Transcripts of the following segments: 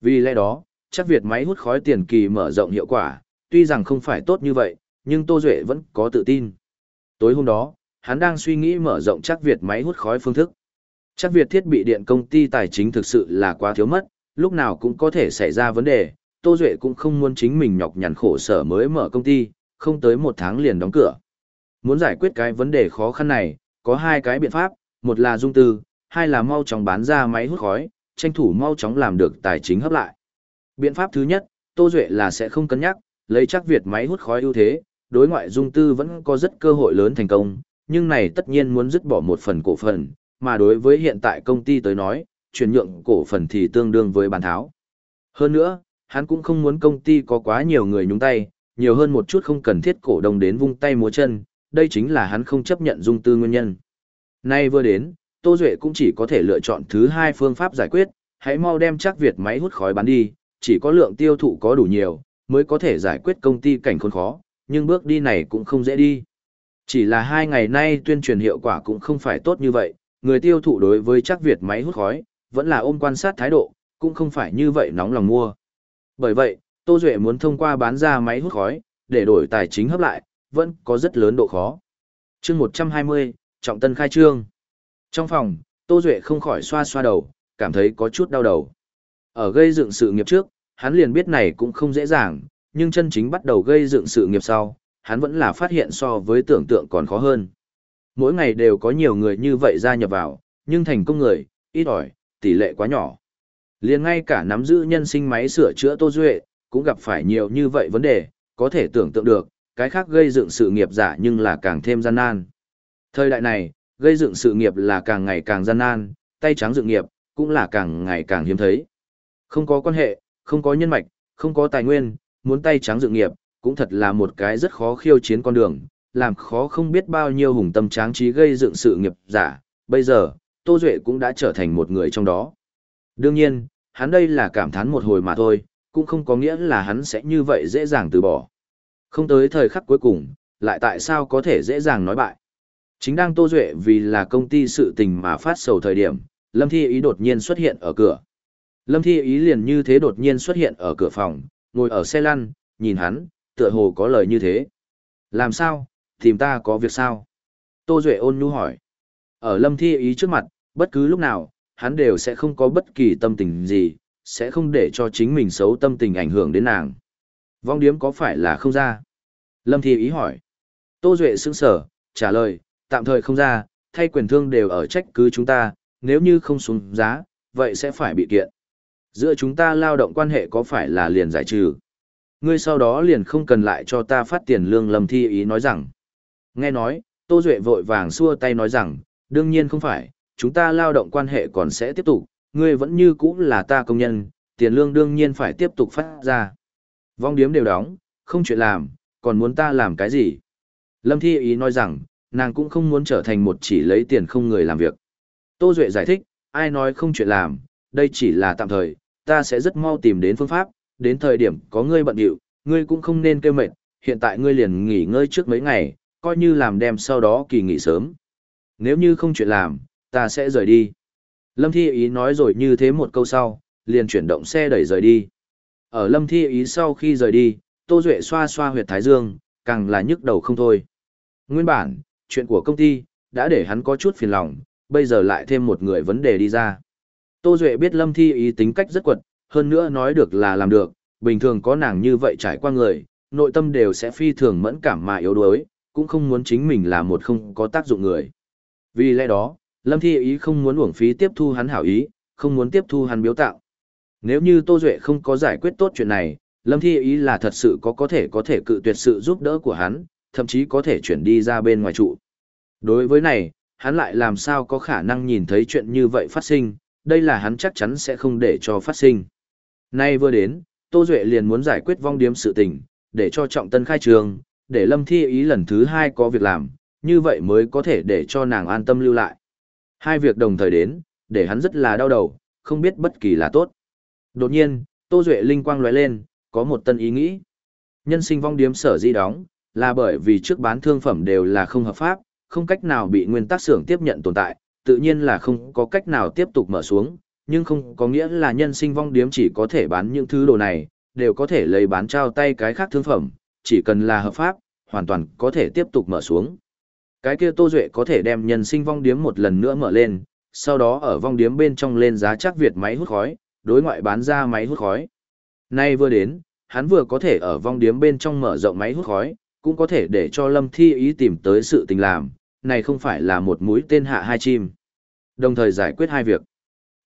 Vì lẽ đó, chắc Việt máy hút khói tiền kỳ mở rộng hiệu quả, tuy rằng không phải tốt như vậy, nhưng Tô Duệ vẫn có tự tin. Tối hôm đó, hắn đang suy nghĩ mở rộng chắc Việt máy hút khói phương thức. Chắc Việt thiết bị điện công ty tài chính thực sự là quá thiếu mất, lúc nào cũng có thể xảy ra vấn đề, Tô Duệ cũng không muốn chính mình nhọc nhằn khổ sở mới mở công ty, không tới một tháng liền đóng cửa. Muốn giải quyết cái vấn đề khó khăn này, có hai cái biện pháp, một là dung tư, hai là mau chóng bán ra máy hút khói, tranh thủ mau chóng làm được tài chính hấp lại. Biện pháp thứ nhất, Tô Duệ là sẽ không cân nhắc, lấy chắc Việt máy hút khói ưu thế, đối ngoại dung tư vẫn có rất cơ hội lớn thành công, nhưng này tất nhiên muốn dứt bỏ một phần cổ phần, mà đối với hiện tại công ty tới nói, chuyển nhượng cổ phần thì tương đương với bàn tháo. Hơn nữa, hắn cũng không muốn công ty có quá nhiều người nhúng tay, nhiều hơn một chút không cần thiết cổ đông đến vung tay múa chân, đây chính là hắn không chấp nhận dung tư nguyên nhân. Nay vừa đến, Tô Duệ cũng chỉ có thể lựa chọn thứ hai phương pháp giải quyết, hãy mau đem chắc Việt máy hút khói bán đi, chỉ có lượng tiêu thụ có đủ nhiều, mới có thể giải quyết công ty cảnh khốn khó, nhưng bước đi này cũng không dễ đi. Chỉ là hai ngày nay tuyên truyền hiệu quả cũng không phải tốt như vậy, người tiêu thụ đối với chắc Việt máy hút khói, vẫn là ôm quan sát thái độ, cũng không phải như vậy nóng lòng mua. Bởi vậy, Tô Duệ muốn thông qua bán ra máy hút khói, để đổi tài chính hấp lại, vẫn có rất lớn độ khó. chương 120, Trọng Tân khai trương. Trong phòng, Tô Duệ không khỏi xoa xoa đầu, cảm thấy có chút đau đầu. Ở gây dựng sự nghiệp trước, hắn liền biết này cũng không dễ dàng, nhưng chân chính bắt đầu gây dựng sự nghiệp sau, hắn vẫn là phát hiện so với tưởng tượng còn khó hơn. Mỗi ngày đều có nhiều người như vậy gia nhập vào, nhưng thành công người, ít ỏi, tỷ lệ quá nhỏ. liền ngay cả nắm giữ nhân sinh máy sửa chữa Tô Duệ, cũng gặp phải nhiều như vậy vấn đề, có thể tưởng tượng được, cái khác gây dựng sự nghiệp giả nhưng là càng thêm gian nan. Thời đại này, gây dựng sự nghiệp là càng ngày càng gian nan, tay trắng dựng nghiệp, cũng là càng ngày càng hiếm thấy. Không có quan hệ, không có nhân mạch, không có tài nguyên, muốn tay trắng dựng nghiệp, cũng thật là một cái rất khó khiêu chiến con đường, làm khó không biết bao nhiêu hùng tâm tráng trí gây dựng sự nghiệp giả. Bây giờ, Tô Duệ cũng đã trở thành một người trong đó. Đương nhiên, hắn đây là cảm thán một hồi mà thôi, cũng không có nghĩa là hắn sẽ như vậy dễ dàng từ bỏ. Không tới thời khắc cuối cùng, lại tại sao có thể dễ dàng nói bại. Chính đang Tô Duệ vì là công ty sự tình mà phát sầu thời điểm, Lâm Thi Ý đột nhiên xuất hiện ở cửa. Lâm Thi Ý liền như thế đột nhiên xuất hiện ở cửa phòng, ngồi ở xe lăn, nhìn hắn, tựa hồ có lời như thế. Làm sao, tìm ta có việc sao? Tô Duệ ôn nhu hỏi. Ở Lâm Thi Ý trước mặt, bất cứ lúc nào, hắn đều sẽ không có bất kỳ tâm tình gì, sẽ không để cho chính mình xấu tâm tình ảnh hưởng đến nàng. Vong điếm có phải là không ra? Lâm Thi Ý hỏi. Tô Duệ sững sở, trả lời, tạm thời không ra, thay quyền thương đều ở trách cứ chúng ta, nếu như không xuống giá, vậy sẽ phải bị kiện. Giữa chúng ta lao động quan hệ có phải là liền giải trừ? Ngươi sau đó liền không cần lại cho ta phát tiền lương Lâm Thi Ý nói rằng. Nghe nói, Tô Duệ vội vàng xua tay nói rằng, đương nhiên không phải, chúng ta lao động quan hệ còn sẽ tiếp tục, ngươi vẫn như cũ là ta công nhân, tiền lương đương nhiên phải tiếp tục phát ra. Vong điếm đều đóng, không chuyện làm, còn muốn ta làm cái gì? Lâm Thi Ý nói rằng, nàng cũng không muốn trở thành một chỉ lấy tiền không người làm việc. Tô Duệ giải thích, ai nói không chuyện làm, đây chỉ là tạm thời, ta sẽ rất mau tìm đến phương pháp, đến thời điểm có ngươi bận điệu, ngươi cũng không nên kêu mệt, hiện tại ngươi liền nghỉ ngơi trước mấy ngày, coi như làm đem sau đó kỳ nghỉ sớm. Nếu như không chuyện làm, ta sẽ rời đi. Lâm Thi Ý nói rồi như thế một câu sau, liền chuyển động xe đẩy rời đi. Ở Lâm Thi Ý sau khi rời đi, Tô Duệ xoa xoa huyệt Thái Dương, càng là nhức đầu không thôi. Nguyên bản, chuyện của công ty, đã để hắn có chút phiền lòng, bây giờ lại thêm một người vấn đề đi ra. Tô Duệ biết Lâm Thi Ý tính cách rất quật, hơn nữa nói được là làm được, bình thường có nàng như vậy trải qua người, nội tâm đều sẽ phi thường mẫn cảm mà yếu đuối, cũng không muốn chính mình là một không có tác dụng người. Vì lẽ đó, Lâm Thi Ý không muốn uổng phí tiếp thu hắn hảo ý, không muốn tiếp thu hắn biếu tạo. Nếu như Tô Duệ không có giải quyết tốt chuyện này, Lâm Thi Ý là thật sự có có thể có thể cự tuyệt sự giúp đỡ của hắn, thậm chí có thể chuyển đi ra bên ngoài trụ. Đối với này, hắn lại làm sao có khả năng nhìn thấy chuyện như vậy phát sinh, đây là hắn chắc chắn sẽ không để cho phát sinh. Nay vừa đến, Tô Duệ liền muốn giải quyết vong điếm sự tình, để cho trọng tân khai trường, để Lâm Thi ý lần thứ hai có việc làm, như vậy mới có thể để cho nàng an tâm lưu lại. Hai việc đồng thời đến, để hắn rất là đau đầu, không biết bất kỳ là tốt. Đột nhiên, Tô Duệ linh quang lóe lên, có một tân ý nghĩ. Nhân sinh vong điếm sở di đóng, là bởi vì trước bán thương phẩm đều là không hợp pháp, không cách nào bị nguyên tắc xưởng tiếp nhận tồn tại, tự nhiên là không có cách nào tiếp tục mở xuống, nhưng không có nghĩa là nhân sinh vong điếm chỉ có thể bán những thứ đồ này, đều có thể lấy bán trao tay cái khác thương phẩm, chỉ cần là hợp pháp, hoàn toàn có thể tiếp tục mở xuống. Cái kia Tô Duệ có thể đem nhân sinh vong điếm một lần nữa mở lên, sau đó ở vong điếm bên trong lên giá chắc Việt máy hút khói, đối ngoại bán ra máy hút khói. Nay vừa đến, hắn vừa có thể ở vong điếm bên trong mở rộng máy hút khói, cũng có thể để cho Lâm Thi ý tìm tới sự tình làm, này không phải là một mũi tên hạ hai chim. Đồng thời giải quyết hai việc.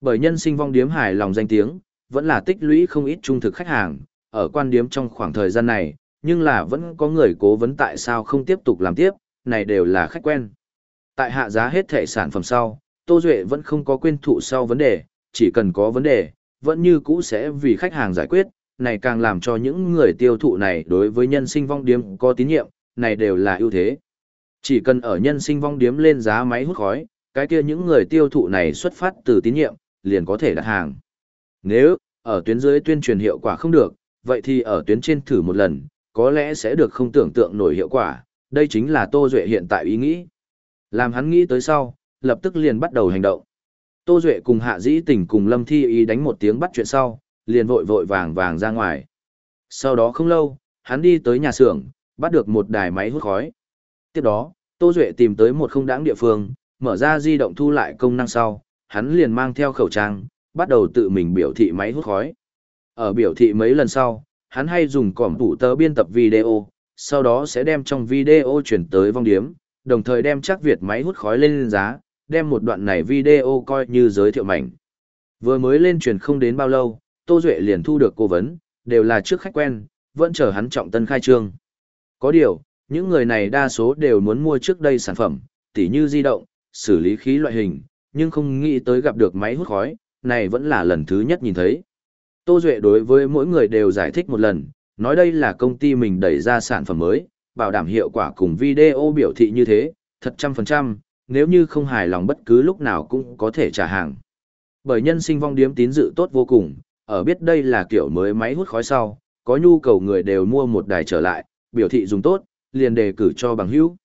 Bởi nhân sinh vong điếm hài lòng danh tiếng, vẫn là tích lũy không ít trung thực khách hàng, ở quan điếm trong khoảng thời gian này, nhưng là vẫn có người cố vấn tại sao không tiếp tục làm tiếp, này đều là khách quen. Tại hạ giá hết thể sản phẩm sau, Tô Duệ vẫn không có quên thụ sau vấn đề, chỉ cần có vấn đề, vẫn như cũ sẽ vì khách hàng giải quyết, này càng làm cho những người tiêu thụ này đối với nhân sinh vong điếm có tín nhiệm, này đều là ưu thế. Chỉ cần ở nhân sinh vong điếm lên giá máy hút khói, cái kia những người tiêu thụ này xuất phát từ tín nhiệm, liền có thể đặt hàng. Nếu, ở tuyến dưới tuyên truyền hiệu quả không được, vậy thì ở tuyến trên thử một lần, có lẽ sẽ được không tưởng tượng nổi hiệu quả, đây chính là Tô Duệ hiện tại ý nghĩ. Làm hắn nghĩ tới sau, lập tức liền bắt đầu hành động. Tô Duệ cùng Hạ Dĩ Tình cùng Lâm Thi ý đánh một tiếng bắt chuyện sau, liền vội vội vàng vàng ra ngoài. Sau đó không lâu, hắn đi tới nhà xưởng, bắt được một đài máy hút khói. Tiếp đó, Tô Duệ tìm tới một không đáng địa phương, mở ra di động thu lại công năng sau, hắn liền mang theo khẩu trang, bắt đầu tự mình biểu thị máy hút khói. Ở biểu thị mấy lần sau, hắn hay dùng cỏm tủ tớ biên tập video, sau đó sẽ đem trong video chuyển tới vong điếm, đồng thời đem chắc Việt máy hút khói lên giá, đem một đoạn này video coi như giới thiệu mảnh. Vừa mới lên truyền không đến bao lâu, Tô Duệ liền thu được cố vấn, đều là trước khách quen, vẫn chờ hắn trọng tân khai trương. Có điều, những người này đa số đều muốn mua trước đây sản phẩm, tỉ như di động, xử lý khí loại hình, nhưng không nghĩ tới gặp được máy hút khói, này vẫn là lần thứ nhất nhìn thấy. Tô Duệ đối với mỗi người đều giải thích một lần, nói đây là công ty mình đẩy ra sản phẩm mới, bảo đảm hiệu quả cùng video biểu thị như thế, thật trăm phần trăm, nếu như không hài lòng bất cứ lúc nào cũng có thể trả hàng. Bởi nhân sinh vong điếm tín dự tốt vô cùng, ở biết đây là kiểu mới máy hút khói sau, có nhu cầu người đều mua một đài trở lại, biểu thị dùng tốt, liền đề cử cho bằng hữu.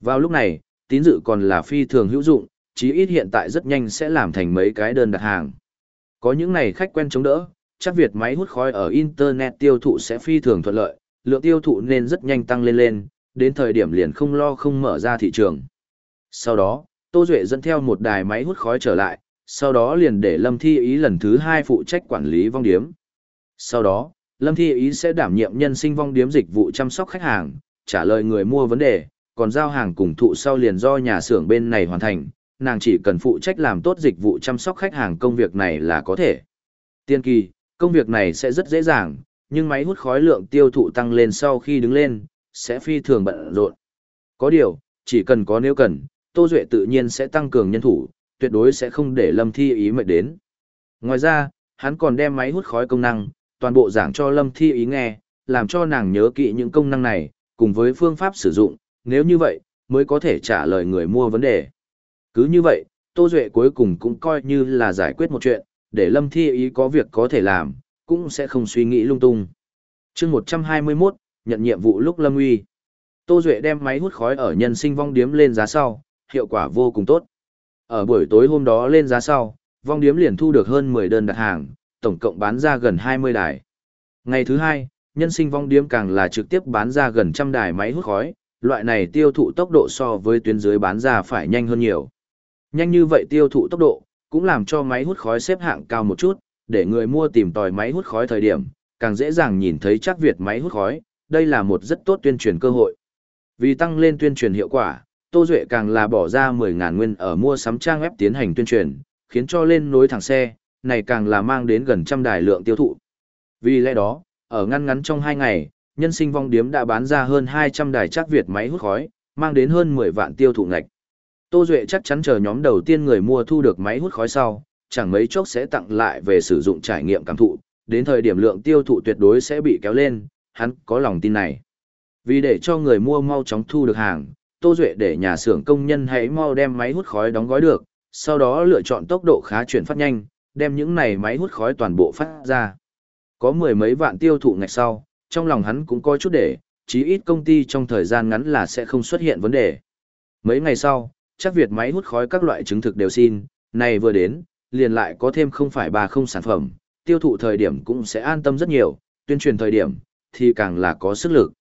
Vào lúc này, tín dự còn là phi thường hữu dụng, chí ít hiện tại rất nhanh sẽ làm thành mấy cái đơn đặt hàng. Có những này khách quen chống đỡ, chắc Việt máy hút khói ở Internet tiêu thụ sẽ phi thường thuận lợi, lượng tiêu thụ nên rất nhanh tăng lên lên, đến thời điểm liền không lo không mở ra thị trường. Sau đó, Tô Duệ dẫn theo một đài máy hút khói trở lại, sau đó liền để Lâm Thi Ý lần thứ hai phụ trách quản lý vong điếm. Sau đó, Lâm Thi Ý sẽ đảm nhiệm nhân sinh vong điếm dịch vụ chăm sóc khách hàng, trả lời người mua vấn đề, còn giao hàng cùng thụ sau liền do nhà xưởng bên này hoàn thành, nàng chỉ cần phụ trách làm tốt dịch vụ chăm sóc khách hàng công việc này là có thể. Tiên kỳ, công việc này sẽ rất dễ dàng, nhưng máy hút khói lượng tiêu thụ tăng lên sau khi đứng lên, sẽ phi thường bận rộn. Có điều, chỉ cần có nếu cần, Tô Duệ tự nhiên sẽ tăng cường nhân thủ, tuyệt đối sẽ không để Lâm Thi ý mệt đến. Ngoài ra, hắn còn đem máy hút khói công năng, toàn bộ giảng cho Lâm Thi ý nghe, làm cho nàng nhớ kỹ những công năng này, cùng với phương pháp sử dụng, nếu như vậy, mới có thể trả lời người mua vấn đề. Cứ như vậy, Tô Duệ cuối cùng cũng coi như là giải quyết một chuyện, để Lâm Thi ý có việc có thể làm, cũng sẽ không suy nghĩ lung tung. chương 121, nhận nhiệm vụ lúc Lâm Uy. Tô Duệ đem máy hút khói ở nhân sinh vong điếm lên giá sau, hiệu quả vô cùng tốt. Ở buổi tối hôm đó lên giá sau, vong điếm liền thu được hơn 10 đơn đặt hàng, tổng cộng bán ra gần 20 đài. Ngày thứ hai, nhân sinh vong điếm càng là trực tiếp bán ra gần trăm đài máy hút khói, loại này tiêu thụ tốc độ so với tuyến dưới bán ra phải nhanh hơn nhiều. Nhanh như vậy tiêu thụ tốc độ, cũng làm cho máy hút khói xếp hạng cao một chút, để người mua tìm tòi máy hút khói thời điểm, càng dễ dàng nhìn thấy chắc Việt máy hút khói, đây là một rất tốt tuyên truyền cơ hội. Vì tăng lên tuyên truyền hiệu quả, Tô Duệ càng là bỏ ra 10.000 nguyên ở mua sắm trang web tiến hành tuyên truyền, khiến cho lên nối thẳng xe, này càng là mang đến gần trăm đài lượng tiêu thụ. Vì lẽ đó, ở ngăn ngắn trong 2 ngày, nhân sinh vong điếm đã bán ra hơn 200 đài chắc Việt máy hút khói, mang đến hơn 10 vạn tiêu thụ ngạch. Tô Duệ chắc chắn chờ nhóm đầu tiên người mua thu được máy hút khói sau, chẳng mấy chốc sẽ tặng lại về sử dụng trải nghiệm cảm thụ, đến thời điểm lượng tiêu thụ tuyệt đối sẽ bị kéo lên, hắn có lòng tin này. Vì để cho người mua mau chóng thu được hàng, Tô Duệ để nhà xưởng công nhân hãy mau đem máy hút khói đóng gói được, sau đó lựa chọn tốc độ khá chuyển phát nhanh, đem những này máy hút khói toàn bộ phát ra. Có mười mấy vạn tiêu thụ ngạch sau, trong lòng hắn cũng có chút để, chí ít công ty trong thời gian ngắn là sẽ không xuất hiện vấn đề. Mấy ngày sau, chắc Việt máy hút khói các loại chứng thực đều xin, này vừa đến, liền lại có thêm không phải ba không sản phẩm, tiêu thụ thời điểm cũng sẽ an tâm rất nhiều, tuyên truyền thời điểm thì càng là có sức lực.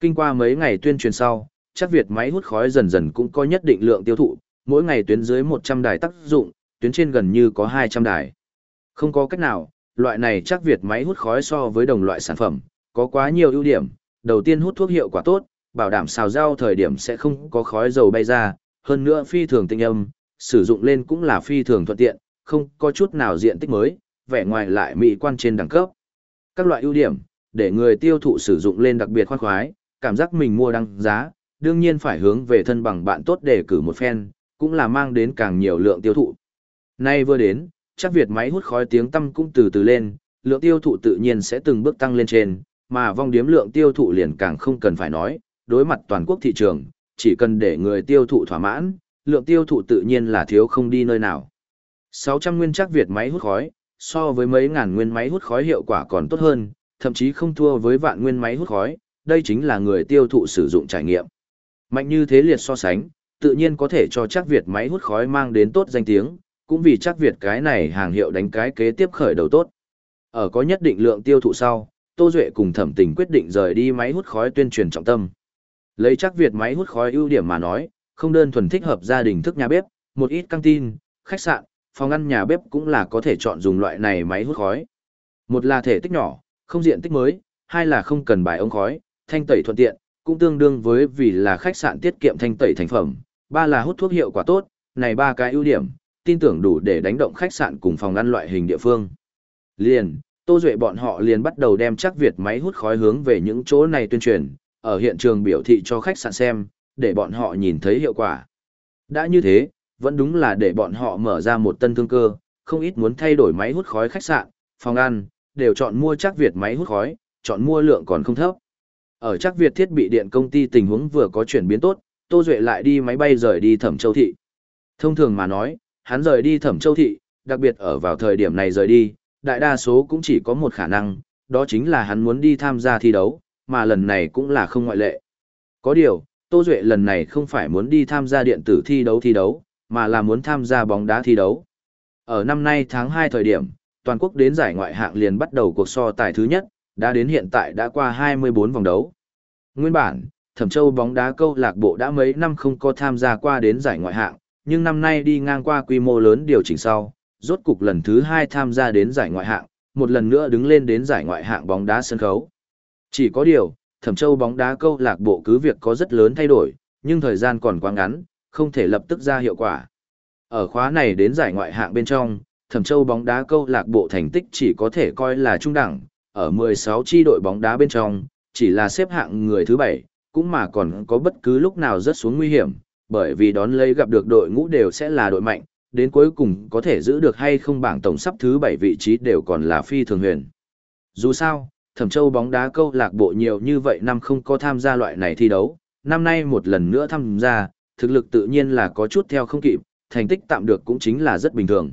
Kinh qua mấy ngày tuyên truyền sau, chắc Việt máy hút khói dần dần cũng có nhất định lượng tiêu thụ, mỗi ngày tuyến dưới 100 đài tác dụng, tuyến trên gần như có 200 đài. Không có cách nào, loại này chắc Việt máy hút khói so với đồng loại sản phẩm, có quá nhiều ưu điểm. Đầu tiên hút thuốc hiệu quả tốt, bảo đảm xào rau thời điểm sẽ không có khói dầu bay ra, hơn nữa phi thường tinh âm, sử dụng lên cũng là phi thường thuận tiện, không có chút nào diện tích mới, vẻ ngoài lại mỹ quan trên đẳng cấp. Các loại ưu điểm, để người tiêu thụ sử dụng lên đặc biệt khoan khoái, cảm giác mình mua đăng giá, đương nhiên phải hướng về thân bằng bạn tốt để cử một phen, cũng là mang đến càng nhiều lượng tiêu thụ. Nay vừa đến, chắc Việt máy hút khói tiếng tâm cũng từ từ lên, lượng tiêu thụ tự nhiên sẽ từng bước tăng lên trên, mà vong điếm lượng tiêu thụ liền càng không cần phải nói, đối mặt toàn quốc thị trường, chỉ cần để người tiêu thụ thỏa mãn, lượng tiêu thụ tự nhiên là thiếu không đi nơi nào. 600 nguyên chắc Việt máy hút khói, so với mấy ngàn nguyên máy hút khói hiệu quả còn tốt hơn, thậm chí không thua với vạn nguyên máy hút khói, đây chính là người tiêu thụ sử dụng trải nghiệm. Mạnh như thế liệt so sánh, tự nhiên có thể cho chắc Việt máy hút khói mang đến tốt danh tiếng, cũng vì chắc Việt cái này hàng hiệu đánh cái kế tiếp khởi đầu tốt. Ở có nhất định lượng tiêu thụ sau, Tô Duệ cùng thẩm tình quyết định rời đi máy hút khói tuyên truyền trọng tâm. Lấy chắc Việt máy hút khói ưu điểm mà nói, không đơn thuần thích hợp gia đình thức nhà bếp, một ít căng tin, khách sạn, phòng ăn nhà bếp cũng là có thể chọn dùng loại này máy hút khói. Một là thể tích nhỏ, không diện tích mới, hai là không cần bài ống khói, thanh tẩy thuận tiện, cũng tương đương với vì là khách sạn tiết kiệm thanh tẩy thành phẩm, ba là hút thuốc hiệu quả tốt, này ba cái ưu điểm, tin tưởng đủ để đánh động khách sạn cùng phòng ăn loại hình địa phương. Liền, Tô Duệ bọn họ liền bắt đầu đem chắc Việt máy hút khói hướng về những chỗ này tuyên truyền, ở hiện trường biểu thị cho khách sạn xem, để bọn họ nhìn thấy hiệu quả. Đã như thế, vẫn đúng là để bọn họ mở ra một tân thương cơ, không ít muốn thay đổi máy hút khói khách sạn, phòng ăn, đều chọn mua chắc Việt máy hút khói, chọn mua lượng còn không thấp. Ở chắc Việt thiết bị điện công ty tình huống vừa có chuyển biến tốt, Tô Duệ lại đi máy bay rời đi Thẩm Châu Thị. Thông thường mà nói, hắn rời đi Thẩm Châu Thị, đặc biệt ở vào thời điểm này rời đi, đại đa số cũng chỉ có một khả năng, đó chính là hắn muốn đi tham gia thi đấu, mà lần này cũng là không ngoại lệ. Có điều, Tô Duệ lần này không phải muốn đi tham gia điện tử thi đấu thi đấu, mà là muốn tham gia bóng đá thi đấu. Ở năm nay tháng 2 thời điểm, toàn quốc đến giải ngoại hạng liền bắt đầu cuộc so tài thứ nhất, đã đến hiện tại đã qua 24 vòng đấu. Nguyên bản, Thẩm Châu bóng đá câu lạc bộ đã mấy năm không có tham gia qua đến giải ngoại hạng, nhưng năm nay đi ngang qua quy mô lớn điều chỉnh sau, rốt cục lần thứ 2 tham gia đến giải ngoại hạng, một lần nữa đứng lên đến giải ngoại hạng bóng đá sân khấu. Chỉ có điều, Thẩm Châu bóng đá câu lạc bộ cứ việc có rất lớn thay đổi, nhưng thời gian còn quá ngắn, không thể lập tức ra hiệu quả. Ở khóa này đến giải ngoại hạng bên trong, Thẩm Châu bóng đá câu lạc bộ thành tích chỉ có thể coi là trung đẳng, ở 16 chi đội bóng đá bên trong, chỉ là xếp hạng người thứ 7, cũng mà còn có bất cứ lúc nào rất xuống nguy hiểm, bởi vì đón lấy gặp được đội ngũ đều sẽ là đội mạnh, đến cuối cùng có thể giữ được hay không bảng tổng sắp thứ 7 vị trí đều còn là phi thường huyền. Dù sao, Thẩm Châu bóng đá câu lạc bộ nhiều như vậy năm không có tham gia loại này thi đấu, năm nay một lần nữa tham gia, thực lực tự nhiên là có chút theo không kịp, thành tích tạm được cũng chính là rất bình thường.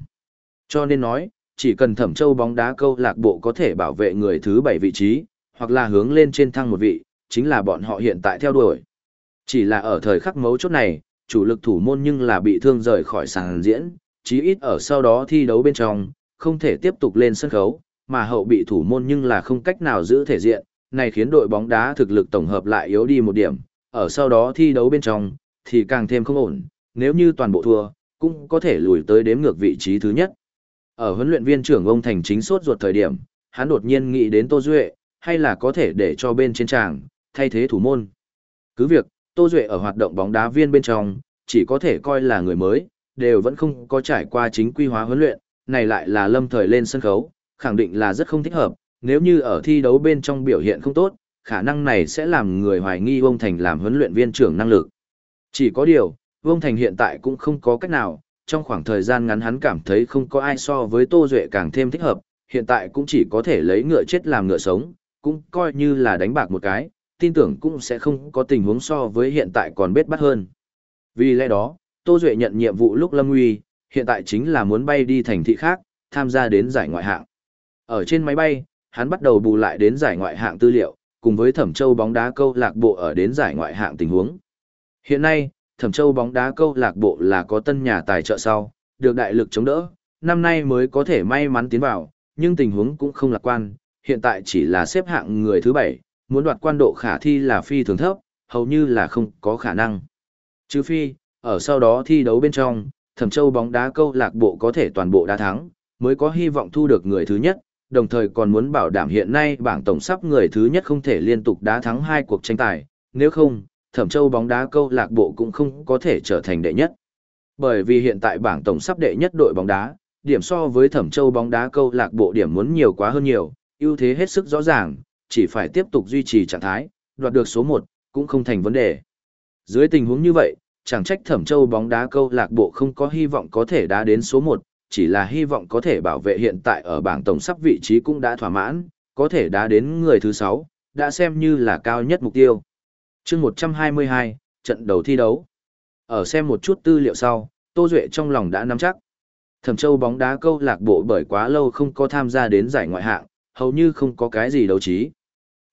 Cho nên nói, chỉ cần Thẩm Châu bóng đá câu lạc bộ có thể bảo vệ người thứ 7 vị trí, hoặc là hướng lên trên thăng một vị, chính là bọn họ hiện tại theo đuổi. Chỉ là ở thời khắc mấu chốt này, chủ lực thủ môn nhưng là bị thương rời khỏi sàn diễn, chí ít ở sau đó thi đấu bên trong, không thể tiếp tục lên sân khấu, mà hậu bị thủ môn nhưng là không cách nào giữ thể diện, này khiến đội bóng đá thực lực tổng hợp lại yếu đi một điểm, ở sau đó thi đấu bên trong, thì càng thêm không ổn, nếu như toàn bộ thua, cũng có thể lùi tới đếm ngược vị trí thứ nhất. Ở huấn luyện viên trưởng ông Thành chính sốt ruột thời điểm, hắn đột nhiên nghĩ đến Tô Duệ, hay là có thể để cho bên trên tràng, thay thế thủ môn. Cứ việc, Tô Duệ ở hoạt động bóng đá viên bên trong, chỉ có thể coi là người mới, đều vẫn không có trải qua chính quy hóa huấn luyện, này lại là lâm thời lên sân khấu, khẳng định là rất không thích hợp, nếu như ở thi đấu bên trong biểu hiện không tốt, khả năng này sẽ làm người hoài nghi Vương Thành làm huấn luyện viên trưởng năng lực. Chỉ có điều, Vương Thành hiện tại cũng không có cách nào, trong khoảng thời gian ngắn hắn cảm thấy không có ai so với Tô Duệ càng thêm thích hợp, hiện tại cũng chỉ có thể lấy ngựa chết làm ngựa sống, cũng coi như là đánh bạc một cái, tin tưởng cũng sẽ không có tình huống so với hiện tại còn bết bắt hơn. Vì lẽ đó, Tô Duệ nhận nhiệm vụ lúc lâm nguy, hiện tại chính là muốn bay đi thành thị khác, tham gia đến giải ngoại hạng. Ở trên máy bay, hắn bắt đầu bù lại đến giải ngoại hạng tư liệu, cùng với Thẩm Châu bóng đá câu lạc bộ ở đến giải ngoại hạng tình huống. Hiện nay, Thẩm Châu bóng đá câu lạc bộ là có tân nhà tài trợ sau, được đại lực chống đỡ, năm nay mới có thể may mắn tiến vào, nhưng tình huống cũng không lạc quan, hiện tại chỉ là xếp hạng người thứ bảy, muốn đoạt quan độ khả thi là phi thường thấp, hầu như là không có khả năng. Trừ phi, ở sau đó thi đấu bên trong, Thẩm Châu bóng đá câu lạc bộ có thể toàn bộ đá thắng, mới có hy vọng thu được người thứ nhất, đồng thời còn muốn bảo đảm hiện nay bảng tổng sắp người thứ nhất không thể liên tục đá thắng hai cuộc tranh tài, nếu không, Thẩm Châu bóng đá câu lạc bộ cũng không có thể trở thành đệ nhất. Bởi vì hiện tại bảng tổng sắp đệ nhất đội bóng đá, điểm so với Thẩm Châu bóng đá câu lạc bộ điểm muốn nhiều quá hơn nhiều, ưu thế hết sức rõ ràng, chỉ phải tiếp tục duy trì trạng thái, đoạt được số 1, cũng không thành vấn đề. Dưới tình huống như vậy, chẳng trách Thẩm Châu bóng đá câu lạc bộ không có hy vọng có thể đá đến số 1, chỉ là hy vọng có thể bảo vệ hiện tại ở bảng tổng sắp vị trí cũng đã thỏa mãn, có thể đá đến người thứ 6, đã xem như là cao nhất mục tiêu chương 122, trận đầu thi đấu. Ở xem một chút tư liệu sau, Tô Duệ trong lòng đã nắm chắc. Thẩm Châu bóng đá câu lạc bộ bởi quá lâu không có tham gia đến giải ngoại hạng, hầu như không có cái gì đấu trí.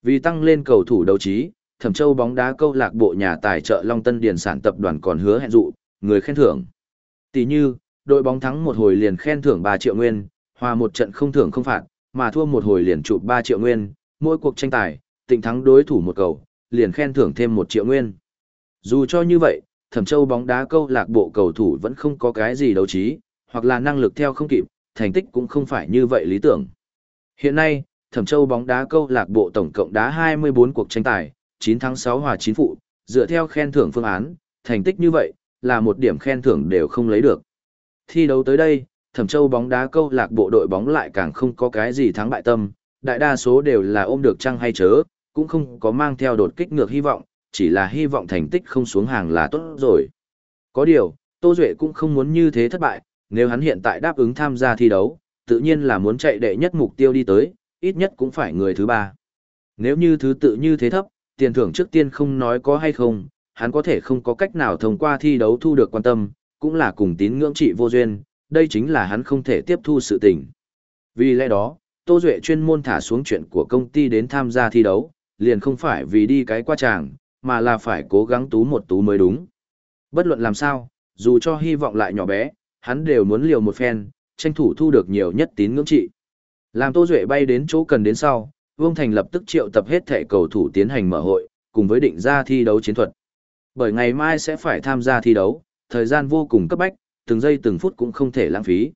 Vì tăng lên cầu thủ đấu trí, Thẩm Châu bóng đá câu lạc bộ nhà tài trợ Long Tân Điền sản tập đoàn còn hứa hẹn dụ, người khen thưởng. Tỷ như, đội bóng thắng một hồi liền khen thưởng ba triệu nguyên, hòa một trận không thưởng không phạt, mà thua một hồi liền chụp ba triệu nguyên, mỗi cuộc tranh tài, tịnh thắng đối thủ một cầu, liền khen thưởng thêm 1 triệu nguyên. Dù cho như vậy, Thẩm Châu bóng đá câu lạc bộ cầu thủ vẫn không có cái gì đấu trí, hoặc là năng lực theo không kịp, thành tích cũng không phải như vậy lý tưởng. Hiện nay, Thẩm Châu bóng đá câu lạc bộ tổng cộng đá 24 cuộc tranh tài, 9 thắng 6 hòa 9 phụ, dựa theo khen thưởng phương án, thành tích như vậy, là một điểm khen thưởng đều không lấy được. Thi đấu tới đây, Thẩm Châu bóng đá câu lạc bộ đội bóng lại càng không có cái gì thắng bại tâm, đại đa số đều là ôm được trăng hay chớ, cũng không có mang theo đột kích ngược hy vọng, chỉ là hy vọng thành tích không xuống hàng là tốt rồi. Có điều, Tô Duệ cũng không muốn như thế thất bại, nếu hắn hiện tại đáp ứng tham gia thi đấu, tự nhiên là muốn chạy đệ nhất mục tiêu đi tới, ít nhất cũng phải người thứ ba. Nếu như thứ tự như thế thấp, tiền thưởng trước tiên không nói có hay không, hắn có thể không có cách nào thông qua thi đấu thu được quan tâm, cũng là cùng tín ngưỡng trị vô duyên, đây chính là hắn không thể tiếp thu sự tình. Vì lẽ đó, Tô Duệ chuyên môn thả xuống chuyện của công ty đến tham gia thi đấu, liền không phải vì đi cái qua tràng, mà là phải cố gắng tú một tú mới đúng. Bất luận làm sao, dù cho hy vọng lại nhỏ bé, hắn đều muốn liều một phen, tranh thủ thu được nhiều nhất tín ngưỡng trị. Làm Tô Duệ bay đến chỗ cần đến sau, Vương Thành lập tức triệu tập hết thể cầu thủ tiến hành mở hội, cùng với định ra thi đấu chiến thuật. Bởi ngày mai sẽ phải tham gia thi đấu, thời gian vô cùng cấp bách, từng giây từng phút cũng không thể lãng phí.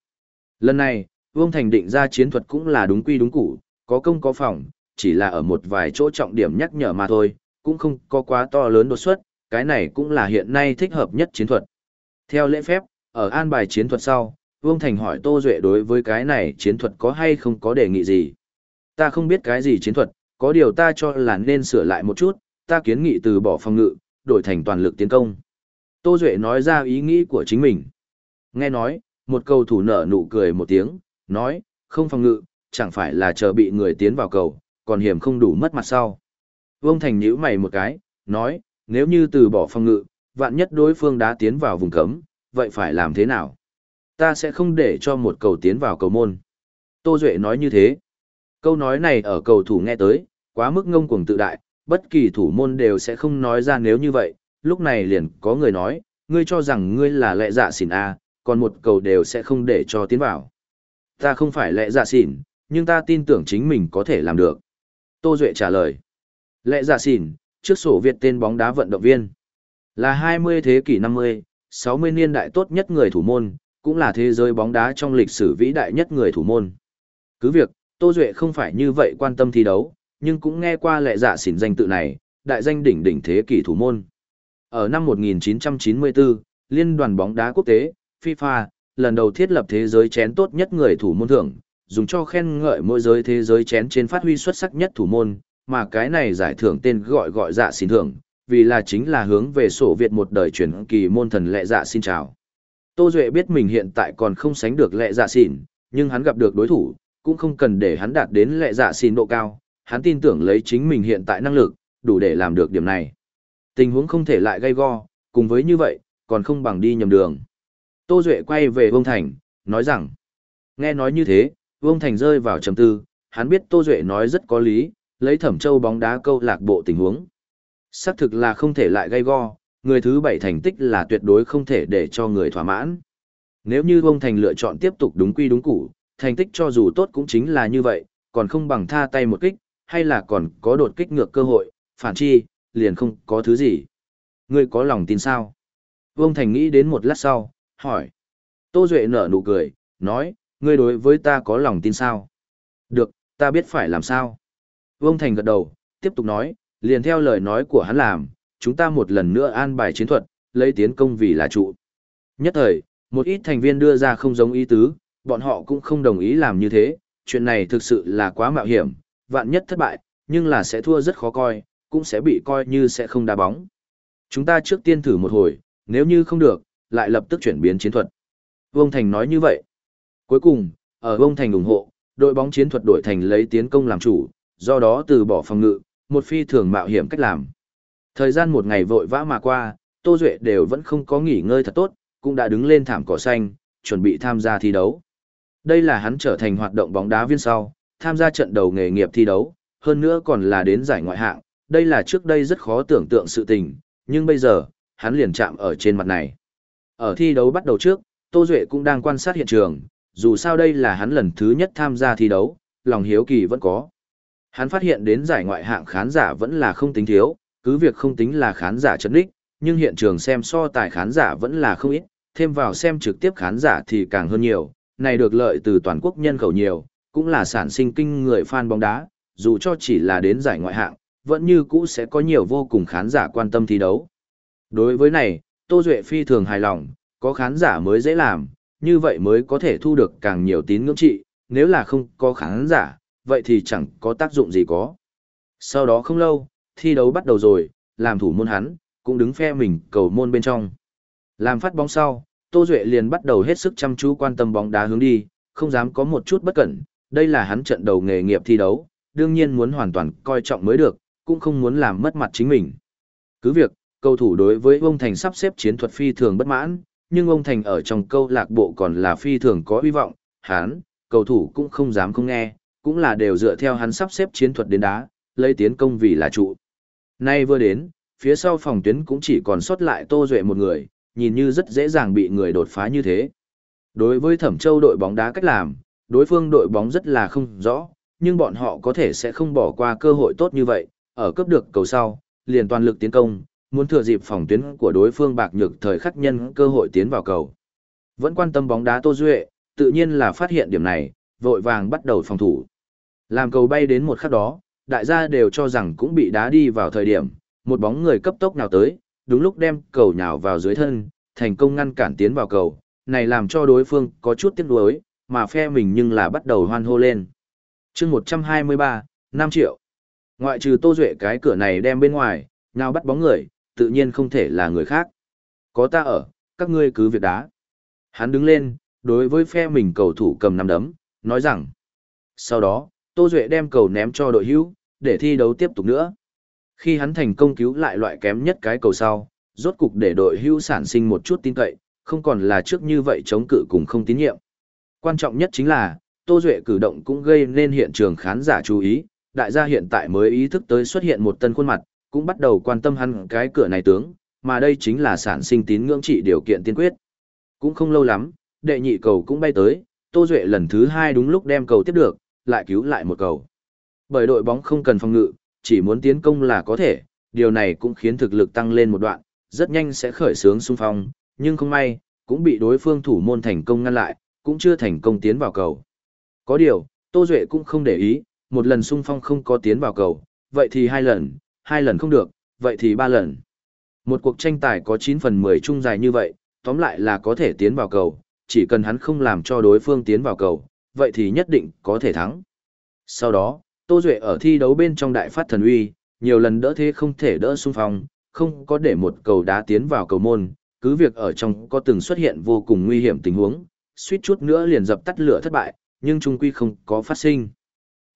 Lần này, Vương Thành định ra chiến thuật cũng là đúng quy đúng củ, có công có phòng, chỉ là ở một vài chỗ trọng điểm nhắc nhở mà thôi, cũng không có quá to lớn đột xuất, cái này cũng là hiện nay thích hợp nhất chiến thuật. Theo lễ phép, ở an bài chiến thuật sau, Vương Thành hỏi Tô Duệ đối với cái này chiến thuật có hay không có đề nghị gì. Ta không biết cái gì chiến thuật, có điều ta cho là nên sửa lại một chút, ta kiến nghị từ bỏ phòng ngự, đổi thành toàn lực tiến công. Tô Duệ nói ra ý nghĩ của chính mình. Nghe nói, một cầu thủ nở nụ cười một tiếng, nói, không phòng ngự, chẳng phải là chờ bị người tiến vào cầu, còn hiểm không đủ mất mặt sau. Vương Thành nhíu mày một cái, nói, nếu như từ bỏ phòng ngự, vạn nhất đối phương đã tiến vào vùng cấm, vậy phải làm thế nào? Ta sẽ không để cho một cầu tiến vào cầu môn. Tô Duệ nói như thế. Câu nói này ở cầu thủ nghe tới, quá mức ngông cuồng tự đại, bất kỳ thủ môn đều sẽ không nói ra nếu như vậy, lúc này liền có người nói, ngươi cho rằng ngươi là lệ dạ xỉn A, còn một cầu đều sẽ không để cho tiến vào. Ta không phải lệ dạ xỉn, nhưng ta tin tưởng chính mình có thể làm được. Tô Duệ trả lời. Lệ dạ xỉn, trước sổ Việt tên bóng đá vận động viên. Là 20 thế kỷ 50, 60 niên đại tốt nhất người thủ môn, cũng là thế giới bóng đá trong lịch sử vĩ đại nhất người thủ môn. Cứ việc, Tô Duệ không phải như vậy quan tâm thi đấu, nhưng cũng nghe qua lệ dạ xỉn danh tự này, đại danh đỉnh đỉnh thế kỷ thủ môn. Ở năm 1994, Liên đoàn bóng đá quốc tế, FIFA, lần đầu thiết lập thế giới chén tốt nhất người thủ môn thưởng, dùng cho khen ngợi mỗi giới thế giới chén trên phát huy xuất sắc nhất thủ môn, mà cái này giải thưởng tên gọi gọi dạ xin thưởng, vì là chính là hướng về sổ Việt một đời truyền kỳ môn thần lệ dạ xin chào. Tô Duệ biết mình hiện tại còn không sánh được lệ dạ xỉn, nhưng hắn gặp được đối thủ, cũng không cần để hắn đạt đến lệ dạ xỉn độ cao, hắn tin tưởng lấy chính mình hiện tại năng lực, đủ để làm được điểm này. Tình huống không thể lại gây go, cùng với như vậy, còn không bằng đi nhầm đường. Tô Duệ quay về Vương Thành, nói rằng, nghe nói như thế, Vương Thành rơi vào trầm tư, hắn biết Tô Duệ nói rất có lý, lấy thẩm châu bóng đá câu lạc bộ tình huống. Xác thực là không thể lại gây go, người thứ bảy thành tích là tuyệt đối không thể để cho người thỏa mãn. Nếu như Vương Thành lựa chọn tiếp tục đúng quy đúng củ, thành tích cho dù tốt cũng chính là như vậy, còn không bằng tha tay một kích, hay là còn có đột kích ngược cơ hội, phản chi, liền không có thứ gì. Ngươi có lòng tin sao? Vương Thành nghĩ đến một lát sau, hỏi. Tô Duệ nở nụ cười, nói, ngươi đối với ta có lòng tin sao? Được, ta biết phải làm sao. Vương Thành gật đầu, tiếp tục nói, liền theo lời nói của hắn làm, chúng ta một lần nữa an bài chiến thuật, lấy tiến công vì là trụ. Nhất thời, một ít thành viên đưa ra không giống ý tứ, bọn họ cũng không đồng ý làm như thế, chuyện này thực sự là quá mạo hiểm, vạn nhất thất bại, nhưng là sẽ thua rất khó coi, cũng sẽ bị coi như sẽ không đá bóng. Chúng ta trước tiên thử một hồi, nếu như không được, lại lập tức chuyển biến chiến thuật. Vương Thành nói như vậy. Cuối cùng, ở Bông Thành ủng hộ, đội bóng chiến thuật đổi thành lấy tiến công làm chủ, do đó từ bỏ phòng ngự, một phi thường mạo hiểm cách làm. Thời gian một ngày vội vã mà qua, Tô Duệ đều vẫn không có nghỉ ngơi thật tốt, cũng đã đứng lên thảm cỏ xanh, chuẩn bị tham gia thi đấu. Đây là hắn trở thành hoạt động bóng đá viên sau, tham gia trận đầu nghề nghiệp thi đấu, hơn nữa còn là đến giải ngoại hạng, đây là trước đây rất khó tưởng tượng sự tình, nhưng bây giờ, hắn liền chạm ở trên mặt này. Ở thi đấu bắt đầu trước, Tô Duệ cũng đang quan sát hiện trường, dù sao đây là hắn lần thứ nhất tham gia thi đấu, lòng hiếu kỳ vẫn có. Hắn phát hiện đến giải ngoại hạng khán giả vẫn là không tính thiếu, cứ việc không tính là khán giả chấn đích, nhưng hiện trường xem so tài khán giả vẫn là không ít, thêm vào xem trực tiếp khán giả thì càng hơn nhiều, này được lợi từ toàn quốc nhân khẩu nhiều, cũng là sản sinh kinh người fan bóng đá, dù cho chỉ là đến giải ngoại hạng, vẫn như cũ sẽ có nhiều vô cùng khán giả quan tâm thi đấu. Đối với này, Tô Duệ phi thường hài lòng, có khán giả mới dễ làm, như vậy mới có thể thu được càng nhiều tín ngưỡng trị, nếu là không có khán giả, vậy thì chẳng có tác dụng gì có. Sau đó không lâu, thi đấu bắt đầu rồi, làm thủ môn hắn, cũng đứng phe mình cầu môn bên trong. Làm phát bóng sau, Tô Duệ liền bắt đầu hết sức chăm chú quan tâm bóng đá hướng đi, không dám có một chút bất cẩn, đây là hắn trận đầu nghề nghiệp thi đấu, đương nhiên muốn hoàn toàn coi trọng mới được, cũng không muốn làm mất mặt chính mình. Cứ việc, cầu thủ đối với ông Thành sắp xếp chiến thuật phi thường bất mãn, nhưng ông Thành ở trong câu lạc bộ còn là phi thường có hy vọng, hắn, cầu thủ cũng không dám không nghe, cũng là đều dựa theo hắn sắp xếp chiến thuật đến đá, lấy tiến công vì là trụ. Nay vừa đến, phía sau phòng tuyến cũng chỉ còn sót lại Tô Duệ một người, nhìn như rất dễ dàng bị người đột phá như thế. Đối với Thẩm Châu đội bóng đá cách làm, đối phương đội bóng rất là không rõ, nhưng bọn họ có thể sẽ không bỏ qua cơ hội tốt như vậy, ở cấp được cầu sau, liền toàn lực tiến công, muốn thừa dịp phòng tuyến của đối phương bạc nhược thời khắc nhân cơ hội tiến vào cầu. Vẫn quan tâm bóng đá Tô Duệ, tự nhiên là phát hiện điểm này, vội vàng bắt đầu phòng thủ. Làm cầu bay đến một khắc đó, đại gia đều cho rằng cũng bị đá đi vào thời điểm, một bóng người cấp tốc nào tới, đúng lúc đem cầu nhào vào dưới thân, thành công ngăn cản tiến vào cầu, này làm cho đối phương có chút tiếc nuối, mà phe mình nhưng là bắt đầu hoan hô lên. chương 123, 5 triệu. Ngoại trừ Tô Duệ cái cửa này đem bên ngoài, nào bắt bóng người, tự nhiên không thể là người khác. Có ta ở, các ngươi cứ việc đá. Hắn đứng lên, đối với phe mình cầu thủ cầm nắm đấm, nói rằng. Sau đó, Tô Duệ đem cầu ném cho đội hữu, để thi đấu tiếp tục nữa. Khi hắn thành công cứu lại loại kém nhất cái cầu sau, rốt cục để đội hữu sản sinh một chút tin cậy, không còn là trước như vậy chống cự cùng không tín nhiệm. Quan trọng nhất chính là, Tô Duệ cử động cũng gây nên hiện trường khán giả chú ý, đại gia hiện tại mới ý thức tới xuất hiện một tân khuôn mặt, cũng bắt đầu quan tâm hắn cái cửa này tướng, mà đây chính là sản sinh tín ngưỡng trị điều kiện tiên quyết. Cũng không lâu lắm, đệ nhị cầu cũng bay tới, Tô Duệ lần thứ hai đúng lúc đem cầu tiếp được, lại cứu lại một cầu. Bởi đội bóng không cần phòng ngự, chỉ muốn tiến công là có thể, điều này cũng khiến thực lực tăng lên một đoạn, rất nhanh sẽ khởi sướng xung phong, nhưng không may, cũng bị đối phương thủ môn thành công ngăn lại, cũng chưa thành công tiến vào cầu. Có điều, Tô Duệ cũng không để ý, một lần xung phong không có tiến vào cầu, vậy thì hai lần, hai lần không được, vậy thì ba lần. Một cuộc tranh tài có 9 phần 10 chung dài như vậy, tóm lại là có thể tiến vào cầu, chỉ cần hắn không làm cho đối phương tiến vào cầu, vậy thì nhất định có thể thắng. Sau đó, Tô Duệ ở thi đấu bên trong đại phát thần uy, nhiều lần đỡ thế không thể đỡ xung phong, không có để một cầu đá tiến vào cầu môn, cứ việc ở trong có từng xuất hiện vô cùng nguy hiểm tình huống, suýt chút nữa liền dập tắt lửa thất bại, nhưng trung quy không có phát sinh.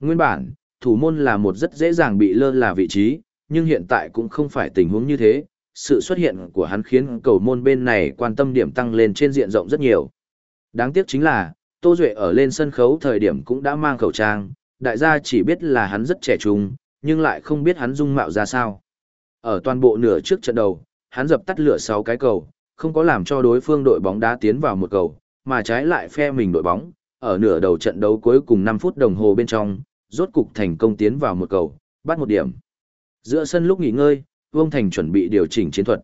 Nguyên bản, thủ môn là một rất dễ dàng bị lơ là vị trí, nhưng hiện tại cũng không phải tình huống như thế, sự xuất hiện của hắn khiến cầu môn bên này quan tâm điểm tăng lên trên diện rộng rất nhiều. Đáng tiếc chính là, Tô Duệ ở lên sân khấu thời điểm cũng đã mang khẩu trang, đại gia chỉ biết là hắn rất trẻ trung, nhưng lại không biết hắn dung mạo ra sao. Ở toàn bộ nửa trước trận đầu, hắn dập tắt lửa 6 cái cầu, không có làm cho đối phương đội bóng đá tiến vào một cầu, mà trái lại phe mình đội bóng, ở nửa đầu trận đấu cuối cùng 5 phút đồng hồ bên trong, rốt cục thành công tiến vào một cầu, bắt một điểm. Giữa sân lúc nghỉ ngơi, Vương Thành chuẩn bị điều chỉnh chiến thuật.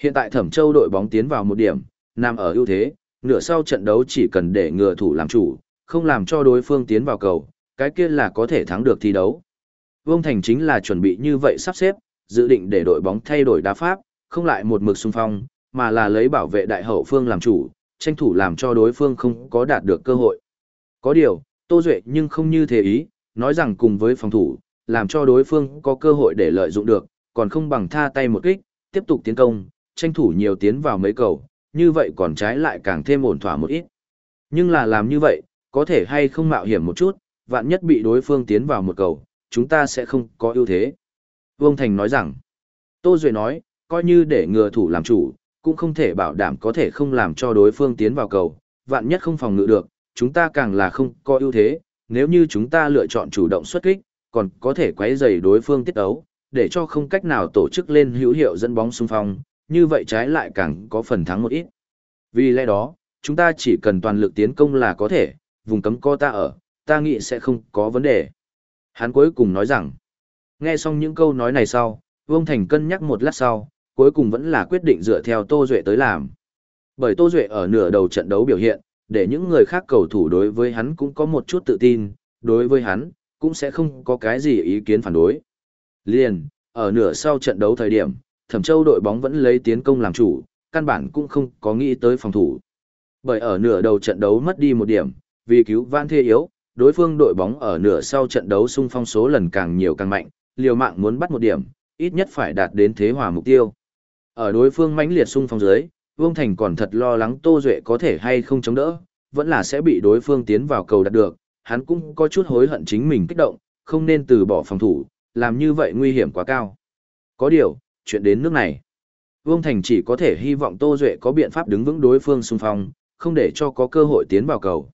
Hiện tại Thẩm Châu đội bóng tiến vào một điểm, nằm ở ưu thế, nửa sau trận đấu chỉ cần để ngừa thủ làm chủ, không làm cho đối phương tiến vào cầu, cái kia là có thể thắng được thi đấu. Vương Thành chính là chuẩn bị như vậy sắp xếp, dự định để đội bóng thay đổi đá pháp, không lại một mực xung phong, mà là lấy bảo vệ đại hậu phương làm chủ, tranh thủ làm cho đối phương không có đạt được cơ hội. Có điều, Tô Duệ nhưng không như thế ý, nói rằng cùng với phòng thủ, làm cho đối phương có cơ hội để lợi dụng được, còn không bằng tha tay một kích, tiếp tục tiến công, tranh thủ nhiều tiến vào mấy cầu, như vậy còn trái lại càng thêm ổn thỏa một ít. Nhưng là làm như vậy, có thể hay không mạo hiểm một chút, vạn nhất bị đối phương tiến vào một cầu, chúng ta sẽ không có ưu thế. Vương Thành nói rằng, Tô Duệ nói, coi như để ngừa thủ làm chủ, cũng không thể bảo đảm có thể không làm cho đối phương tiến vào cầu, vạn nhất không phòng ngự được, chúng ta càng là không có ưu thế, nếu như chúng ta lựa chọn chủ động xuất kích, còn có thể quấy rầy đối phương tiết ấu, để cho không cách nào tổ chức lên hữu hiệu dẫn bóng xung phong, như vậy trái lại càng có phần thắng một ít. Vì lẽ đó, chúng ta chỉ cần toàn lực tiến công là có thể, vùng cấm co ta ở, ta nghĩ sẽ không có vấn đề. Hắn cuối cùng nói rằng, nghe xong những câu nói này sau, Vương Thành cân nhắc một lát sau, cuối cùng vẫn là quyết định dựa theo Tô Duệ tới làm. Bởi Tô Duệ ở nửa đầu trận đấu biểu hiện, để những người khác cầu thủ đối với hắn cũng có một chút tự tin, đối với hắn, cũng sẽ không có cái gì ý kiến phản đối. Liền, ở nửa sau trận đấu thời điểm, Thẩm Châu đội bóng vẫn lấy tiến công làm chủ, căn bản cũng không có nghĩ tới phòng thủ. Bởi ở nửa đầu trận đấu mất đi một điểm, vì cứu van thê yếu, đối phương đội bóng ở nửa sau trận đấu xung phong số lần càng nhiều càng mạnh, liều mạng muốn bắt một điểm, ít nhất phải đạt đến thế hòa mục tiêu. Ở đối phương mãnh liệt xung phong dưới, Vương Thành còn thật lo lắng Tô Duệ có thể hay không chống đỡ, vẫn là sẽ bị đối phương tiến vào cầu đạt được, hắn cũng có chút hối hận chính mình kích động, không nên từ bỏ phòng thủ, làm như vậy nguy hiểm quá cao. Có điều, chuyện đến nước này. Vương Thành chỉ có thể hy vọng Tô Duệ có biện pháp đứng vững đối phương xung phong, không để cho có cơ hội tiến vào cầu.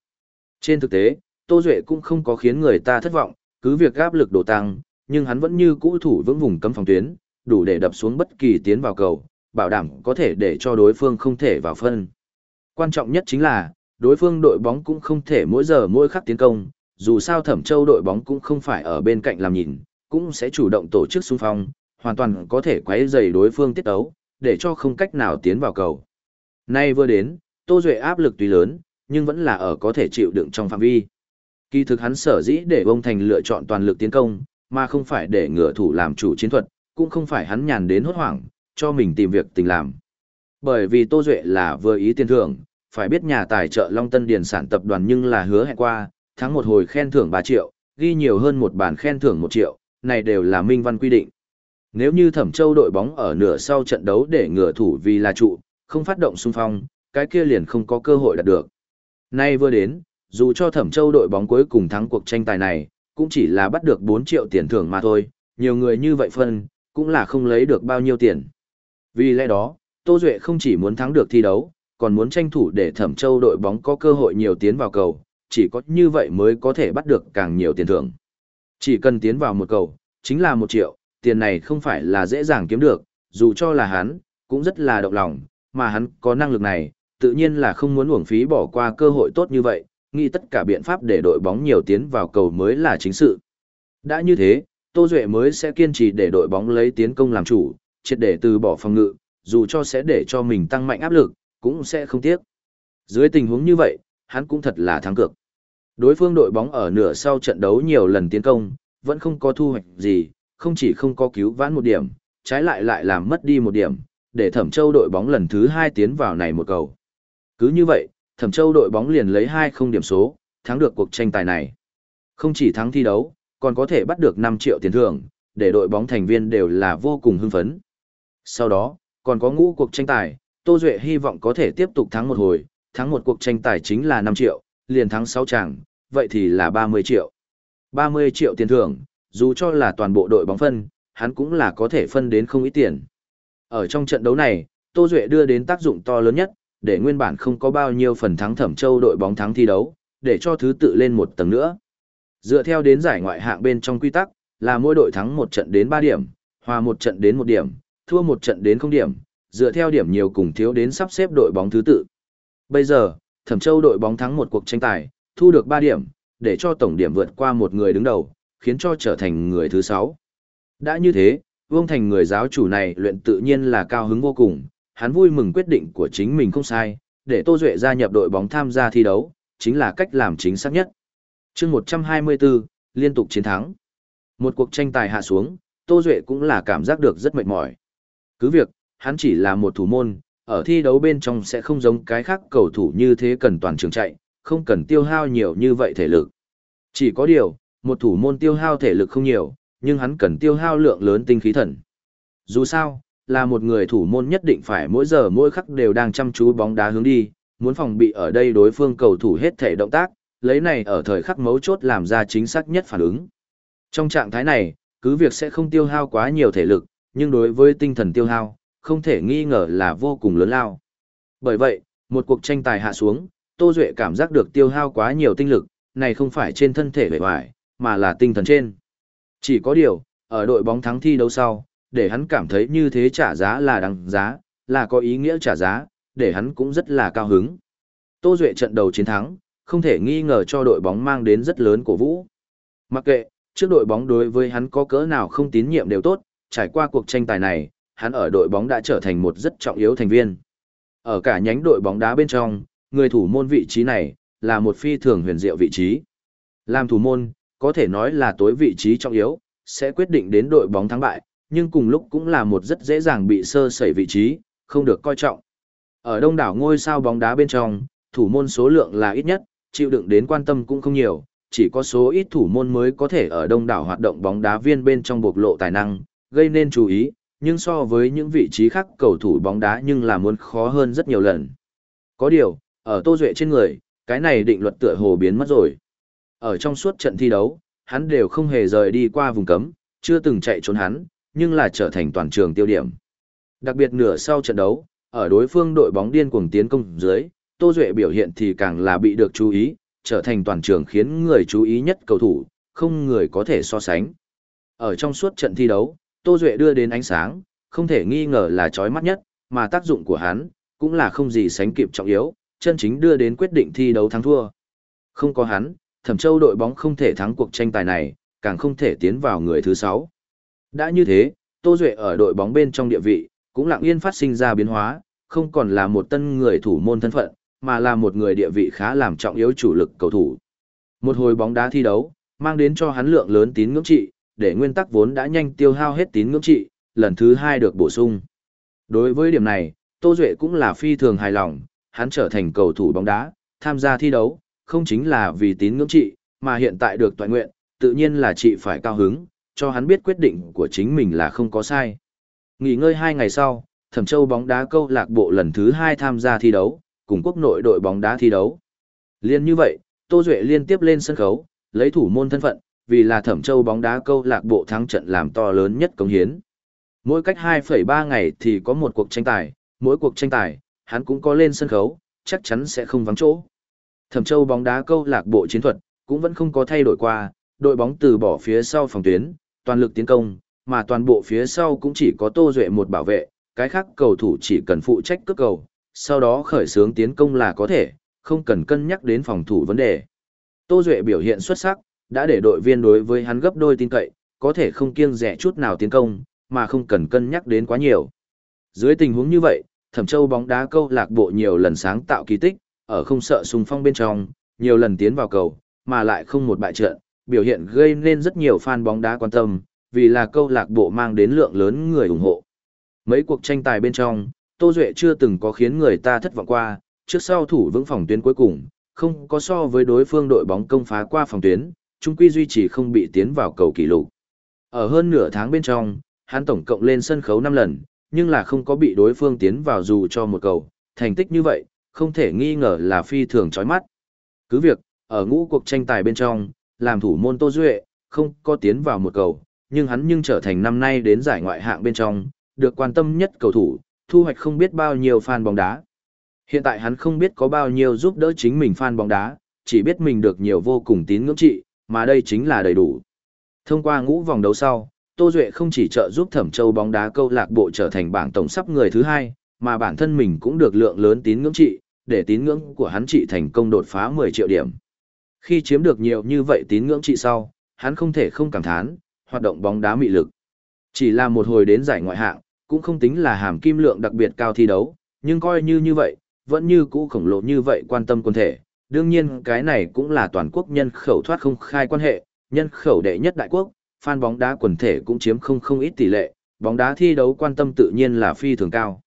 Trên thực tế, Tô Duệ cũng không có khiến người ta thất vọng, cứ việc áp lực đổ tăng, nhưng hắn vẫn như cũ thủ vững vùng cấm phòng tuyến, đủ để đập xuống bất kỳ tiến vào cầu, bảo đảm có thể để cho đối phương không thể vào phân. Quan trọng nhất chính là, đối phương đội bóng cũng không thể mỗi giờ mỗi khắc tiến công, dù sao Thẩm Châu đội bóng cũng không phải ở bên cạnh làm nhìn, cũng sẽ chủ động tổ chức xung phong, hoàn toàn có thể quấy rầy đối phương tiết ấu, để cho không cách nào tiến vào cầu. Nay vừa đến, Tô Duệ áp lực tuy lớn, nhưng vẫn là ở có thể chịu đựng trong phạm vi. Kỳ thực hắn sở dĩ để ông Thành lựa chọn toàn lực tiến công, mà không phải để ngựa thủ làm chủ chiến thuật, cũng không phải hắn nhàn đến hốt hoảng, cho mình tìm việc tình làm. Bởi vì Tô Duệ là vừa ý tiền thưởng, phải biết nhà tài trợ Long Tân Điền sản tập đoàn nhưng là hứa hẹn qua, tháng một hồi khen thưởng 3 triệu, ghi nhiều hơn một bản khen thưởng 1 triệu, này đều là minh văn quy định. Nếu như Thẩm Châu đội bóng ở nửa sau trận đấu để ngừa thủ vì là trụ, không phát động xung phong, cái kia liền không có cơ hội đạt được. Nay vừa đến, dù cho Thẩm Châu đội bóng cuối cùng thắng cuộc tranh tài này, cũng chỉ là bắt được 4 triệu tiền thưởng mà thôi, nhiều người như vậy phân, cũng là không lấy được bao nhiêu tiền. Vì lẽ đó, Tô Duệ không chỉ muốn thắng được thi đấu, còn muốn tranh thủ để Thẩm Châu đội bóng có cơ hội nhiều tiến vào cầu, chỉ có như vậy mới có thể bắt được càng nhiều tiền thưởng. Chỉ cần tiến vào một cầu, chính là một triệu, tiền này không phải là dễ dàng kiếm được, dù cho là hắn, cũng rất là động lòng, mà hắn có năng lực này, tự nhiên là không muốn uổng phí bỏ qua cơ hội tốt như vậy, nghĩ tất cả biện pháp để đội bóng nhiều tiến vào cầu mới là chính sự. Đã như thế, Tô Duệ mới sẽ kiên trì để đội bóng lấy tiến công làm chủ, triệt để từ bỏ phòng ngự, dù cho sẽ để cho mình tăng mạnh áp lực, cũng sẽ không tiếc. Dưới tình huống như vậy, hắn cũng thật là thắng cược. Đối phương đội bóng ở nửa sau trận đấu nhiều lần tiến công, vẫn không có thu hoạch gì, không chỉ không có cứu vãn một điểm, trái lại lại làm mất đi một điểm, để Thẩm Châu đội bóng lần thứ hai tiến vào này một cầu. Cứ như vậy, Thẩm Châu đội bóng liền lấy 2 không điểm số, thắng được cuộc tranh tài này. Không chỉ thắng thi đấu, còn có thể bắt được 5 triệu tiền thưởng, để đội bóng thành viên đều là vô cùng hưng phấn. Sau đó, còn có ngũ cuộc tranh tài, Tô Duệ hy vọng có thể tiếp tục thắng một hồi, thắng một cuộc tranh tài chính là 5 triệu, liền thắng 6 chàng, vậy thì là 30 triệu. 30 triệu tiền thưởng, dù cho là toàn bộ đội bóng phân, hắn cũng là có thể phân đến không ít tiền. Ở trong trận đấu này, Tô Duệ đưa đến tác dụng to lớn nhất, để nguyên bản không có bao nhiêu phần thắng thẩm châu đội bóng thắng thi đấu, để cho thứ tự lên một tầng nữa. Dựa theo đến giải ngoại hạng bên trong quy tắc, là mỗi đội thắng một trận đến 3 điểm, hòa một trận đến 1 điểm, thua một trận đến 0 điểm, dựa theo điểm nhiều cùng thiếu đến sắp xếp đội bóng thứ tự. Bây giờ, Thẩm Châu đội bóng thắng một cuộc tranh tài, thu được 3 điểm, để cho tổng điểm vượt qua một người đứng đầu, khiến cho trở thành người thứ 6. Đã như thế, Vương Thành người giáo chủ này luyện tự nhiên là cao hứng vô cùng, hắn vui mừng quyết định của chính mình không sai, để Tô Duệ gia nhập đội bóng tham gia thi đấu, chính là cách làm chính xác nhất. chương 124, liên tục chiến thắng. Một cuộc tranh tài hạ xuống, Tô Duệ cũng là cảm giác được rất mệt mỏi. Cứ việc, hắn chỉ là một thủ môn, ở thi đấu bên trong sẽ không giống cái khác cầu thủ như thế cần toàn trường chạy, không cần tiêu hao nhiều như vậy thể lực. Chỉ có điều, một thủ môn tiêu hao thể lực không nhiều, nhưng hắn cần tiêu hao lượng lớn tinh khí thần. Dù sao, là một người thủ môn nhất định phải mỗi giờ mỗi khắc đều đang chăm chú bóng đá hướng đi, muốn phòng bị ở đây đối phương cầu thủ hết thể động tác, lấy này ở thời khắc mấu chốt làm ra chính xác nhất phản ứng. Trong trạng thái này, cứ việc sẽ không tiêu hao quá nhiều thể lực, nhưng đối với tinh thần tiêu hao, không thể nghi ngờ là vô cùng lớn lao. Bởi vậy, một cuộc tranh tài hạ xuống, Tô Duệ cảm giác được tiêu hao quá nhiều tinh lực, này không phải trên thân thể bề ngoài, mà là tinh thần trên. Chỉ có điều, ở đội bóng thắng thi đấu sau, để hắn cảm thấy như thế trả giá là đáng giá, là có ý nghĩa trả giá, để hắn cũng rất là cao hứng. Tô Duệ trận đầu chiến thắng, không thể nghi ngờ cho đội bóng mang đến rất lớn cổ vũ. Mặc kệ, trước đội bóng đối với hắn có cỡ nào không tín nhiệm đều tốt, trải qua cuộc tranh tài này, hắn ở đội bóng đã trở thành một rất trọng yếu thành viên. Ở cả nhánh đội bóng đá bên trong, người thủ môn vị trí này, là một phi thường huyền diệu vị trí. Làm thủ môn, có thể nói là tối vị trí trọng yếu, sẽ quyết định đến đội bóng thắng bại, nhưng cùng lúc cũng là một rất dễ dàng bị sơ sẩy vị trí, không được coi trọng. Ở đông đảo ngôi sao bóng đá bên trong, thủ môn số lượng là ít nhất, chịu đựng đến quan tâm cũng không nhiều, chỉ có số ít thủ môn mới có thể ở đông đảo hoạt động bóng đá viên bên trong bộc lộ tài năng, gây nên chú ý, nhưng so với những vị trí khác cầu thủ bóng đá nhưng là muốn khó hơn rất nhiều lần. Có điều, ở Tô Duệ trên người, cái này định luật tựa hồ biến mất rồi. Ở trong suốt trận thi đấu, hắn đều không hề rời đi qua vùng cấm, chưa từng chạy trốn hắn, nhưng là trở thành toàn trường tiêu điểm. Đặc biệt nửa sau trận đấu, ở đối phương đội bóng điên cuồng tiến công dưới, Tô Duệ biểu hiện thì càng là bị được chú ý, trở thành toàn trường khiến người chú ý nhất cầu thủ, không người có thể so sánh. Ở trong suốt trận thi đấu, Tô Duệ đưa đến ánh sáng, không thể nghi ngờ là chói mắt nhất, mà tác dụng của hắn, cũng là không gì sánh kịp trọng yếu, chân chính đưa đến quyết định thi đấu thắng thua. Không có hắn, Thẩm Châu đội bóng không thể thắng cuộc tranh tài này, càng không thể tiến vào người thứ 6. Đã như thế, Tô Duệ ở đội bóng bên trong địa vị, cũng lặng yên phát sinh ra biến hóa, không còn là một tân người thủ môn thân phận, mà là một người địa vị khá làm trọng yếu chủ lực cầu thủ. Một hồi bóng đá thi đấu, mang đến cho hắn lượng lớn tín ngưỡng trị, để nguyên tắc vốn đã nhanh tiêu hao hết tín ngưỡng trị, lần thứ hai được bổ sung. Đối với điểm này, Tô Duệ cũng là phi thường hài lòng, hắn trở thành cầu thủ bóng đá, tham gia thi đấu, không chính là vì tín ngưỡng trị, mà hiện tại được toàn nguyện, tự nhiên là chị phải cao hứng, cho hắn biết quyết định của chính mình là không có sai. Nghỉ ngơi hai ngày sau, Thẩm Châu bóng đá câu lạc bộ lần thứ hai tham gia thi đấu, cùng quốc nội đội bóng đá thi đấu. Liên như vậy, Tô Duệ liên tiếp lên sân khấu, lấy thủ môn thân phận, vì là Thẩm Châu bóng đá câu lạc bộ thắng trận làm to lớn nhất công hiến. Mỗi cách 2,3 ngày thì có một cuộc tranh tài, mỗi cuộc tranh tài, hắn cũng có lên sân khấu, chắc chắn sẽ không vắng chỗ. Thẩm Châu bóng đá câu lạc bộ chiến thuật cũng vẫn không có thay đổi qua, đội bóng từ bỏ phía sau phòng tuyến, toàn lực tiến công, mà toàn bộ phía sau cũng chỉ có Tô Duệ một bảo vệ, cái khác cầu thủ chỉ cần phụ trách cướp cầu, sau đó khởi xướng tiến công là có thể, không cần cân nhắc đến phòng thủ vấn đề. Tô Duệ biểu hiện xuất sắc, đã để đội viên đối với hắn gấp đôi tin cậy, có thể không kiêng rẻ chút nào tiến công, mà không cần cân nhắc đến quá nhiều. Dưới tình huống như vậy, Thẩm Châu bóng đá câu lạc bộ nhiều lần sáng tạo kỳ tích, ở không sợ xung phong bên trong, nhiều lần tiến vào cầu, mà lại không một bại trận, biểu hiện gây nên rất nhiều fan bóng đá quan tâm, vì là câu lạc bộ mang đến lượng lớn người ủng hộ. Mấy cuộc tranh tài bên trong, Tô Duệ chưa từng có khiến người ta thất vọng qua, trước sau thủ vững phòng tuyến cuối cùng, không có so với đối phương đội bóng công phá qua phòng tuyến, chung quy duy trì không bị tiến vào cầu kỷ lục. Ở hơn nửa tháng bên trong, hắn tổng cộng lên sân khấu 5 lần, nhưng là không có bị đối phương tiến vào dù cho một cầu, thành tích như vậy, không thể nghi ngờ là phi thường chói mắt. Cứ việc, ở ngũ cuộc tranh tài bên trong, làm thủ môn Tô Duệ, không có tiến vào một cầu, nhưng hắn nhưng trở thành năm nay đến giải ngoại hạng bên trong, được quan tâm nhất cầu thủ, thu hoạch không biết bao nhiêu fan bóng đá. Hiện tại hắn không biết có bao nhiêu giúp đỡ chính mình fan bóng đá, chỉ biết mình được nhiều vô cùng tín ngưỡng trị, mà đây chính là đầy đủ. Thông qua ngũ vòng đấu sau, Tô Duệ không chỉ trợ giúp Thẩm Châu bóng đá câu lạc bộ trở thành bảng tổng sắp người thứ hai, mà bản thân mình cũng được lượng lớn tín ngưỡng trị, để tín ngưỡng của hắn trị thành công đột phá 10 triệu điểm. Khi chiếm được nhiều như vậy tín ngưỡng trị sau, hắn không thể không cảm thán, hoạt động bóng đá mị lực. Chỉ là một hồi đến giải ngoại hạng, cũng không tính là hàm kim lượng đặc biệt cao thi đấu, nhưng coi như như vậy, vẫn như cũ khổng lồ như vậy quan tâm quân thể. Đương nhiên cái này cũng là toàn quốc nhân khẩu thoát không khai quan hệ, nhân khẩu đệ nhất đại quốc, fan bóng đá quần thể cũng chiếm không không ít tỷ lệ, bóng đá thi đấu quan tâm tự nhiên là phi thường cao.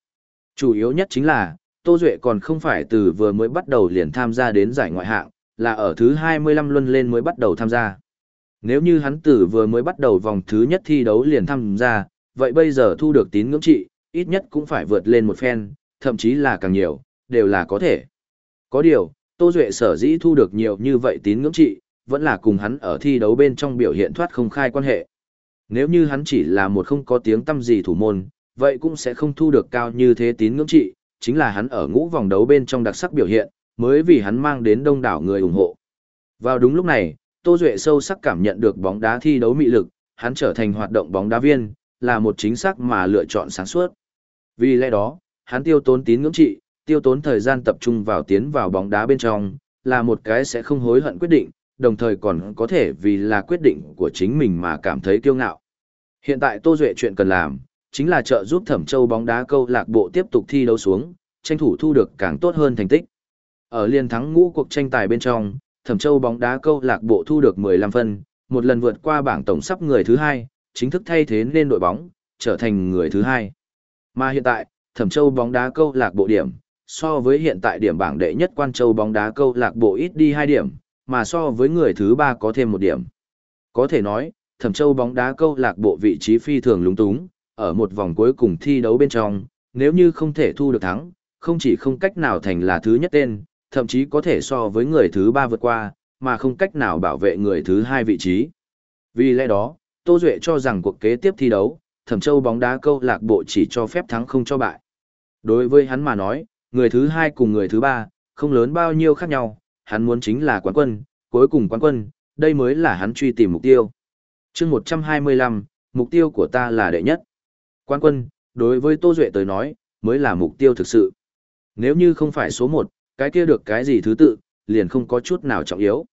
Chủ yếu nhất chính là, Tô Duệ còn không phải từ vừa mới bắt đầu liền tham gia đến giải ngoại hạng, là ở thứ 25 luân lên mới bắt đầu tham gia. Nếu như hắn từ vừa mới bắt đầu vòng thứ nhất thi đấu liền tham gia, vậy bây giờ thu được tín ngưỡng trị, ít nhất cũng phải vượt lên một phen, thậm chí là càng nhiều, đều là có thể. Có điều, Tô Duệ sở dĩ thu được nhiều như vậy tín ngưỡng trị, vẫn là cùng hắn ở thi đấu bên trong biểu hiện thoát không khai quan hệ. Nếu như hắn chỉ là một không có tiếng tâm gì thủ môn, vậy cũng sẽ không thu được cao như thế tín ngưỡng trị, chính là hắn ở ngũ vòng đấu bên trong đặc sắc biểu hiện, mới vì hắn mang đến đông đảo người ủng hộ. Vào đúng lúc này, Tô Duệ sâu sắc cảm nhận được bóng đá thi đấu mị lực, hắn trở thành hoạt động bóng đá viên, là một chính xác mà lựa chọn sáng suốt. Vì lẽ đó, hắn tiêu tốn tín ngưỡng trị, tiêu tốn thời gian tập trung vào tiến vào bóng đá bên trong, là một cái sẽ không hối hận quyết định, đồng thời còn có thể vì là quyết định của chính mình mà cảm thấy kiêu ngạo. Hiện tại Tô Duệ chuyện cần làm, chính là trợ giúp Thẩm Châu bóng đá câu lạc bộ tiếp tục thi đấu xuống, tranh thủ thu được càng tốt hơn thành tích. Ở liên thắng ngũ cuộc tranh tài bên trong, Thẩm Châu bóng đá câu lạc bộ thu được 15 phân, một lần vượt qua bảng tổng sắp người thứ hai, chính thức thay thế nên đội bóng, trở thành người thứ hai. Mà hiện tại, Thẩm Châu bóng đá câu lạc bộ điểm, so với hiện tại điểm bảng đệ nhất Quan Châu bóng đá câu lạc bộ ít đi 2 điểm, mà so với người thứ ba có thêm một điểm. Có thể nói, Thẩm Châu bóng đá câu lạc bộ vị trí phi thường lúng túng, ở một vòng cuối cùng thi đấu bên trong, nếu như không thể thu được thắng, không chỉ không cách nào thành là thứ nhất tên, thậm chí có thể so với người thứ ba vượt qua, mà không cách nào bảo vệ người thứ hai vị trí. Vì lẽ đó, Tô Duệ cho rằng cuộc kế tiếp thi đấu, Thẩm Châu bóng đá câu lạc bộ chỉ cho phép thắng không cho bại. Đối với hắn mà nói, người thứ hai cùng người thứ ba, không lớn bao nhiêu khác nhau, hắn muốn chính là quán quân, cuối cùng quán quân, đây mới là hắn truy tìm mục tiêu. chương 125, mục tiêu của ta là đệ nhất. Quán quân, đối với Tô Duệ tới nói, mới là mục tiêu thực sự. Nếu như không phải số 1, cái kia được cái gì thứ tự, liền không có chút nào trọng yếu.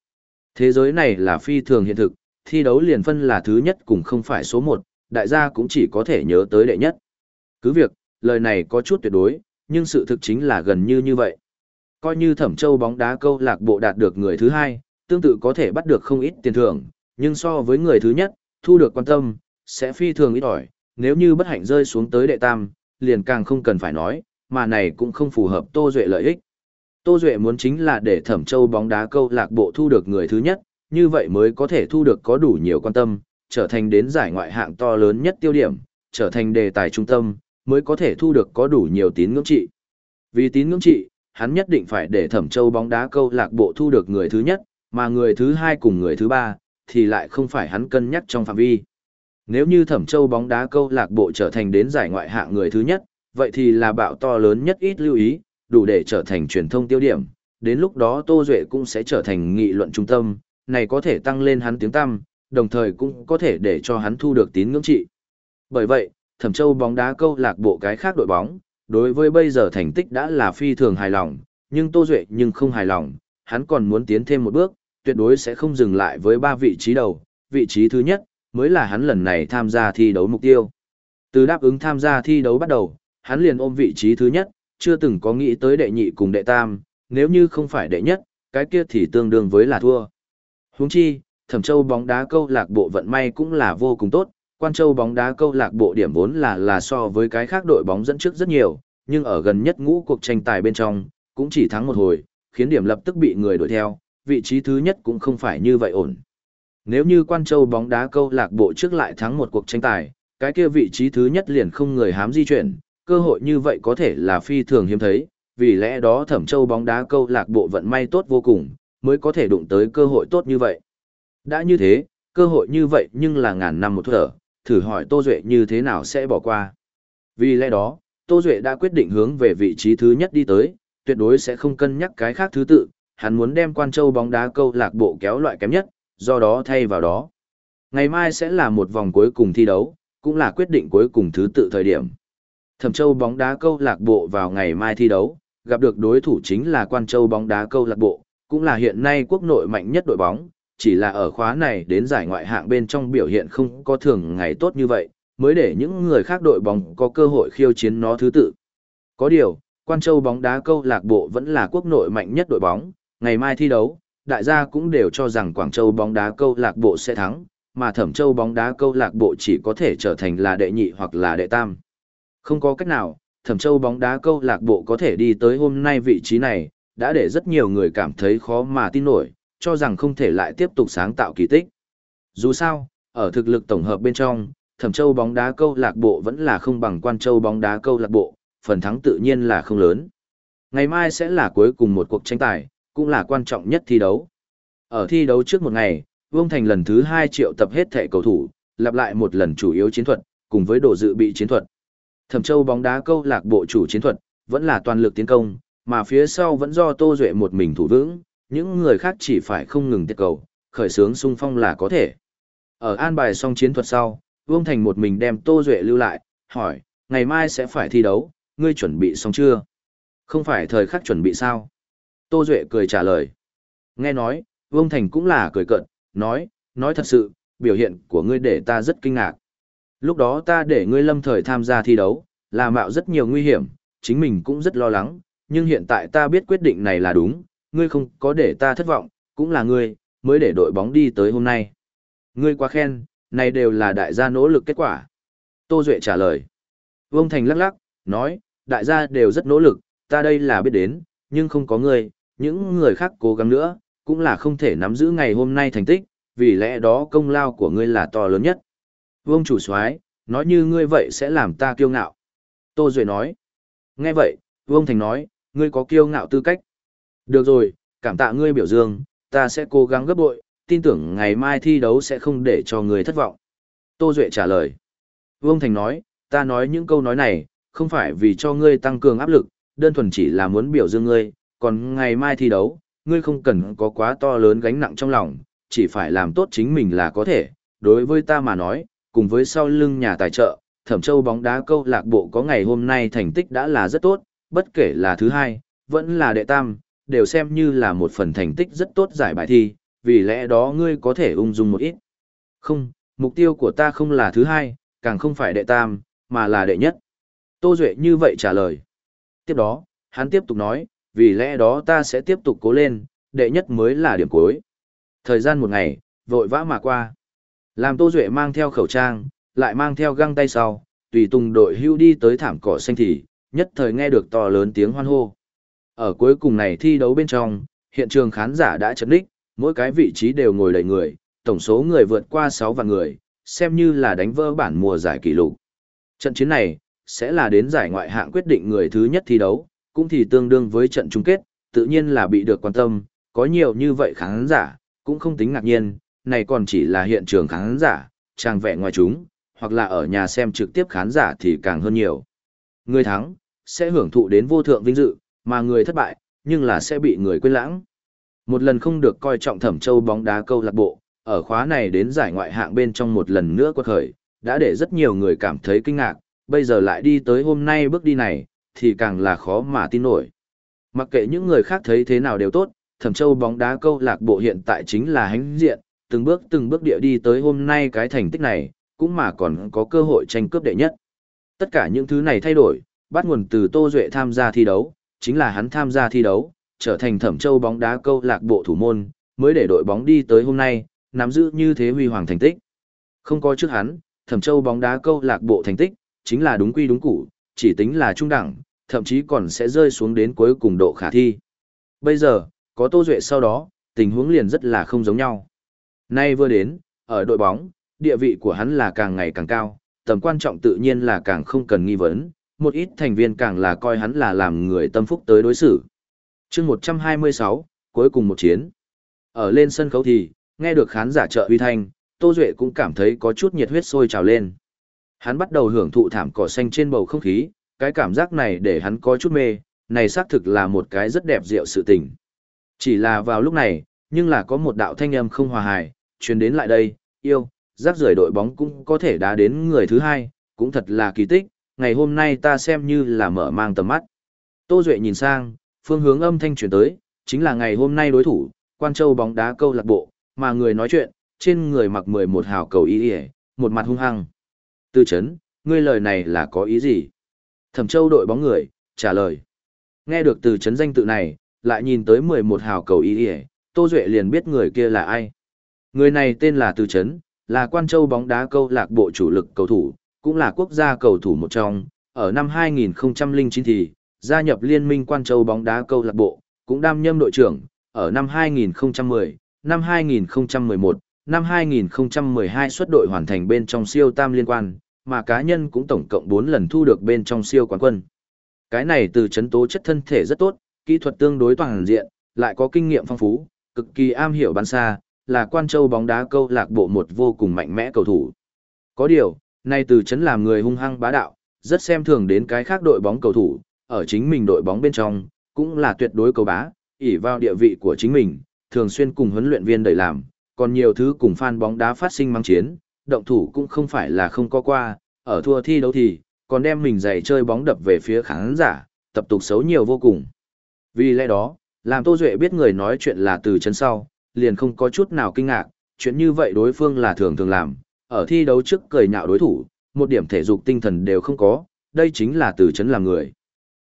Thế giới này là phi thường hiện thực, thi đấu liền phân là thứ nhất cũng không phải số 1, đại gia cũng chỉ có thể nhớ tới đệ nhất. Cứ việc, lời này có chút tuyệt đối, nhưng sự thực chính là gần như như vậy. Coi như thẩm châu bóng đá câu lạc bộ đạt được người thứ hai, tương tự có thể bắt được không ít tiền thưởng, nhưng so với người thứ nhất, thu được quan tâm, sẽ phi thường ít ỏi, nếu như bất hạnh rơi xuống tới đệ tam, liền càng không cần phải nói, mà này cũng không phù hợp Tô Duệ lợi ích. Tô Duệ muốn chính là để thẩm châu bóng đá câu lạc bộ thu được người thứ nhất, như vậy mới có thể thu được có đủ nhiều quan tâm, trở thành đến giải ngoại hạng to lớn nhất tiêu điểm, trở thành đề tài trung tâm, mới có thể thu được có đủ nhiều tín ngưỡng trị. Vì tín ngưỡng trị, hắn nhất định phải để thẩm châu bóng đá câu lạc bộ thu được người thứ nhất, mà người thứ hai cùng người thứ ba, thì lại không phải hắn cân nhắc trong phạm vi. Nếu như thẩm châu bóng đá câu lạc bộ trở thành đến giải ngoại hạng người thứ nhất, vậy thì là bạo to lớn nhất ít lưu ý, đủ để trở thành truyền thông tiêu điểm. Đến lúc đó Tô Duệ cũng sẽ trở thành nghị luận trung tâm, này có thể tăng lên hắn tiếng tăm, đồng thời cũng có thể để cho hắn thu được tín ngưỡng trị. Bởi vậy, Thẩm Châu bóng đá câu lạc bộ cái khác đội bóng, đối với bây giờ thành tích đã là phi thường hài lòng, nhưng Tô Duệ nhưng không hài lòng, hắn còn muốn tiến thêm một bước, tuyệt đối sẽ không dừng lại với ba vị trí đầu, vị trí thứ nhất, mới là hắn lần này tham gia thi đấu mục tiêu. Từ đáp ứng tham gia thi đấu bắt đầu, hắn liền ôm vị trí thứ nhất, chưa từng có nghĩ tới đệ nhị cùng đệ tam, nếu như không phải đệ nhất, cái kia thì tương đương với là thua. Huống chi, Thẩm Châu bóng đá câu lạc bộ vận may cũng là vô cùng tốt, Quan Châu bóng đá câu lạc bộ điểm vốn là là so với cái khác đội bóng dẫn trước rất nhiều, nhưng ở gần nhất ngũ cuộc tranh tài bên trong, cũng chỉ thắng một hồi, khiến điểm lập tức bị người đuổi theo, vị trí thứ nhất cũng không phải như vậy ổn. Nếu như Quan Châu bóng đá câu lạc bộ trước lại thắng một cuộc tranh tài, cái kia vị trí thứ nhất liền không người hám di chuyển, cơ hội như vậy có thể là phi thường hiếm thấy, vì lẽ đó Thẩm Châu bóng đá câu lạc bộ vận may tốt vô cùng, mới có thể đụng tới cơ hội tốt như vậy. Đã như thế, cơ hội như vậy nhưng là ngàn năm một thở, thử hỏi Tô Duệ như thế nào sẽ bỏ qua. Vì lẽ đó, Tô Duệ đã quyết định hướng về vị trí thứ nhất đi tới, tuyệt đối sẽ không cân nhắc cái khác thứ tự, hắn muốn đem Quan Châu bóng đá câu lạc bộ kéo loại kém nhất, do đó thay vào đó. Ngày mai sẽ là một vòng cuối cùng thi đấu, cũng là quyết định cuối cùng thứ tự thời điểm. Thẩm Châu bóng đá câu lạc bộ vào ngày mai thi đấu, gặp được đối thủ chính là Quan Châu bóng đá câu lạc bộ, cũng là hiện nay quốc nội mạnh nhất đội bóng, chỉ là ở khóa này đến giải ngoại hạng bên trong biểu hiện không có thường ngày tốt như vậy, mới để những người khác đội bóng có cơ hội khiêu chiến nó thứ tự. Có điều, Quan Châu bóng đá câu lạc bộ vẫn là quốc nội mạnh nhất đội bóng, ngày mai thi đấu, đại gia cũng đều cho rằng Quảng Châu bóng đá câu lạc bộ sẽ thắng, mà Thẩm Châu bóng đá câu lạc bộ chỉ có thể trở thành là đệ nhị hoặc là đệ tam. Không có cách nào, Thẩm Châu bóng đá câu lạc bộ có thể đi tới hôm nay vị trí này, đã để rất nhiều người cảm thấy khó mà tin nổi, cho rằng không thể lại tiếp tục sáng tạo kỳ tích. Dù sao, ở thực lực tổng hợp bên trong, Thẩm Châu bóng đá câu lạc bộ vẫn là không bằng Quan Châu bóng đá câu lạc bộ, phần thắng tự nhiên là không lớn. Ngày mai sẽ là cuối cùng một cuộc tranh tài, cũng là quan trọng nhất thi đấu. Ở thi đấu trước một ngày, Vương Thành lần thứ 2 triệu tập hết thể cầu thủ, lặp lại một lần chủ yếu chiến thuật, cùng với đồ dự bị chiến thuật. Thẩm Châu bóng đá câu lạc bộ chủ chiến thuật, vẫn là toàn lực tiến công, mà phía sau vẫn do Tô Duệ một mình thủ vững, những người khác chỉ phải không ngừng tiết cầu, khởi sướng xung phong là có thể. Ở an bài xong chiến thuật sau, Vương Thành một mình đem Tô Duệ lưu lại, hỏi, ngày mai sẽ phải thi đấu, ngươi chuẩn bị xong chưa? Không phải thời khắc chuẩn bị sao? Tô Duệ cười trả lời. Nghe nói, Vương Thành cũng là cười cận, nói, nói thật sự, biểu hiện của ngươi để ta rất kinh ngạc. Lúc đó ta để ngươi lâm thời tham gia thi đấu, là mạo rất nhiều nguy hiểm, chính mình cũng rất lo lắng, nhưng hiện tại ta biết quyết định này là đúng, ngươi không có để ta thất vọng, cũng là ngươi, mới để đội bóng đi tới hôm nay. Ngươi quá khen, này đều là đại gia nỗ lực kết quả. Tô Duệ trả lời. Vương Thành lắc lắc, nói, đại gia đều rất nỗ lực, ta đây là biết đến, nhưng không có ngươi, những người khác cố gắng nữa, cũng là không thể nắm giữ ngày hôm nay thành tích, vì lẽ đó công lao của ngươi là to lớn nhất. Vương chủ soái nói như ngươi vậy sẽ làm ta kiêu ngạo. Tô Duệ nói. Nghe vậy, Vương Thành nói, ngươi có kiêu ngạo tư cách. Được rồi, cảm tạ ngươi biểu dương, ta sẽ cố gắng gấp bội, tin tưởng ngày mai thi đấu sẽ không để cho ngươi thất vọng. Tô Duệ trả lời. Vương Thành nói, ta nói những câu nói này, không phải vì cho ngươi tăng cường áp lực, đơn thuần chỉ là muốn biểu dương ngươi, còn ngày mai thi đấu, ngươi không cần có quá to lớn gánh nặng trong lòng, chỉ phải làm tốt chính mình là có thể. Đối với ta mà nói, cùng với sau lưng nhà tài trợ, Thẩm Châu bóng đá câu lạc bộ có ngày hôm nay thành tích đã là rất tốt, bất kể là thứ hai, vẫn là đệ tam, đều xem như là một phần thành tích rất tốt giải bài thi, vì lẽ đó ngươi có thể ung dung một ít. Không, mục tiêu của ta không là thứ hai, càng không phải đệ tam, mà là đệ nhất. Tô Duệ như vậy trả lời. Tiếp đó, hắn tiếp tục nói, vì lẽ đó ta sẽ tiếp tục cố lên, đệ nhất mới là điểm cuối. Thời gian một ngày, vội vã mà qua. Làm Tô Duệ mang theo khẩu trang, lại mang theo găng tay sau, tùy tùng đội hưu đi tới thảm cỏ xanh thì, nhất thời nghe được to lớn tiếng hoan hô. Ở cuối cùng này thi đấu bên trong, hiện trường khán giả đã chấn đích, mỗi cái vị trí đều ngồi đầy người, tổng số người vượt qua 6 vạn người, xem như là đánh vỡ bản mùa giải kỷ lục. Trận chiến này, sẽ là đến giải ngoại hạng quyết định người thứ nhất thi đấu, cũng thì tương đương với trận chung kết, tự nhiên là bị được quan tâm, có nhiều như vậy khán giả, cũng không tính ngạc nhiên, này còn chỉ là hiện trường khán giả, trang vẻ ngoài chúng, hoặc là ở nhà xem trực tiếp khán giả thì càng hơn nhiều. Người thắng, sẽ hưởng thụ đến vô thượng vinh dự, mà người thất bại, nhưng là sẽ bị người quên lãng. Một lần không được coi trọng thẩm châu bóng đá câu lạc bộ, ở khóa này đến giải ngoại hạng bên trong một lần nữa quật khởi, đã để rất nhiều người cảm thấy kinh ngạc, bây giờ lại đi tới hôm nay bước đi này, thì càng là khó mà tin nổi. Mặc kệ những người khác thấy thế nào đều tốt, thẩm châu bóng đá câu lạc bộ hiện tại chính là hánh diện, từng bước từng bước địa đi tới hôm nay cái thành tích này, cũng mà còn có cơ hội tranh cướp đệ nhất. Tất cả những thứ này thay đổi, bắt nguồn từ Tô Duệ tham gia thi đấu, chính là hắn tham gia thi đấu, trở thành thẩm châu bóng đá câu lạc bộ thủ môn, mới để đội bóng đi tới hôm nay, nắm giữ như thế huy hoàng thành tích. Không có trước hắn, thẩm châu bóng đá câu lạc bộ thành tích, chính là đúng quy đúng củ, chỉ tính là trung đẳng, thậm chí còn sẽ rơi xuống đến cuối cùng độ khả thi. Bây giờ, có Tô Duệ sau đó, tình huống liền rất là không giống nhau. Nay vừa đến, ở đội bóng, địa vị của hắn là càng ngày càng cao, tầm quan trọng tự nhiên là càng không cần nghi vấn, một ít thành viên càng là coi hắn là làm người tâm phúc tới đối xử. chương 126, cuối cùng một chiến. Ở lên sân khấu thì, nghe được khán giả trợ uy thanh, Tô Duệ cũng cảm thấy có chút nhiệt huyết sôi trào lên. Hắn bắt đầu hưởng thụ thảm cỏ xanh trên bầu không khí, cái cảm giác này để hắn có chút mê, này xác thực là một cái rất đẹp diệu sự tình. Chỉ là vào lúc này, nhưng là có một đạo thanh âm không hòa hài, truyền đến lại đây, yêu, rác rưởi đội bóng cũng có thể đá đến người thứ hai, cũng thật là kỳ tích, ngày hôm nay ta xem như là mở mang tầm mắt. Tô Duệ nhìn sang, phương hướng âm thanh chuyển tới, chính là ngày hôm nay đối thủ, Quan Châu bóng đá câu lạc bộ, mà người nói chuyện, trên người mặc 11 hào cầu ý ý, một mặt hung hăng. Tư chấn, ngươi lời này là có ý gì? Thẩm Châu đội bóng người, trả lời. Nghe được từ chấn danh tự này, lại nhìn tới 11 hào cầu ý ý, Tô Duệ liền biết người kia là ai. Người này tên là Từ Chấn, là Quan Châu bóng đá câu lạc bộ chủ lực cầu thủ, cũng là quốc gia cầu thủ một trong. Ở năm 2009 thì, gia nhập Liên minh Quan Châu bóng đá câu lạc bộ, cũng đảm nhâm đội trưởng, ở năm 2010, năm 2011, năm 2012 xuất đội hoàn thành bên trong siêu tam liên quan, mà cá nhân cũng tổng cộng 4 lần thu được bên trong siêu quán quân. Cái này từ chấn tố chất thân thể rất tốt, kỹ thuật tương đối toàn diện, lại có kinh nghiệm phong phú, cực kỳ am hiểu bắn xa, là quan châu bóng đá câu lạc bộ một vô cùng mạnh mẽ cầu thủ. Có điều, nay từ chấn làm người hung hăng bá đạo, rất xem thường đến cái khác đội bóng cầu thủ, ở chính mình đội bóng bên trong, cũng là tuyệt đối cầu bá, ỷ vào địa vị của chính mình, thường xuyên cùng huấn luyện viên đẩy làm, còn nhiều thứ cùng fan bóng đá phát sinh mang chiến, động thủ cũng không phải là không có qua, ở thua thi đấu thì, còn đem mình giày chơi bóng đập về phía khán giả, tập tục xấu nhiều vô cùng. Vì lẽ đó, làm Tô Duệ biết người nói chuyện là từ chân sau, liền không có chút nào kinh ngạc, chuyện như vậy đối phương là thường thường làm, ở thi đấu trước cười nhạo đối thủ, một điểm thể dục tinh thần đều không có, đây chính là từ chấn làm người.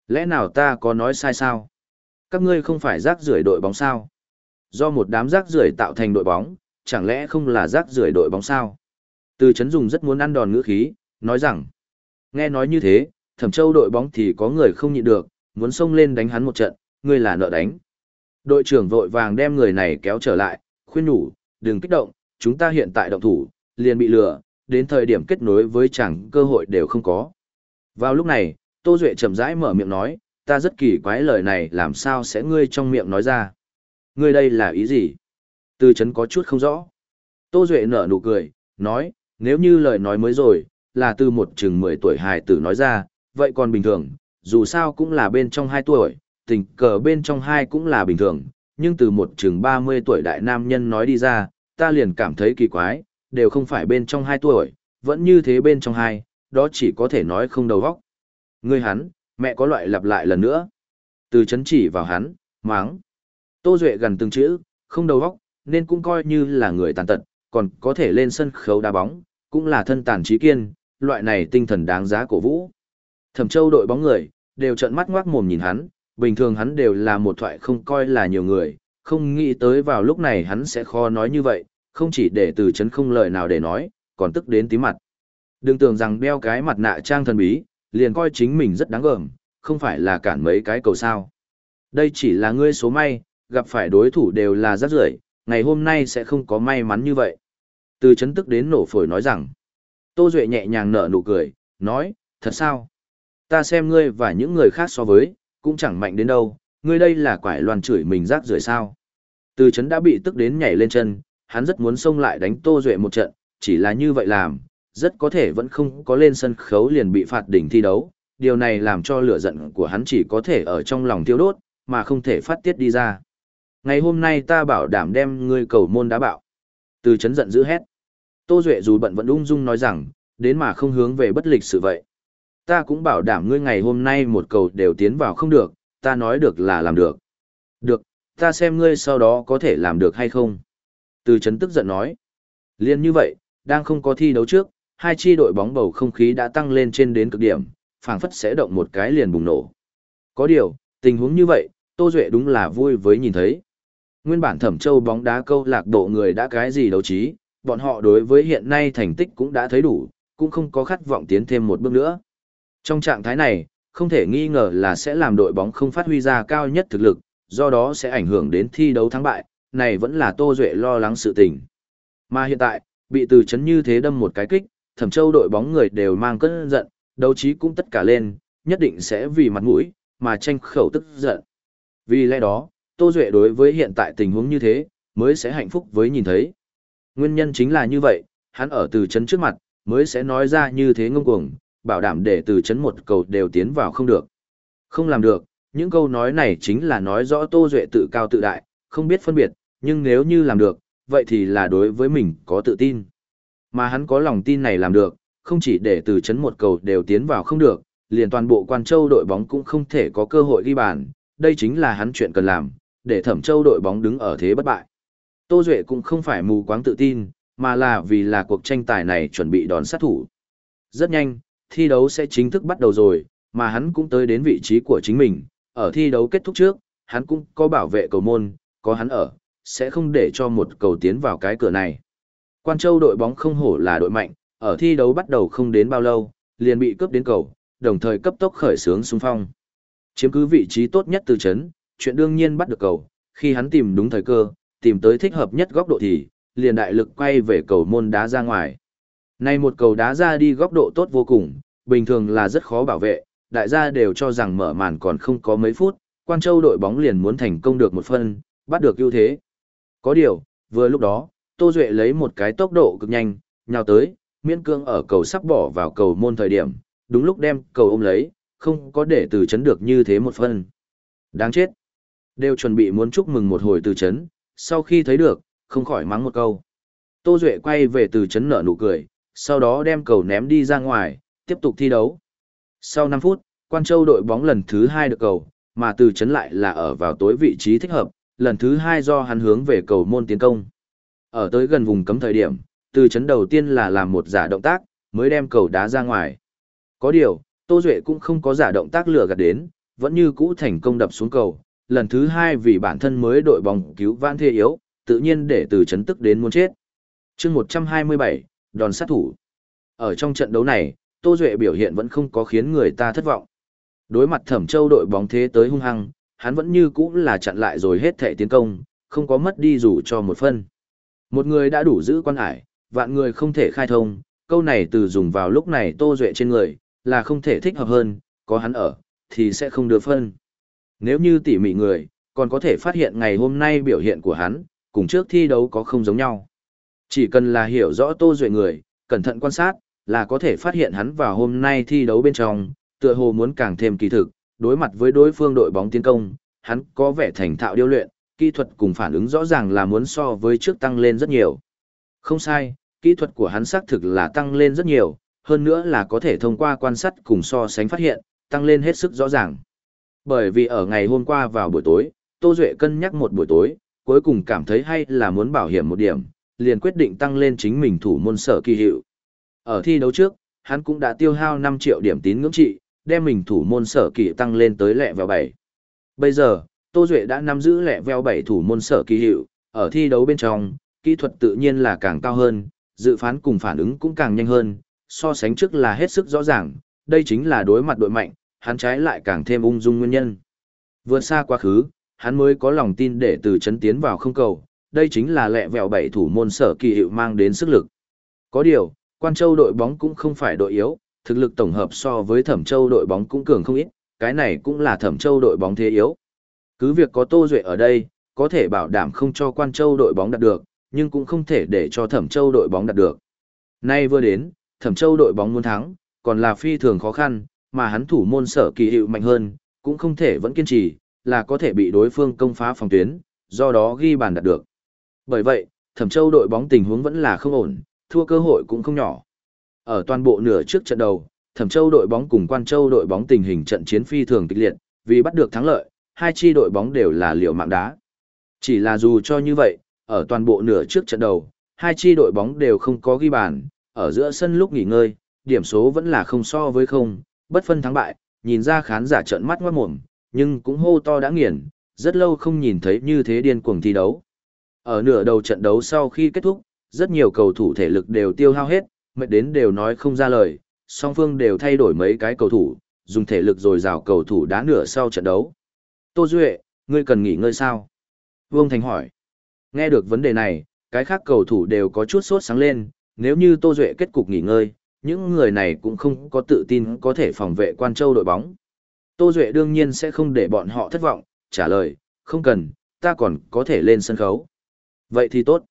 Lẽ nào ta có nói sai sao? Các ngươi không phải rác rưởi đội bóng sao? Do một đám rác rưởi tạo thành đội bóng, chẳng lẽ không là rác rưởi đội bóng sao? Từ chấn dùng rất muốn ăn đòn ngữ khí, nói rằng, nghe nói như thế, thẩm châu đội bóng thì có người không nhịn được, muốn xông lên đánh hắn một trận, ngươi là nợ đánh. Đội trưởng vội vàng đem người này kéo trở lại, khuyên nhủ, đừng kích động, chúng ta hiện tại động thủ, liền bị lừa, đến thời điểm kết nối với chẳng cơ hội đều không có. Vào lúc này, Tô Duệ chậm rãi mở miệng nói, ta rất kỳ quái lời này làm sao sẽ ngươi trong miệng nói ra. Ngươi đây là ý gì? Tư chấn có chút không rõ. Tô Duệ nở nụ cười, nói, nếu như lời nói mới rồi, là từ một chừng 10 tuổi hài tử nói ra, vậy còn bình thường, dù sao cũng là bên trong 2 tuổi, tình cờ bên trong hai cũng là bình thường, nhưng từ một chừng 30 tuổi đại nam nhân nói đi ra, ta liền cảm thấy kỳ quái, đều không phải bên trong hai tuổi, vẫn như thế bên trong hai, đó chỉ có thể nói không đầu vóc. Ngươi hắn, mẹ có loại lặp lại lần nữa. Từ chấn chỉ vào hắn, máng. Tô Duệ gần từng chữ, không đầu vóc, nên cũng coi như là người tàn tật, còn có thể lên sân khấu đá bóng, cũng là thân tàn trí kiên, loại này tinh thần đáng giá cổ vũ. Thẩm Châu đội bóng người, đều trợn mắt ngoác mồm nhìn hắn, bình thường hắn đều là một thoại không coi là nhiều người, không nghĩ tới vào lúc này hắn sẽ khó nói như vậy, không chỉ để từ chấn không lời nào để nói, còn tức đến tí mặt. Đừng tưởng rằng đeo cái mặt nạ trang thần bí, liền coi chính mình rất đáng gờm, không phải là cản mấy cái cầu sao. Đây chỉ là ngươi số may, gặp phải đối thủ đều là rất rưởi, ngày hôm nay sẽ không có may mắn như vậy. Từ chấn tức đến nổ phổi nói rằng, Tô Duệ nhẹ nhàng nở nụ cười, nói, thật sao? Ta xem ngươi và những người khác so với, cũng chẳng mạnh đến đâu, ngươi đây là quải loàn chửi mình rác rưởi sao. Từ chấn đã bị tức đến nhảy lên chân, hắn rất muốn xông lại đánh Tô Duệ một trận, chỉ là như vậy làm, rất có thể vẫn không có lên sân khấu liền bị phạt đỉnh thi đấu, điều này làm cho lửa giận của hắn chỉ có thể ở trong lòng tiêu đốt, mà không thể phát tiết đi ra. Ngày hôm nay ta bảo đảm đem ngươi cầu môn đá bạo. Từ chấn giận dữ hét. Tô Duệ dù bận vẫn ung dung nói rằng, đến mà không hướng về bất lịch sự vậy ta cũng bảo đảm ngươi ngày hôm nay một cầu đều tiến vào không được, ta nói được là làm được. Được, ta xem ngươi sau đó có thể làm được hay không. Từ chấn tức giận nói. Liên như vậy, đang không có thi đấu trước, hai chi đội bóng bầu không khí đã tăng lên trên đến cực điểm, phảng phất sẽ động một cái liền bùng nổ. Có điều, tình huống như vậy, Tô Duệ đúng là vui với nhìn thấy. Nguyên bản thẩm châu bóng đá câu lạc bộ người đã cái gì đấu trí, bọn họ đối với hiện nay thành tích cũng đã thấy đủ, cũng không có khát vọng tiến thêm một bước nữa. Trong trạng thái này, không thể nghi ngờ là sẽ làm đội bóng không phát huy ra cao nhất thực lực, do đó sẽ ảnh hưởng đến thi đấu thắng bại, này vẫn là Tô Duệ lo lắng sự tình. Mà hiện tại, bị từ chấn như thế đâm một cái kích, thẩm châu đội bóng người đều mang cơn giận, đấu trí cũng tất cả lên, nhất định sẽ vì mặt mũi, mà tranh khẩu tức giận. Vì lẽ đó, Tô Duệ đối với hiện tại tình huống như thế, mới sẽ hạnh phúc với nhìn thấy. Nguyên nhân chính là như vậy, hắn ở từ chấn trước mặt, mới sẽ nói ra như thế ngông cuồng, bảo đảm để từ chấn một cầu đều tiến vào không được. Không làm được, những câu nói này chính là nói rõ Tô Duệ tự cao tự đại, không biết phân biệt, nhưng nếu như làm được, vậy thì là đối với mình có tự tin. Mà hắn có lòng tin này làm được, không chỉ để từ chấn một cầu đều tiến vào không được, liền toàn bộ quan châu đội bóng cũng không thể có cơ hội ghi bàn, đây chính là hắn chuyện cần làm, để thẩm châu đội bóng đứng ở thế bất bại. Tô Duệ cũng không phải mù quáng tự tin, mà là vì là cuộc tranh tài này chuẩn bị đón sát thủ. Rất nhanh, thi đấu sẽ chính thức bắt đầu rồi, mà hắn cũng tới đến vị trí của chính mình, ở thi đấu kết thúc trước, hắn cũng có bảo vệ cầu môn, có hắn ở, sẽ không để cho một cầu tiến vào cái cửa này. Quan Châu đội bóng không hổ là đội mạnh, ở thi đấu bắt đầu không đến bao lâu, liền bị cướp đến cầu, đồng thời cấp tốc khởi xướng xung phong. Chiếm cứ vị trí tốt nhất từ chấn, chuyện đương nhiên bắt được cầu, khi hắn tìm đúng thời cơ, tìm tới thích hợp nhất góc độ thì, liền đại lực quay về cầu môn đá ra ngoài. Nay một cầu đá ra đi góc độ tốt vô cùng, bình thường là rất khó bảo vệ, đại gia đều cho rằng mở màn còn không có mấy phút, Quan Châu đội bóng liền muốn thành công được một phân, bắt được ưu thế. Có điều, vừa lúc đó, Tô Duệ lấy một cái tốc độ cực nhanh, nhào tới, miễn cương ở cầu sắp bỏ vào cầu môn thời điểm, đúng lúc đem cầu ôm lấy, không có để từ chấn được như thế một phân. Đáng chết. Đều chuẩn bị muốn chúc mừng một hồi từ chấn, sau khi thấy được, không khỏi mắng một câu. Tô Duệ quay về từ chấn nở nụ cười, sau đó đem cầu ném đi ra ngoài, tiếp tục thi đấu. Sau 5 phút, Quan Châu đội bóng lần thứ 2 được cầu, mà từ chấn lại là ở vào tối vị trí thích hợp, lần thứ hai do hắn hướng về cầu môn tiến công. Ở tới gần vùng cấm thời điểm, từ chấn đầu tiên là làm một giả động tác, mới đem cầu đá ra ngoài. Có điều, Tô Duệ cũng không có giả động tác lừa gạt đến, vẫn như cũ thành công đập xuống cầu. Lần thứ hai vì bản thân mới đội bóng cứu vãn thê yếu, tự nhiên để từ chấn tức đến muốn chết. chương 127, đòn sát thủ. Ở trong trận đấu này, Tô Duệ biểu hiện vẫn không có khiến người ta thất vọng. Đối mặt thẩm châu đội bóng thế tới hung hăng, hắn vẫn như cũ là chặn lại rồi hết thể tiến công, không có mất đi dù cho một phân. Một người đã đủ giữ quan ải, vạn người không thể khai thông, câu này từ dùng vào lúc này Tô Duệ trên người, là không thể thích hợp hơn, có hắn ở, thì sẽ không được phân. Nếu như tỉ mỉ người, còn có thể phát hiện ngày hôm nay biểu hiện của hắn, cùng trước thi đấu có không giống nhau. Chỉ cần là hiểu rõ Tô Duệ người, cẩn thận quan sát, là có thể phát hiện hắn vào hôm nay thi đấu bên trong, tựa hồ muốn càng thêm kỳ thực, đối mặt với đối phương đội bóng tiến công, hắn có vẻ thành thạo điêu luyện, kỹ thuật cùng phản ứng rõ ràng là muốn so với trước tăng lên rất nhiều. Không sai, kỹ thuật của hắn xác thực là tăng lên rất nhiều, hơn nữa là có thể thông qua quan sát cùng so sánh phát hiện, tăng lên hết sức rõ ràng. Bởi vì ở ngày hôm qua vào buổi tối, Tô Duệ cân nhắc một buổi tối, cuối cùng cảm thấy hay là muốn bảo hiểm một điểm, liền quyết định tăng lên chính mình thủ môn sở kỳ hiệu. Ở thi đấu trước, hắn cũng đã tiêu hao 5 triệu điểm tín ngưỡng trị, đem mình thủ môn sở kỳ tăng lên tới lẹ vèo bảy. Bây giờ, Tô Duệ đã nắm giữ lẹ vèo bảy thủ môn sở kỳ hiệu, ở thi đấu bên trong, kỹ thuật tự nhiên là càng cao hơn, dự phán cùng phản ứng cũng càng nhanh hơn, so sánh trước là hết sức rõ ràng, đây chính là đối mặt đội mạnh, hắn trái lại càng thêm ung dung nguyên nhân. Vượt xa quá khứ, hắn mới có lòng tin để từ chấn tiến vào không cầu, đây chính là lẹ vẹo bảy thủ môn sở kỳ hiệu mang đến sức lực. Có điều, Quan Châu đội bóng cũng không phải đội yếu, thực lực tổng hợp so với Thẩm Châu đội bóng cũng cường không ít, cái này cũng là Thẩm Châu đội bóng thế yếu. Cứ việc có Tô Duệ ở đây, có thể bảo đảm không cho Quan Châu đội bóng đạt được, nhưng cũng không thể để cho Thẩm Châu đội bóng đạt được. Nay vừa đến, Thẩm Châu đội bóng muốn thắng, còn là phi thường khó khăn, mà hắn thủ môn sở kỳ hiệu mạnh hơn, cũng không thể vẫn kiên trì, là có thể bị đối phương công phá phòng tuyến, do đó ghi bàn đạt được. Bởi vậy, Thẩm Châu đội bóng tình huống vẫn là không ổn, thua cơ hội cũng không nhỏ. Ở toàn bộ nửa trước trận đầu, Thẩm Châu đội bóng cùng Quan Châu đội bóng tình hình trận chiến phi thường kịch liệt, vì bắt được thắng lợi, hai chi đội bóng đều là liều mạng đá. Chỉ là dù cho như vậy, ở toàn bộ nửa trước trận đầu, hai chi đội bóng đều không có ghi bàn, ở giữa sân lúc nghỉ ngơi, điểm số vẫn là không so với không, bất phân thắng bại, nhìn ra khán giả trợn mắt ngoát mồm, nhưng cũng hô to đã nghiền, rất lâu không nhìn thấy như thế điên cuồng thi đấu. Ở nửa đầu trận đấu sau khi kết thúc, rất nhiều cầu thủ thể lực đều tiêu hao hết, mệt đến đều nói không ra lời, song phương đều thay đổi mấy cái cầu thủ, dùng thể lực rồi rào cầu thủ đá nửa sau trận đấu. Tô Duệ, ngươi cần nghỉ ngơi sao? Vương Thành hỏi. Nghe được vấn đề này, cái khác cầu thủ đều có chút sốt sáng lên, nếu như Tô Duệ kết cục nghỉ ngơi, những người này cũng không có tự tin có thể phòng vệ quan châu đội bóng. Tô Duệ đương nhiên sẽ không để bọn họ thất vọng, trả lời, không cần, ta còn có thể lên sân khấu. Vậy thì tốt.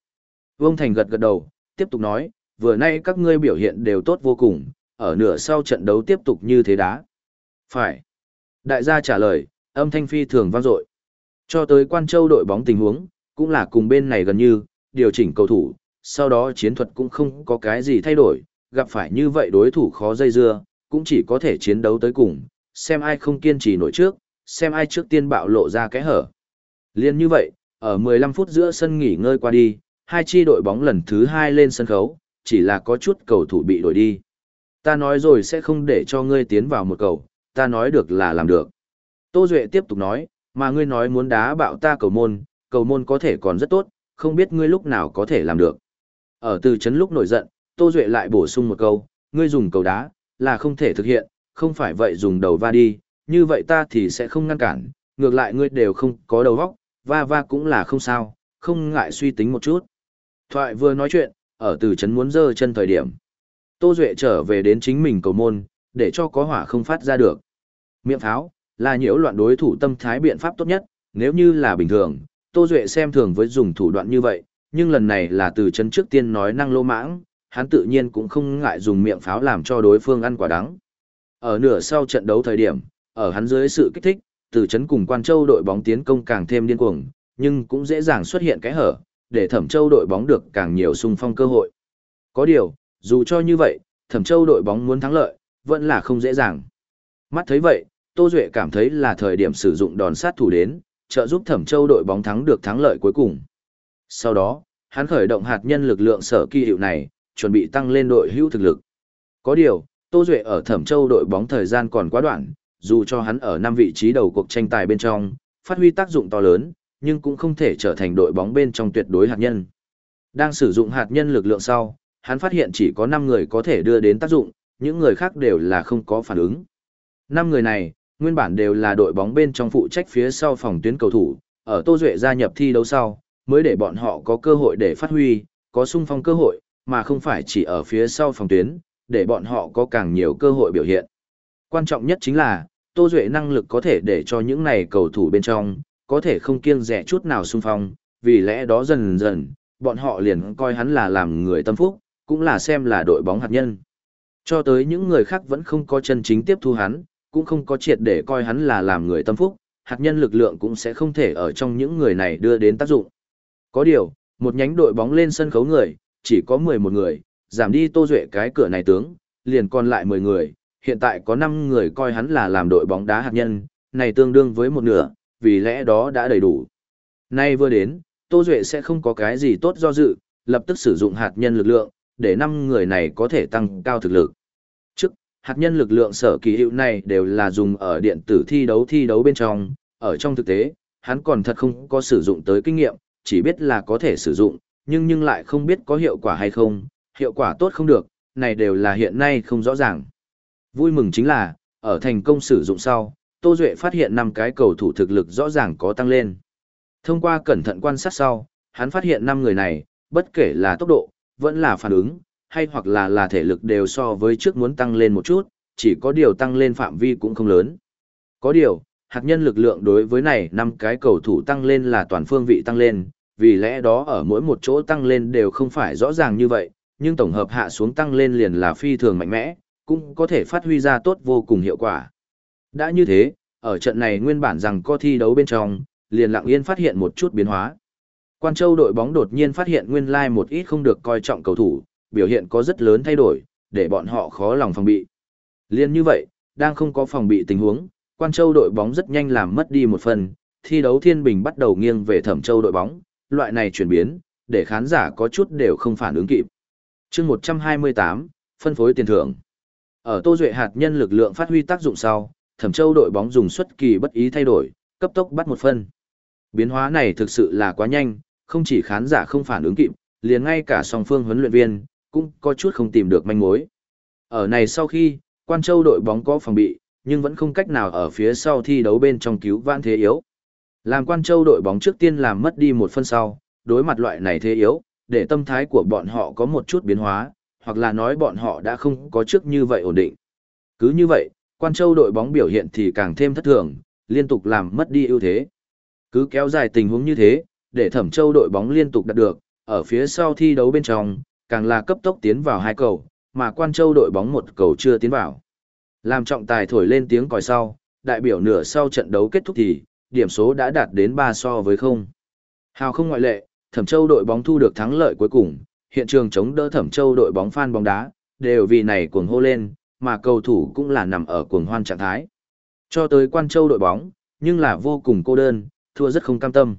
Vương Thành gật gật đầu, tiếp tục nói, vừa nay các ngươi biểu hiện đều tốt vô cùng, ở nửa sau trận đấu tiếp tục như thế đá. Phải. Đại gia trả lời, âm thanh phi thường vang dội. Cho tới quan châu đội bóng tình huống, cũng là cùng bên này gần như, điều chỉnh cầu thủ, sau đó chiến thuật cũng không có cái gì thay đổi, gặp phải như vậy đối thủ khó dây dưa, cũng chỉ có thể chiến đấu tới cùng, xem ai không kiên trì nổi trước, xem ai trước tiên bạo lộ ra cái hở. Liên như vậy, ở 15 phút giữa sân nghỉ ngơi qua đi, hai chi đội bóng lần thứ hai lên sân khấu, chỉ là có chút cầu thủ bị đổi đi. Ta nói rồi sẽ không để cho ngươi tiến vào một cầu, ta nói được là làm được. Tô Duệ tiếp tục nói, mà ngươi nói muốn đá bạo ta cầu môn, cầu môn có thể còn rất tốt, không biết ngươi lúc nào có thể làm được. Ở từ chấn lúc nổi giận, Tô Duệ lại bổ sung một câu, ngươi dùng cầu đá, là không thể thực hiện, không phải vậy dùng đầu va đi, như vậy ta thì sẽ không ngăn cản, ngược lại ngươi đều không có đầu vóc, va va cũng là không sao, không ngại suy tính một chút. Thoại vừa nói chuyện, ở từ trấn muốn dơ chân thời điểm. Tô Duệ trở về đến chính mình cầu môn, để cho có hỏa không phát ra được. Miệng pháo, là nhiễu loạn đối thủ tâm thái biện pháp tốt nhất, nếu như là bình thường, Tô Duệ xem thường với dùng thủ đoạn như vậy, nhưng lần này là từ trấn trước tiên nói năng lô mãng, hắn tự nhiên cũng không ngại dùng miệng pháo làm cho đối phương ăn quả đắng. Ở nửa sau trận đấu thời điểm, ở hắn dưới sự kích thích, từ trấn cùng Quan Châu đội bóng tiến công càng thêm điên cuồng, nhưng cũng dễ dàng xuất hiện cái hở, để Thẩm Châu đội bóng được càng nhiều xung phong cơ hội. Có điều, dù cho như vậy, Thẩm Châu đội bóng muốn thắng lợi, vẫn là không dễ dàng. Mắt thấy vậy, Tô Duệ cảm thấy là thời điểm sử dụng đòn sát thủ đến, trợ giúp Thẩm Châu đội bóng thắng được thắng lợi cuối cùng. Sau đó, hắn khởi động hạt nhân lực lượng sở kỳ hiệu này, chuẩn bị tăng lên đội hữu thực lực. Có điều, Tô Duệ ở Thẩm Châu đội bóng thời gian còn quá đoạn, dù cho hắn ở năm vị trí đầu cuộc tranh tài bên trong, phát huy tác dụng to lớn, nhưng cũng không thể trở thành đội bóng bên trong tuyệt đối hạt nhân. Đang sử dụng hạt nhân lực lượng sau, hắn phát hiện chỉ có 5 người có thể đưa đến tác dụng, những người khác đều là không có phản ứng. 5 người này, nguyên bản đều là đội bóng bên trong phụ trách phía sau phòng tuyến cầu thủ, ở Tô Duệ gia nhập thi đấu sau, mới để bọn họ có cơ hội để phát huy, có sung phong cơ hội, mà không phải chỉ ở phía sau phòng tuyến, để bọn họ có càng nhiều cơ hội biểu hiện. Quan trọng nhất chính là, Tô Duệ năng lực có thể để cho những này cầu thủ bên trong, có thể không kiêng rẻ chút nào xung phong, vì lẽ đó dần dần, bọn họ liền coi hắn là làm người tâm phúc, cũng là xem là đội bóng hạt nhân. Cho tới những người khác vẫn không có chân chính tiếp thu hắn, cũng không có triệt để coi hắn là làm người tâm phúc, hạt nhân lực lượng cũng sẽ không thể ở trong những người này đưa đến tác dụng. Có điều, một nhánh đội bóng lên sân khấu người, chỉ có 11 người, giảm đi Tô Duệ cái cửa này tướng, liền còn lại 10 người, hiện tại có 5 người coi hắn là làm đội bóng đá hạt nhân, này tương đương với một nửa, vì lẽ đó đã đầy đủ. Nay vừa đến, Tô Duệ sẽ không có cái gì tốt do dự, lập tức sử dụng hạt nhân lực lượng, để 5 người này có thể tăng cao thực lực. Trước, hạt nhân lực lượng sở kỳ hiệu này đều là dùng ở điện tử thi đấu thi đấu bên trong, ở trong thực tế, hắn còn thật không có sử dụng tới kinh nghiệm, chỉ biết là có thể sử dụng, nhưng nhưng lại không biết có hiệu quả hay không, hiệu quả tốt không được, này đều là hiện nay không rõ ràng. Vui mừng chính là, ở thành công sử dụng sau, Tô Duệ phát hiện năm cái cầu thủ thực lực rõ ràng có tăng lên. Thông qua cẩn thận quan sát sau, hắn phát hiện năm người này, bất kể là tốc độ, vẫn là phản ứng, hay hoặc là là thể lực đều so với trước muốn tăng lên một chút, chỉ có điều tăng lên phạm vi cũng không lớn. Có điều, hạt nhân lực lượng đối với này năm cái cầu thủ tăng lên là toàn phương vị tăng lên, vì lẽ đó ở mỗi một chỗ tăng lên đều không phải rõ ràng như vậy, nhưng tổng hợp hạ xuống tăng lên liền là phi thường mạnh mẽ, cũng có thể phát huy ra tốt vô cùng hiệu quả. Đã như thế, ở trận này nguyên bản rằng có thi đấu bên trong, liền lặng yên phát hiện một chút biến hóa. Quan Châu đội bóng đột nhiên phát hiện nguyên lai like một ít không được coi trọng cầu thủ, biểu hiện có rất lớn thay đổi, để bọn họ khó lòng phòng bị. Liên như vậy, đang không có phòng bị tình huống, Quan Châu đội bóng rất nhanh làm mất đi một phần, thi đấu thiên bình bắt đầu nghiêng về Thẩm Châu đội bóng, loại này chuyển biến, để khán giả có chút đều không phản ứng kịp. chương 128, phân phối tiền thưởng. Ở Tô Duệ hạt nhân lực lượng phát huy tác dụng sau, Thẩm Châu đội bóng dùng xuất kỳ bất ý thay đổi, cấp tốc bắt một phân. Biến hóa này thực sự là quá nhanh, không chỉ khán giả không phản ứng kịp, liền ngay cả song phương huấn luyện viên cũng có chút không tìm được manh mối. Ở này sau khi, Quan Châu đội bóng có phòng bị, nhưng vẫn không cách nào ở phía sau thi đấu bên trong cứu vãn thế yếu. Làm Quan Châu đội bóng trước tiên làm mất đi một phân sau, đối mặt loại này thế yếu, để tâm thái của bọn họ có một chút biến hóa, hoặc là nói bọn họ đã không có trước như vậy ổn định. Cứ như vậy, Quan Châu đội bóng biểu hiện thì càng thêm thất thường, liên tục làm mất đi ưu thế. Cứ kéo dài tình huống như thế, để Thẩm Châu đội bóng liên tục đạt được, ở phía sau thi đấu bên trong, càng là cấp tốc tiến vào hai cầu, mà Quan Châu đội bóng một cầu chưa tiến vào. Làm trọng tài thổi lên tiếng còi sau, đại biểu nửa sau trận đấu kết thúc thì, điểm số đã đạt đến 3 so với 0. Hào không ngoại lệ, Thẩm Châu đội bóng thu được thắng lợi cuối cùng, hiện trường chống đỡ Thẩm Châu đội bóng fan bóng đá, đều vì này cuồng hô lên, mà cầu thủ cũng là nằm ở cuồng hoan trạng thái. Cho tới Quan Châu đội bóng, nhưng là vô cùng cô đơn, thua rất không cam tâm.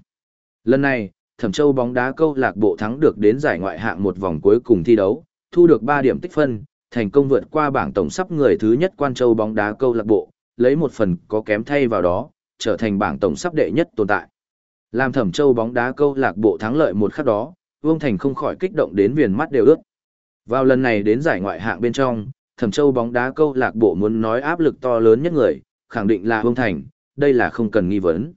Lần này, Thẩm Châu bóng đá câu lạc bộ thắng được đến giải ngoại hạng một vòng cuối cùng thi đấu, thu được 3 điểm tích phân, thành công vượt qua bảng tổng sắp người thứ nhất Quan Châu bóng đá câu lạc bộ, lấy một phần có kém thay vào đó, trở thành bảng tổng sắp đệ nhất tồn tại. Làm Thẩm Châu bóng đá câu lạc bộ thắng lợi một khắc đó, Vương Thành không khỏi kích động đến viền mắt đều ướt. Vào lần này đến giải ngoại hạng bên trong, Thẩm Châu bóng đá câu lạc bộ muốn nói áp lực to lớn nhất người, khẳng định là Vương Thành, đây là không cần nghi vấn.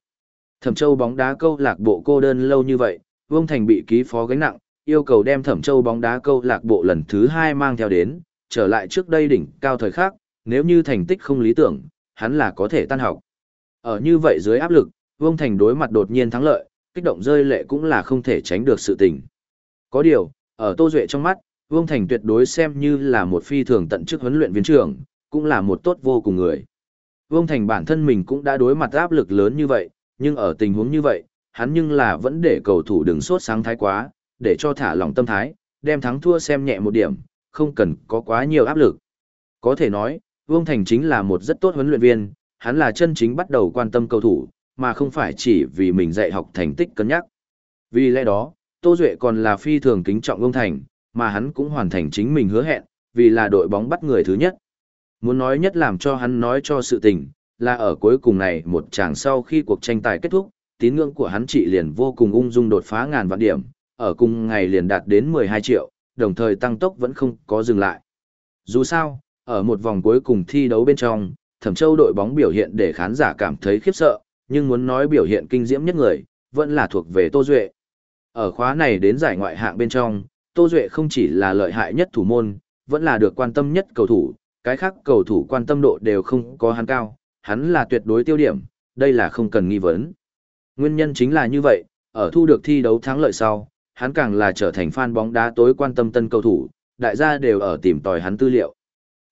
Thẩm Châu bóng đá câu lạc bộ cô đơn lâu như vậy, Vương Thành bị ký phó gánh nặng, yêu cầu đem Thẩm Châu bóng đá câu lạc bộ lần thứ hai mang theo đến, trở lại trước đây đỉnh cao thời khác, nếu như thành tích không lý tưởng, hắn là có thể tan học. Ở như vậy dưới áp lực, Vương Thành đối mặt đột nhiên thắng lợi, kích động rơi lệ cũng là không thể tránh được sự tình. Có điều, ở Tô Duệ trong mắt, Vương Thành tuyệt đối xem như là một phi thường tận chức huấn luyện viên trưởng, cũng là một tốt vô cùng người. Vương Thành bản thân mình cũng đã đối mặt áp lực lớn như vậy, nhưng ở tình huống như vậy, hắn nhưng là vẫn để cầu thủ đừng sốt sáng thái quá, để cho thả lòng tâm thái, đem thắng thua xem nhẹ một điểm, không cần có quá nhiều áp lực. Có thể nói, Vương Thành chính là một rất tốt huấn luyện viên, hắn là chân chính bắt đầu quan tâm cầu thủ, mà không phải chỉ vì mình dạy học thành tích cân nhắc. Vì lẽ đó, Tô Duệ còn là phi thường kính trọng Vương Thành, mà hắn cũng hoàn thành chính mình hứa hẹn, vì là đội bóng bắt người thứ nhất. Muốn nói nhất làm cho hắn nói cho sự tình, là ở cuối cùng này một chàng sau khi cuộc tranh tài kết thúc, tín ngưỡng của hắn trị liền vô cùng ung dung đột phá ngàn vạn điểm, ở cùng ngày liền đạt đến 12 triệu, đồng thời tăng tốc vẫn không có dừng lại. Dù sao, ở một vòng cuối cùng thi đấu bên trong, Thẩm Châu đội bóng biểu hiện để khán giả cảm thấy khiếp sợ, nhưng muốn nói biểu hiện kinh diễm nhất người, vẫn là thuộc về Tô Duệ. Ở khóa này đến giải ngoại hạng bên trong, Tô Duệ không chỉ là lợi hại nhất thủ môn, vẫn là được quan tâm nhất cầu thủ, cái khác cầu thủ quan tâm độ đều không có hắn cao, hắn là tuyệt đối tiêu điểm, đây là không cần nghi vấn. Nguyên nhân chính là như vậy, ở thu được thi đấu thắng lợi sau, hắn càng là trở thành fan bóng đá tối quan tâm tân cầu thủ, đại gia đều ở tìm tòi hắn tư liệu.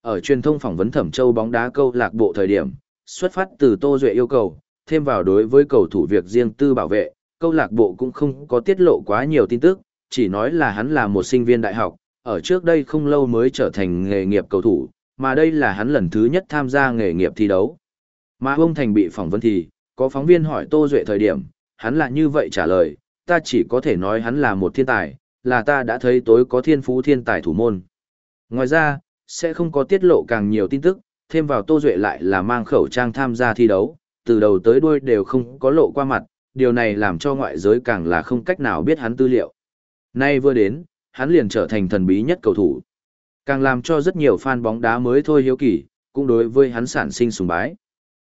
Ở truyền thông phỏng vấn Thẩm Châu bóng đá câu lạc bộ thời điểm, xuất phát từ Tô Duệ yêu cầu, thêm vào đối với cầu thủ việc riêng tư bảo vệ, câu lạc bộ cũng không có tiết lộ quá nhiều tin tức, chỉ nói là hắn là một sinh viên đại học, ở trước đây không lâu mới trở thành nghề nghiệp cầu thủ, mà đây là hắn lần thứ nhất tham gia nghề nghiệp thi đấu. Mà ông Thành bị phỏng vấn thì, có phóng viên hỏi Tô Duệ thời điểm, hắn là như vậy trả lời, ta chỉ có thể nói hắn là một thiên tài, là ta đã thấy tối có thiên phú thiên tài thủ môn. Ngoài ra, sẽ không có tiết lộ càng nhiều tin tức, thêm vào Tô Duệ lại là mang khẩu trang tham gia thi đấu, từ đầu tới đuôi đều không có lộ qua mặt, điều này làm cho ngoại giới càng là không cách nào biết hắn tư liệu. Nay vừa đến, hắn liền trở thành thần bí nhất cầu thủ. Càng làm cho rất nhiều fan bóng đá mới thôi hiếu kỳ, cũng đối với hắn sản sinh sùng bái.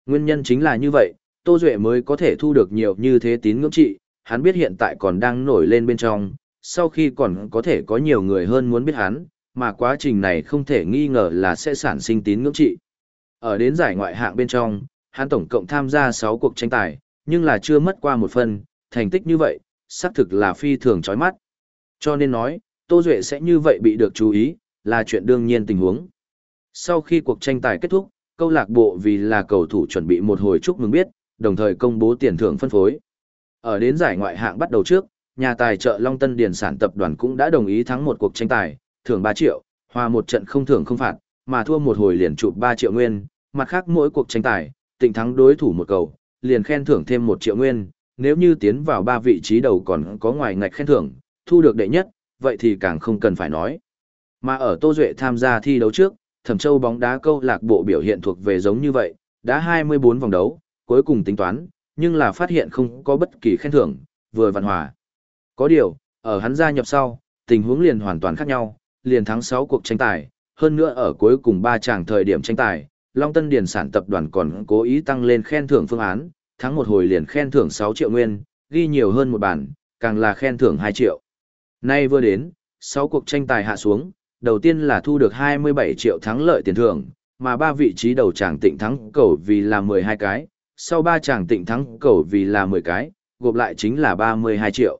Nguyên nhân chính là như vậy, Tô Duệ mới có thể thu được nhiều như thế tín ngưỡng trị, hắn biết hiện tại còn đang nổi lên bên trong, sau khi còn có thể có nhiều người hơn muốn biết hắn, mà quá trình này không thể nghi ngờ là sẽ sản sinh tín ngưỡng trị. Ở đến giải ngoại hạng bên trong, hắn tổng cộng tham gia 6 cuộc tranh tài, nhưng là chưa mất qua một phần, thành tích như vậy, xác thực là phi thường chói mắt. Cho nên nói, Tô Duệ sẽ như vậy bị được chú ý, là chuyện đương nhiên tình huống. Sau khi cuộc tranh tài kết thúc, câu lạc bộ vì là cầu thủ chuẩn bị một hồi chúc mừng biết, đồng thời công bố tiền thưởng phân phối. Ở đến giải ngoại hạng bắt đầu trước, nhà tài trợ Long Tân Điền sản tập đoàn cũng đã đồng ý thắng một cuộc tranh tài, thưởng 3 triệu, hòa một trận không thưởng không phạt, mà thua một hồi liền chụp 3 triệu nguyên, mặt khác mỗi cuộc tranh tài, tỉnh thắng đối thủ một cầu, liền khen thưởng thêm 1 triệu nguyên, nếu như tiến vào 3 vị trí đầu còn có ngoài ngạch khen thưởng, thu được đệ nhất, vậy thì càng không cần phải nói. Mà ở Tô Duệ tham gia thi đấu trước, Thẩm Châu bóng đá câu lạc bộ biểu hiện thuộc về giống như vậy, đã 24 vòng đấu, cuối cùng tính toán, nhưng là phát hiện không có bất kỳ khen thưởng, vừa văn hòa. Có điều, ở hắn gia nhập sau, tình huống liền hoàn toàn khác nhau, liền thắng 6 cuộc tranh tài, hơn nữa ở cuối cùng 3 chàng thời điểm tranh tài, Long Tân Điền sản tập đoàn còn cố ý tăng lên khen thưởng phương án, thắng một hồi liền khen thưởng 6 triệu nguyên, ghi nhiều hơn một bản, càng là khen thưởng 2 triệu. Nay vừa đến, 6 cuộc tranh tài hạ xuống, đầu tiên là thu được 27 triệu thắng lợi tiền thưởng, mà ba vị trí đầu chàng tịnh thắng cầu vì là 12 cái, sau ba chàng tịnh thắng cầu vì là 10 cái, gộp lại chính là 32 triệu.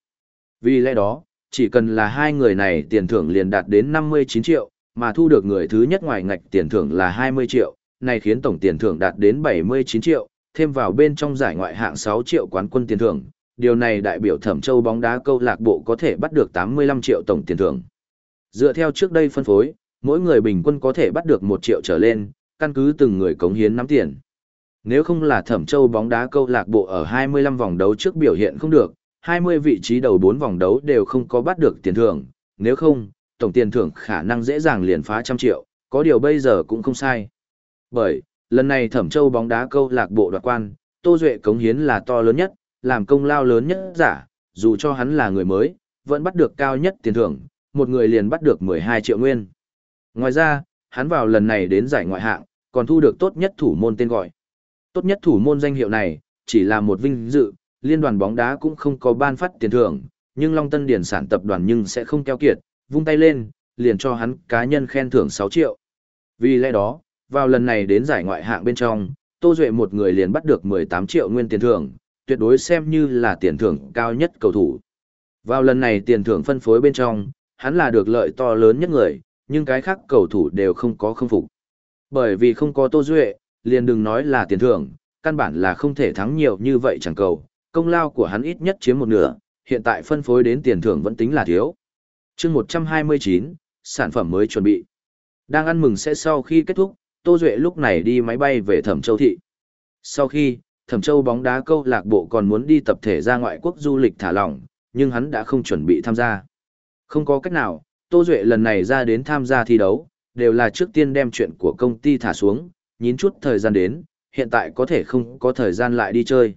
Vì lẽ đó, chỉ cần là hai người này tiền thưởng liền đạt đến 59 triệu, mà thu được người thứ nhất ngoài ngạch tiền thưởng là 20 triệu, này khiến tổng tiền thưởng đạt đến 79 triệu, thêm vào bên trong giải ngoại hạng 6 triệu quán quân tiền thưởng, điều này đại biểu Thẩm Châu bóng đá câu lạc bộ có thể bắt được 85 triệu tổng tiền thưởng. Dựa theo trước đây phân phối, mỗi người bình quân có thể bắt được 1 triệu trở lên, căn cứ từng người cống hiến nắm tiền. Nếu không là Thẩm Châu bóng đá câu lạc bộ ở 25 vòng đấu trước biểu hiện không được, 20 vị trí đầu 4 vòng đấu đều không có bắt được tiền thưởng, nếu không, tổng tiền thưởng khả năng dễ dàng liền phá trăm triệu, có điều bây giờ cũng không sai. Bởi, lần này Thẩm Châu bóng đá câu lạc bộ đoạt quan, Tô Duệ cống hiến là to lớn nhất, làm công lao lớn nhất giả, dù cho hắn là người mới, vẫn bắt được cao nhất tiền thưởng, một người liền bắt được 12 triệu nguyên. Ngoài ra, hắn vào lần này đến giải ngoại hạng, còn thu được tốt nhất thủ môn tên gọi. Tốt nhất thủ môn danh hiệu này, chỉ là một vinh dự, liên đoàn bóng đá cũng không có ban phát tiền thưởng, nhưng Long Tân Điển sản tập đoàn nhưng sẽ không keo kiệt, vung tay lên, liền cho hắn cá nhân khen thưởng 6 triệu. Vì lẽ đó, vào lần này đến giải ngoại hạng bên trong, Tô Duệ một người liền bắt được 18 triệu nguyên tiền thưởng, tuyệt đối xem như là tiền thưởng cao nhất cầu thủ. Vào lần này tiền thưởng phân phối bên trong, hắn là được lợi to lớn nhất người, nhưng cái khác cầu thủ đều không có không phục. Bởi vì không có Tô Duệ, liền đừng nói là tiền thưởng, căn bản là không thể thắng nhiều như vậy chẳng cầu, công lao của hắn ít nhất chiếm một nửa, hiện tại phân phối đến tiền thưởng vẫn tính là thiếu. chương 129, sản phẩm mới chuẩn bị. Đang ăn mừng sẽ sau khi kết thúc, Tô Duệ lúc này đi máy bay về Thẩm Châu Thị. Sau khi, Thẩm Châu bóng đá câu lạc bộ còn muốn đi tập thể ra ngoại quốc du lịch thả lỏng, nhưng hắn đã không chuẩn bị tham gia. Không có cách nào, Tô Duệ lần này ra đến tham gia thi đấu, đều là trước tiên đem chuyện của công ty thả xuống, nhín chút thời gian đến, hiện tại có thể không có thời gian lại đi chơi.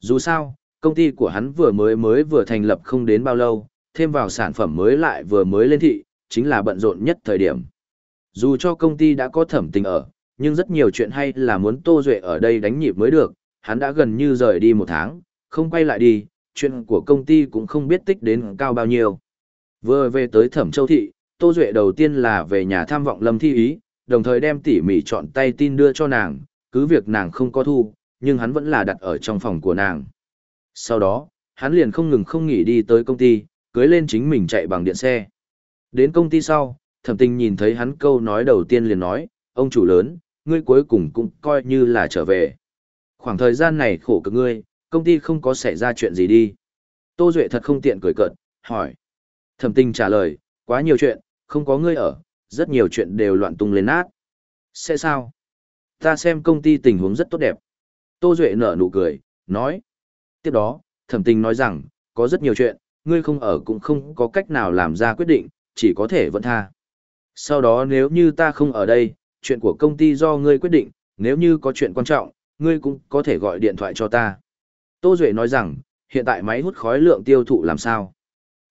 Dù sao, công ty của hắn vừa mới mới vừa thành lập không đến bao lâu, thêm vào sản phẩm mới lại vừa mới lên thị, chính là bận rộn nhất thời điểm. Dù cho công ty đã có thẩm tình ở, nhưng rất nhiều chuyện hay là muốn Tô Duệ ở đây đánh nhịp mới được, hắn đã gần như rời đi một tháng, không quay lại đi, chuyện của công ty cũng không biết tích đến cao bao nhiêu. Vừa về tới Thẩm Châu Thị, Tô Duệ đầu tiên là về nhà tham vọng Lâm Thi Ý, đồng thời đem tỉ mỉ chọn tay tin đưa cho nàng, cứ việc nàng không có thu, nhưng hắn vẫn là đặt ở trong phòng của nàng. Sau đó, hắn liền không ngừng không nghỉ đi tới công ty, cưới lên chính mình chạy bằng điện xe. Đến công ty sau, thẩm tình nhìn thấy hắn câu nói đầu tiên liền nói, ông chủ lớn, ngươi cuối cùng cũng coi như là trở về. Khoảng thời gian này khổ cực ngươi, công ty không có xảy ra chuyện gì đi. Tô Duệ thật không tiện cười cợt, hỏi. Thẩm tình trả lời, quá nhiều chuyện, không có ngươi ở, rất nhiều chuyện đều loạn tung lên nát. Sẽ sao? Ta xem công ty tình huống rất tốt đẹp. Tô Duệ nở nụ cười, nói. Tiếp đó, thẩm tình nói rằng, có rất nhiều chuyện, ngươi không ở cũng không có cách nào làm ra quyết định, chỉ có thể vẫn tha. Sau đó nếu như ta không ở đây, chuyện của công ty do ngươi quyết định, nếu như có chuyện quan trọng, ngươi cũng có thể gọi điện thoại cho ta. Tô Duệ nói rằng, hiện tại máy hút khói lượng tiêu thụ làm sao?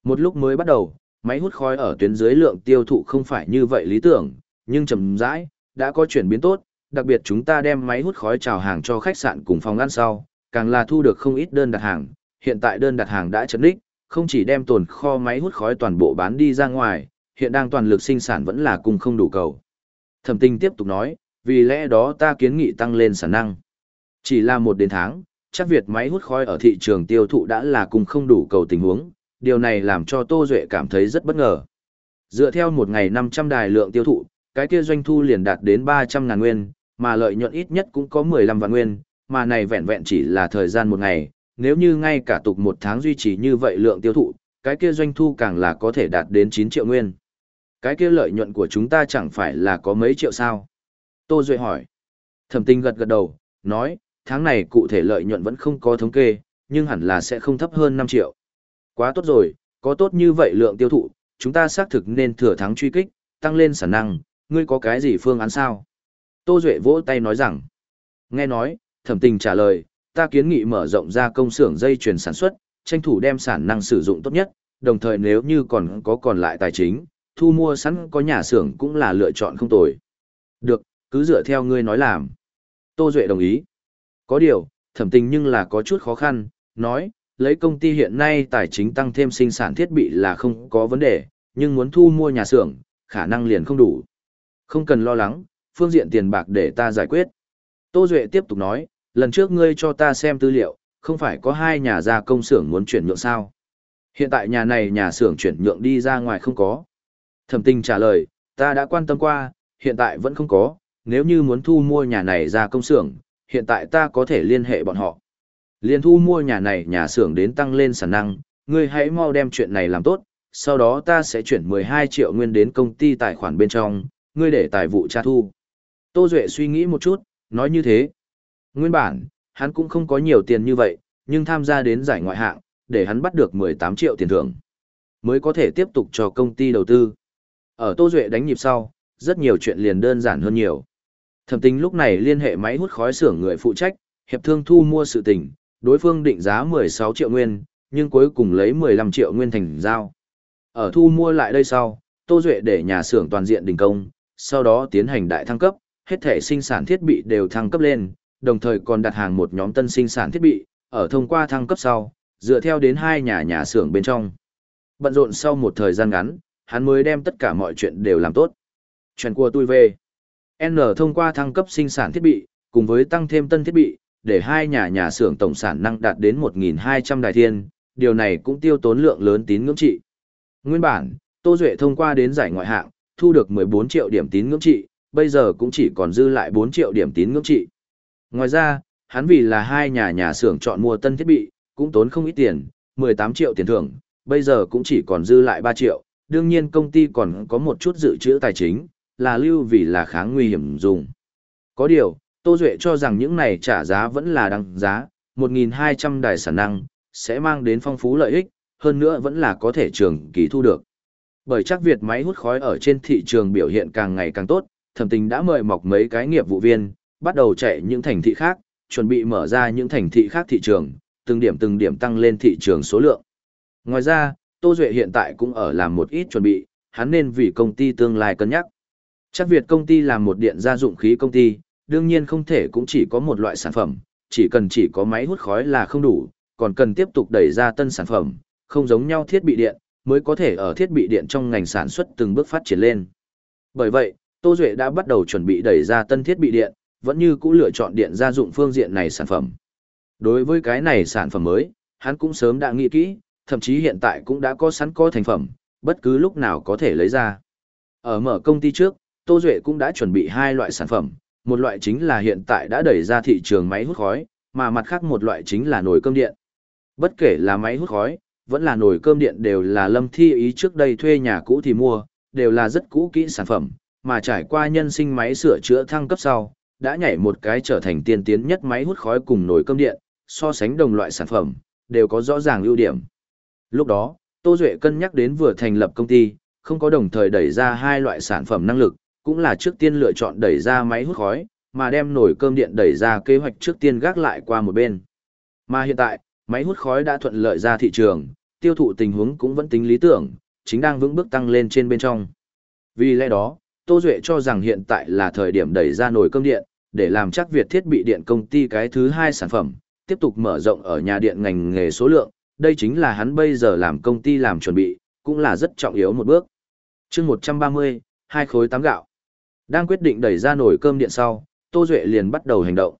Một lúc mới bắt đầu, máy hút khói ở tuyến dưới lượng tiêu thụ không phải như vậy lý tưởng, nhưng chậm rãi đã có chuyển biến tốt, đặc biệt chúng ta đem máy hút khói chào hàng cho khách sạn cùng phòng ăn sau, càng là thu được không ít đơn đặt hàng, hiện tại đơn đặt hàng đã chấn đích, không chỉ đem tồn kho máy hút khói toàn bộ bán đi ra ngoài, hiện đang toàn lực sinh sản vẫn là cùng không đủ cầu. Thẩm tinh tiếp tục nói, vì lẽ đó ta kiến nghị tăng lên sản năng. Chỉ là một đến tháng, chắc Việt máy hút khói ở thị trường tiêu thụ đã là cùng không đủ cầu tình huống, điều này làm cho Tô Duệ cảm thấy rất bất ngờ. Dựa theo một ngày 500 đài lượng tiêu thụ, cái kia doanh thu liền đạt đến 300 ngàn nguyên, mà lợi nhuận ít nhất cũng có 15 vạn nguyên, mà này vẹn vẹn chỉ là thời gian một ngày, nếu như ngay cả tục một tháng duy trì như vậy lượng tiêu thụ, cái kia doanh thu càng là có thể đạt đến 9 triệu nguyên. Cái kia lợi nhuận của chúng ta chẳng phải là có mấy triệu sao? Tô Duệ hỏi. Thẩm tinh gật gật đầu, nói, tháng này cụ thể lợi nhuận vẫn không có thống kê, nhưng hẳn là sẽ không thấp hơn 5 triệu. Quá tốt rồi, có tốt như vậy lượng tiêu thụ, chúng ta xác thực nên thừa thắng truy kích, tăng lên sản năng, ngươi có cái gì phương án sao? Tô Duệ vỗ tay nói rằng, nghe nói, thẩm tình trả lời, ta kiến nghị mở rộng ra công xưởng dây chuyển sản xuất, tranh thủ đem sản năng sử dụng tốt nhất, đồng thời nếu như còn có còn lại tài chính, thu mua sẵn có nhà xưởng cũng là lựa chọn không tồi. Được, cứ dựa theo ngươi nói làm. Tô Duệ đồng ý. Có điều, thẩm tình nhưng là có chút khó khăn, nói, lấy công ty hiện nay tài chính tăng thêm sinh sản thiết bị là không có vấn đề, nhưng muốn thu mua nhà xưởng, khả năng liền không đủ. Không cần lo lắng, phương diện tiền bạc để ta giải quyết. Tô Duệ tiếp tục nói, lần trước ngươi cho ta xem tư liệu, không phải có hai nhà gia công xưởng muốn chuyển nhượng sao? Hiện tại nhà này nhà xưởng chuyển nhượng đi ra ngoài không có. Thẩm tình trả lời, ta đã quan tâm qua, hiện tại vẫn không có, nếu như muốn thu mua nhà này ra công xưởng, hiện tại ta có thể liên hệ bọn họ. Liên thu mua nhà này nhà xưởng đến tăng lên sản năng, ngươi hãy mau đem chuyện này làm tốt, sau đó ta sẽ chuyển 12 triệu nguyên đến công ty tài khoản bên trong, ngươi để tài vụ tra thu. Tô Duệ suy nghĩ một chút, nói như thế. Nguyên bản, hắn cũng không có nhiều tiền như vậy, nhưng tham gia đến giải ngoại hạng, để hắn bắt được 18 triệu tiền thưởng. Mới có thể tiếp tục cho công ty đầu tư. Ở Tô Duệ đánh nhịp sau, rất nhiều chuyện liền đơn giản hơn nhiều. Thẩm Tình lúc này liên hệ máy hút khói xưởng người phụ trách, hiệp thương thu mua sự tình, đối phương định giá 16 triệu nguyên, nhưng cuối cùng lấy 15 triệu nguyên thành giao. Ở thu mua lại đây sau, Tô Duệ để nhà xưởng toàn diện đình công, sau đó tiến hành đại thăng cấp, hết thể sinh sản thiết bị đều thăng cấp lên, đồng thời còn đặt hàng một nhóm tân sinh sản thiết bị, ở thông qua thăng cấp sau, dựa theo đến hai nhà nhà xưởng bên trong. Bận rộn sau một thời gian ngắn, hắn mới đem tất cả mọi chuyện đều làm tốt. Chuyện của tôi về. N thông qua thăng cấp sinh sản thiết bị, cùng với tăng thêm tân thiết bị, để hai nhà nhà xưởng tổng sản năng đạt đến 1.200 đài thiên, điều này cũng tiêu tốn lượng lớn tín ngưỡng trị. Nguyên bản, Tô Duệ thông qua đến giải ngoại hạng, thu được 14 triệu điểm tín ngưỡng trị, bây giờ cũng chỉ còn dư lại 4 triệu điểm tín ngưỡng trị. Ngoài ra, hắn vì là hai nhà nhà xưởng chọn mua tân thiết bị, cũng tốn không ít tiền, 18 triệu tiền thưởng, bây giờ cũng chỉ còn dư lại 3 triệu, đương nhiên công ty còn có một chút dự trữ tài chính, là lưu vì là kháng nguy hiểm dùng. Có điều, Tô Duệ cho rằng những này trả giá vẫn là đăng giá, 1.200 đài sản năng, sẽ mang đến phong phú lợi ích, hơn nữa vẫn là có thể trường kỳ thu được. Bởi chắc Việt máy hút khói ở trên thị trường biểu hiện càng ngày càng tốt, thẩm tình đã mời mọc mấy cái nghiệp vụ viên, bắt đầu chạy những thành thị khác, chuẩn bị mở ra những thành thị khác thị trường, từng điểm từng điểm tăng lên thị trường số lượng. Ngoài ra, Tô Duệ hiện tại cũng ở làm một ít chuẩn bị, hắn nên vì công ty tương lai cân nhắc. Chắc Việt công ty là một điện gia dụng khí công ty, đương nhiên không thể cũng chỉ có một loại sản phẩm, chỉ cần chỉ có máy hút khói là không đủ, còn cần tiếp tục đẩy ra tân sản phẩm, không giống nhau thiết bị điện, mới có thể ở thiết bị điện trong ngành sản xuất từng bước phát triển lên. Bởi vậy, Tô Duệ đã bắt đầu chuẩn bị đẩy ra tân thiết bị điện, vẫn như cũ lựa chọn điện gia dụng phương diện này sản phẩm. Đối với cái này sản phẩm mới, hắn cũng sớm đã nghĩ kỹ, thậm chí hiện tại cũng đã có sẵn có thành phẩm, bất cứ lúc nào có thể lấy ra. Ở mở công ty trước, Tô Duệ cũng đã chuẩn bị hai loại sản phẩm, một loại chính là hiện tại đã đẩy ra thị trường máy hút khói, mà mặt khác một loại chính là nồi cơm điện. Bất kể là máy hút khói, vẫn là nồi cơm điện đều là lâm thi ý trước đây thuê nhà cũ thì mua, đều là rất cũ kỹ sản phẩm, mà trải qua nhân sinh máy sửa chữa thăng cấp sau, đã nhảy một cái trở thành tiên tiến nhất máy hút khói cùng nồi cơm điện, so sánh đồng loại sản phẩm, đều có rõ ràng ưu điểm. Lúc đó, Tô Duệ cân nhắc đến vừa thành lập công ty, không có đồng thời đẩy ra hai loại sản phẩm năng lực, cũng là trước tiên lựa chọn đẩy ra máy hút khói, mà đem nồi cơm điện đẩy ra kế hoạch trước tiên gác lại qua một bên. Mà hiện tại, máy hút khói đã thuận lợi ra thị trường, tiêu thụ tình huống cũng vẫn tính lý tưởng, chính đang vững bước tăng lên trên bên trong. Vì lẽ đó, Tô Duệ cho rằng hiện tại là thời điểm đẩy ra nồi cơm điện, để làm chắc việc thiết bị điện công ty cái thứ hai sản phẩm, tiếp tục mở rộng ở nhà điện ngành nghề số lượng, đây chính là hắn bây giờ làm công ty làm chuẩn bị, cũng là rất trọng yếu một bước. chương 130, hai khối tám gạo. Đang quyết định đẩy ra nồi cơm điện sau, Tô Duệ liền bắt đầu hành động.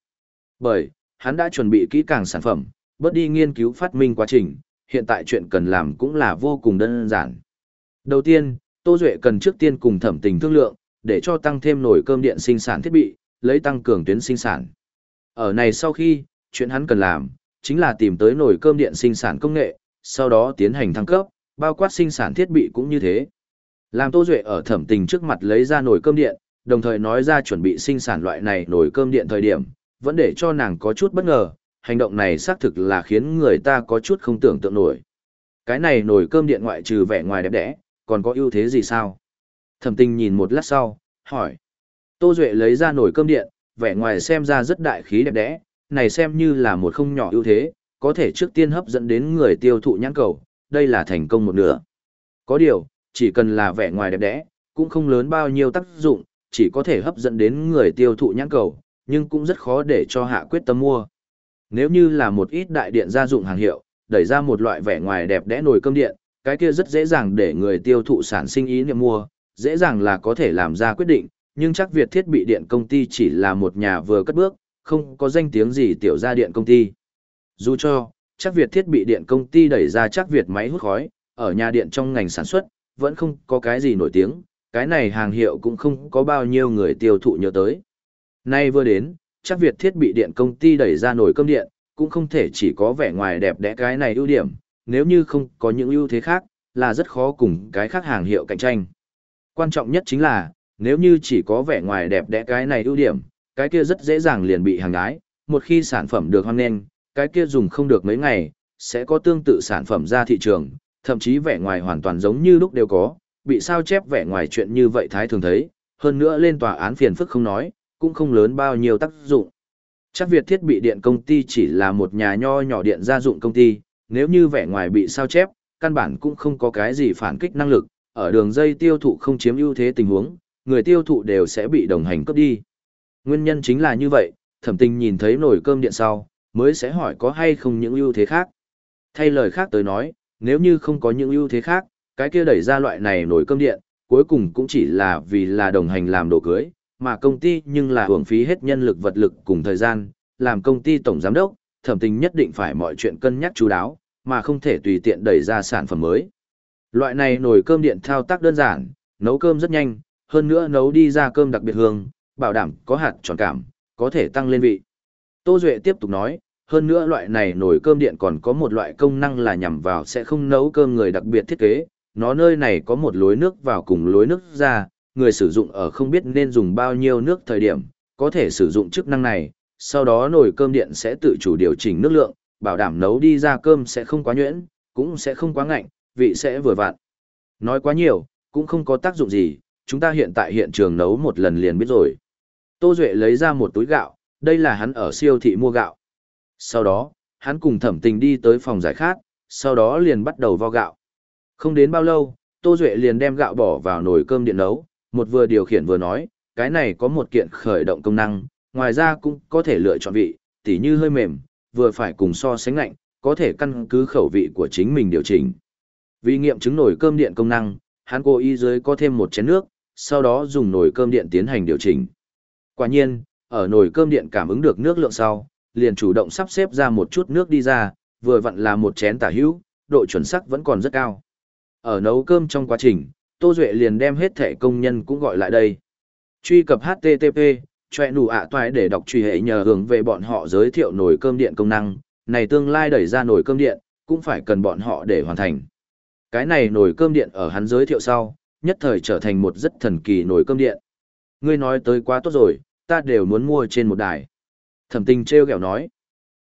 Bởi, hắn đã chuẩn bị kỹ càng sản phẩm, bớt đi nghiên cứu phát minh quá trình, hiện tại chuyện cần làm cũng là vô cùng đơn giản. Đầu tiên, Tô Duệ cần trước tiên cùng thẩm tình thương lượng, để cho tăng thêm nồi cơm điện sinh sản thiết bị, lấy tăng cường tuyến sinh sản. Ở này sau khi, chuyện hắn cần làm, chính là tìm tới nồi cơm điện sinh sản công nghệ, sau đó tiến hành thăng cấp, bao quát sinh sản thiết bị cũng như thế. Làm Tô Duệ ở thẩm tình trước mặt lấy ra nồi cơm điện, đồng thời nói ra chuẩn bị sinh sản loại này nồi cơm điện thời điểm, vẫn để cho nàng có chút bất ngờ, hành động này xác thực là khiến người ta có chút không tưởng tượng nổi. Cái này nồi cơm điện ngoại trừ vẻ ngoài đẹp đẽ, còn có ưu thế gì sao? Thẩm tình nhìn một lát sau, hỏi. Tô Duệ lấy ra nồi cơm điện, vẻ ngoài xem ra rất đại khí đẹp đẽ, này xem như là một không nhỏ ưu thế, có thể trước tiên hấp dẫn đến người tiêu thụ nhãn cầu, đây là thành công một nửa. Có điều, chỉ cần là vẻ ngoài đẹp đẽ, cũng không lớn bao nhiêu tác dụng, chỉ có thể hấp dẫn đến người tiêu thụ nhãn cầu, nhưng cũng rất khó để cho hạ quyết tâm mua. Nếu như là một ít đại điện gia dụng hàng hiệu, đẩy ra một loại vẻ ngoài đẹp đẽ nồi cơm điện, cái kia rất dễ dàng để người tiêu thụ sản sinh ý niệm mua, dễ dàng là có thể làm ra quyết định, nhưng chắc Việt thiết bị điện công ty chỉ là một nhà vừa cất bước, không có danh tiếng gì tiểu gia điện công ty. Dù cho, chắc Việt thiết bị điện công ty đẩy ra chắc Việt máy hút khói, ở nhà điện trong ngành sản xuất, vẫn không có cái gì nổi tiếng, cái này hàng hiệu cũng không có bao nhiêu người tiêu thụ nhớ tới. Nay vừa đến, chắc Việt thiết bị điện công ty đẩy ra nổi cơm điện, cũng không thể chỉ có vẻ ngoài đẹp đẽ cái này ưu điểm, nếu như không có những ưu thế khác, là rất khó cùng cái khác hàng hiệu cạnh tranh. Quan trọng nhất chính là, nếu như chỉ có vẻ ngoài đẹp đẽ cái này ưu điểm, cái kia rất dễ dàng liền bị hàng ái một khi sản phẩm được hoan nghênh, cái kia dùng không được mấy ngày, sẽ có tương tự sản phẩm ra thị trường, thậm chí vẻ ngoài hoàn toàn giống như lúc đều có, bị sao chép vẻ ngoài chuyện như vậy thái thường thấy, hơn nữa lên tòa án phiền phức không nói, cũng không lớn bao nhiêu tác dụng. Chắc Việt thiết bị điện công ty chỉ là một nhà nho nhỏ điện gia dụng công ty, nếu như vẻ ngoài bị sao chép, căn bản cũng không có cái gì phản kích năng lực, ở đường dây tiêu thụ không chiếm ưu thế tình huống, người tiêu thụ đều sẽ bị đồng hành cướp đi. Nguyên nhân chính là như vậy, thẩm tình nhìn thấy nồi cơm điện sau, mới sẽ hỏi có hay không những ưu thế khác. Thay lời khác tới nói, nếu như không có những ưu thế khác, cái kia đẩy ra loại này nồi cơm điện, cuối cùng cũng chỉ là vì là đồng hành làm đồ cưới, mà công ty nhưng là hưởng phí hết nhân lực vật lực cùng thời gian, làm công ty tổng giám đốc, thẩm tình nhất định phải mọi chuyện cân nhắc chú đáo, mà không thể tùy tiện đẩy ra sản phẩm mới. Loại này nồi cơm điện thao tác đơn giản, nấu cơm rất nhanh, hơn nữa nấu đi ra cơm đặc biệt hương, bảo đảm có hạt tròn cảm, có thể tăng lên vị. Tô Duệ tiếp tục nói, hơn nữa loại này nồi cơm điện còn có một loại công năng là nhằm vào sẽ không nấu cơm người đặc biệt thiết kế, nó nơi này có một lối nước vào cùng lối nước ra, người sử dụng ở không biết nên dùng bao nhiêu nước thời điểm, có thể sử dụng chức năng này, sau đó nồi cơm điện sẽ tự chủ điều chỉnh nước lượng, bảo đảm nấu đi ra cơm sẽ không quá nhuyễn, cũng sẽ không quá ngạnh, vị sẽ vừa vặn. Nói quá nhiều, cũng không có tác dụng gì, chúng ta hiện tại hiện trường nấu một lần liền biết rồi. Tô Duệ lấy ra một túi gạo, đây là hắn ở siêu thị mua gạo. Sau đó, hắn cùng thẩm tình đi tới phòng giải khát, sau đó liền bắt đầu vo gạo. Không đến bao lâu, Tô Duệ liền đem gạo bỏ vào nồi cơm điện nấu, một vừa điều khiển vừa nói, cái này có một kiện khởi động công năng, ngoài ra cũng có thể lựa chọn vị, tỉ như hơi mềm, vừa phải cùng so sánh lạnh, có thể căn cứ khẩu vị của chính mình điều chỉnh. Vì nghiệm chứng nồi cơm điện công năng, hắn cố ý dưới có thêm một chén nước, sau đó dùng nồi cơm điện tiến hành điều chỉnh. Quả nhiên, ở nồi cơm điện cảm ứng được nước lượng sau, liền chủ động sắp xếp ra một chút nước đi ra, vừa vặn là một chén tả hữu, độ chuẩn xác vẫn còn rất cao. Ở nấu cơm trong quá trình, Tô Duệ liền đem hết thẻ công nhân cũng gọi lại đây. Truy cập HTTP, choẹ nụ ạ toại để đọc truy hệ nhờ hướng về bọn họ giới thiệu nồi cơm điện công năng, này tương lai đẩy ra nồi cơm điện, cũng phải cần bọn họ để hoàn thành. Cái này nồi cơm điện ở hắn giới thiệu sau, nhất thời trở thành một rất thần kỳ nồi cơm điện. Ngươi nói tới quá tốt rồi, ta đều muốn mua trên một đài. Thẩm tình treo kẹo nói.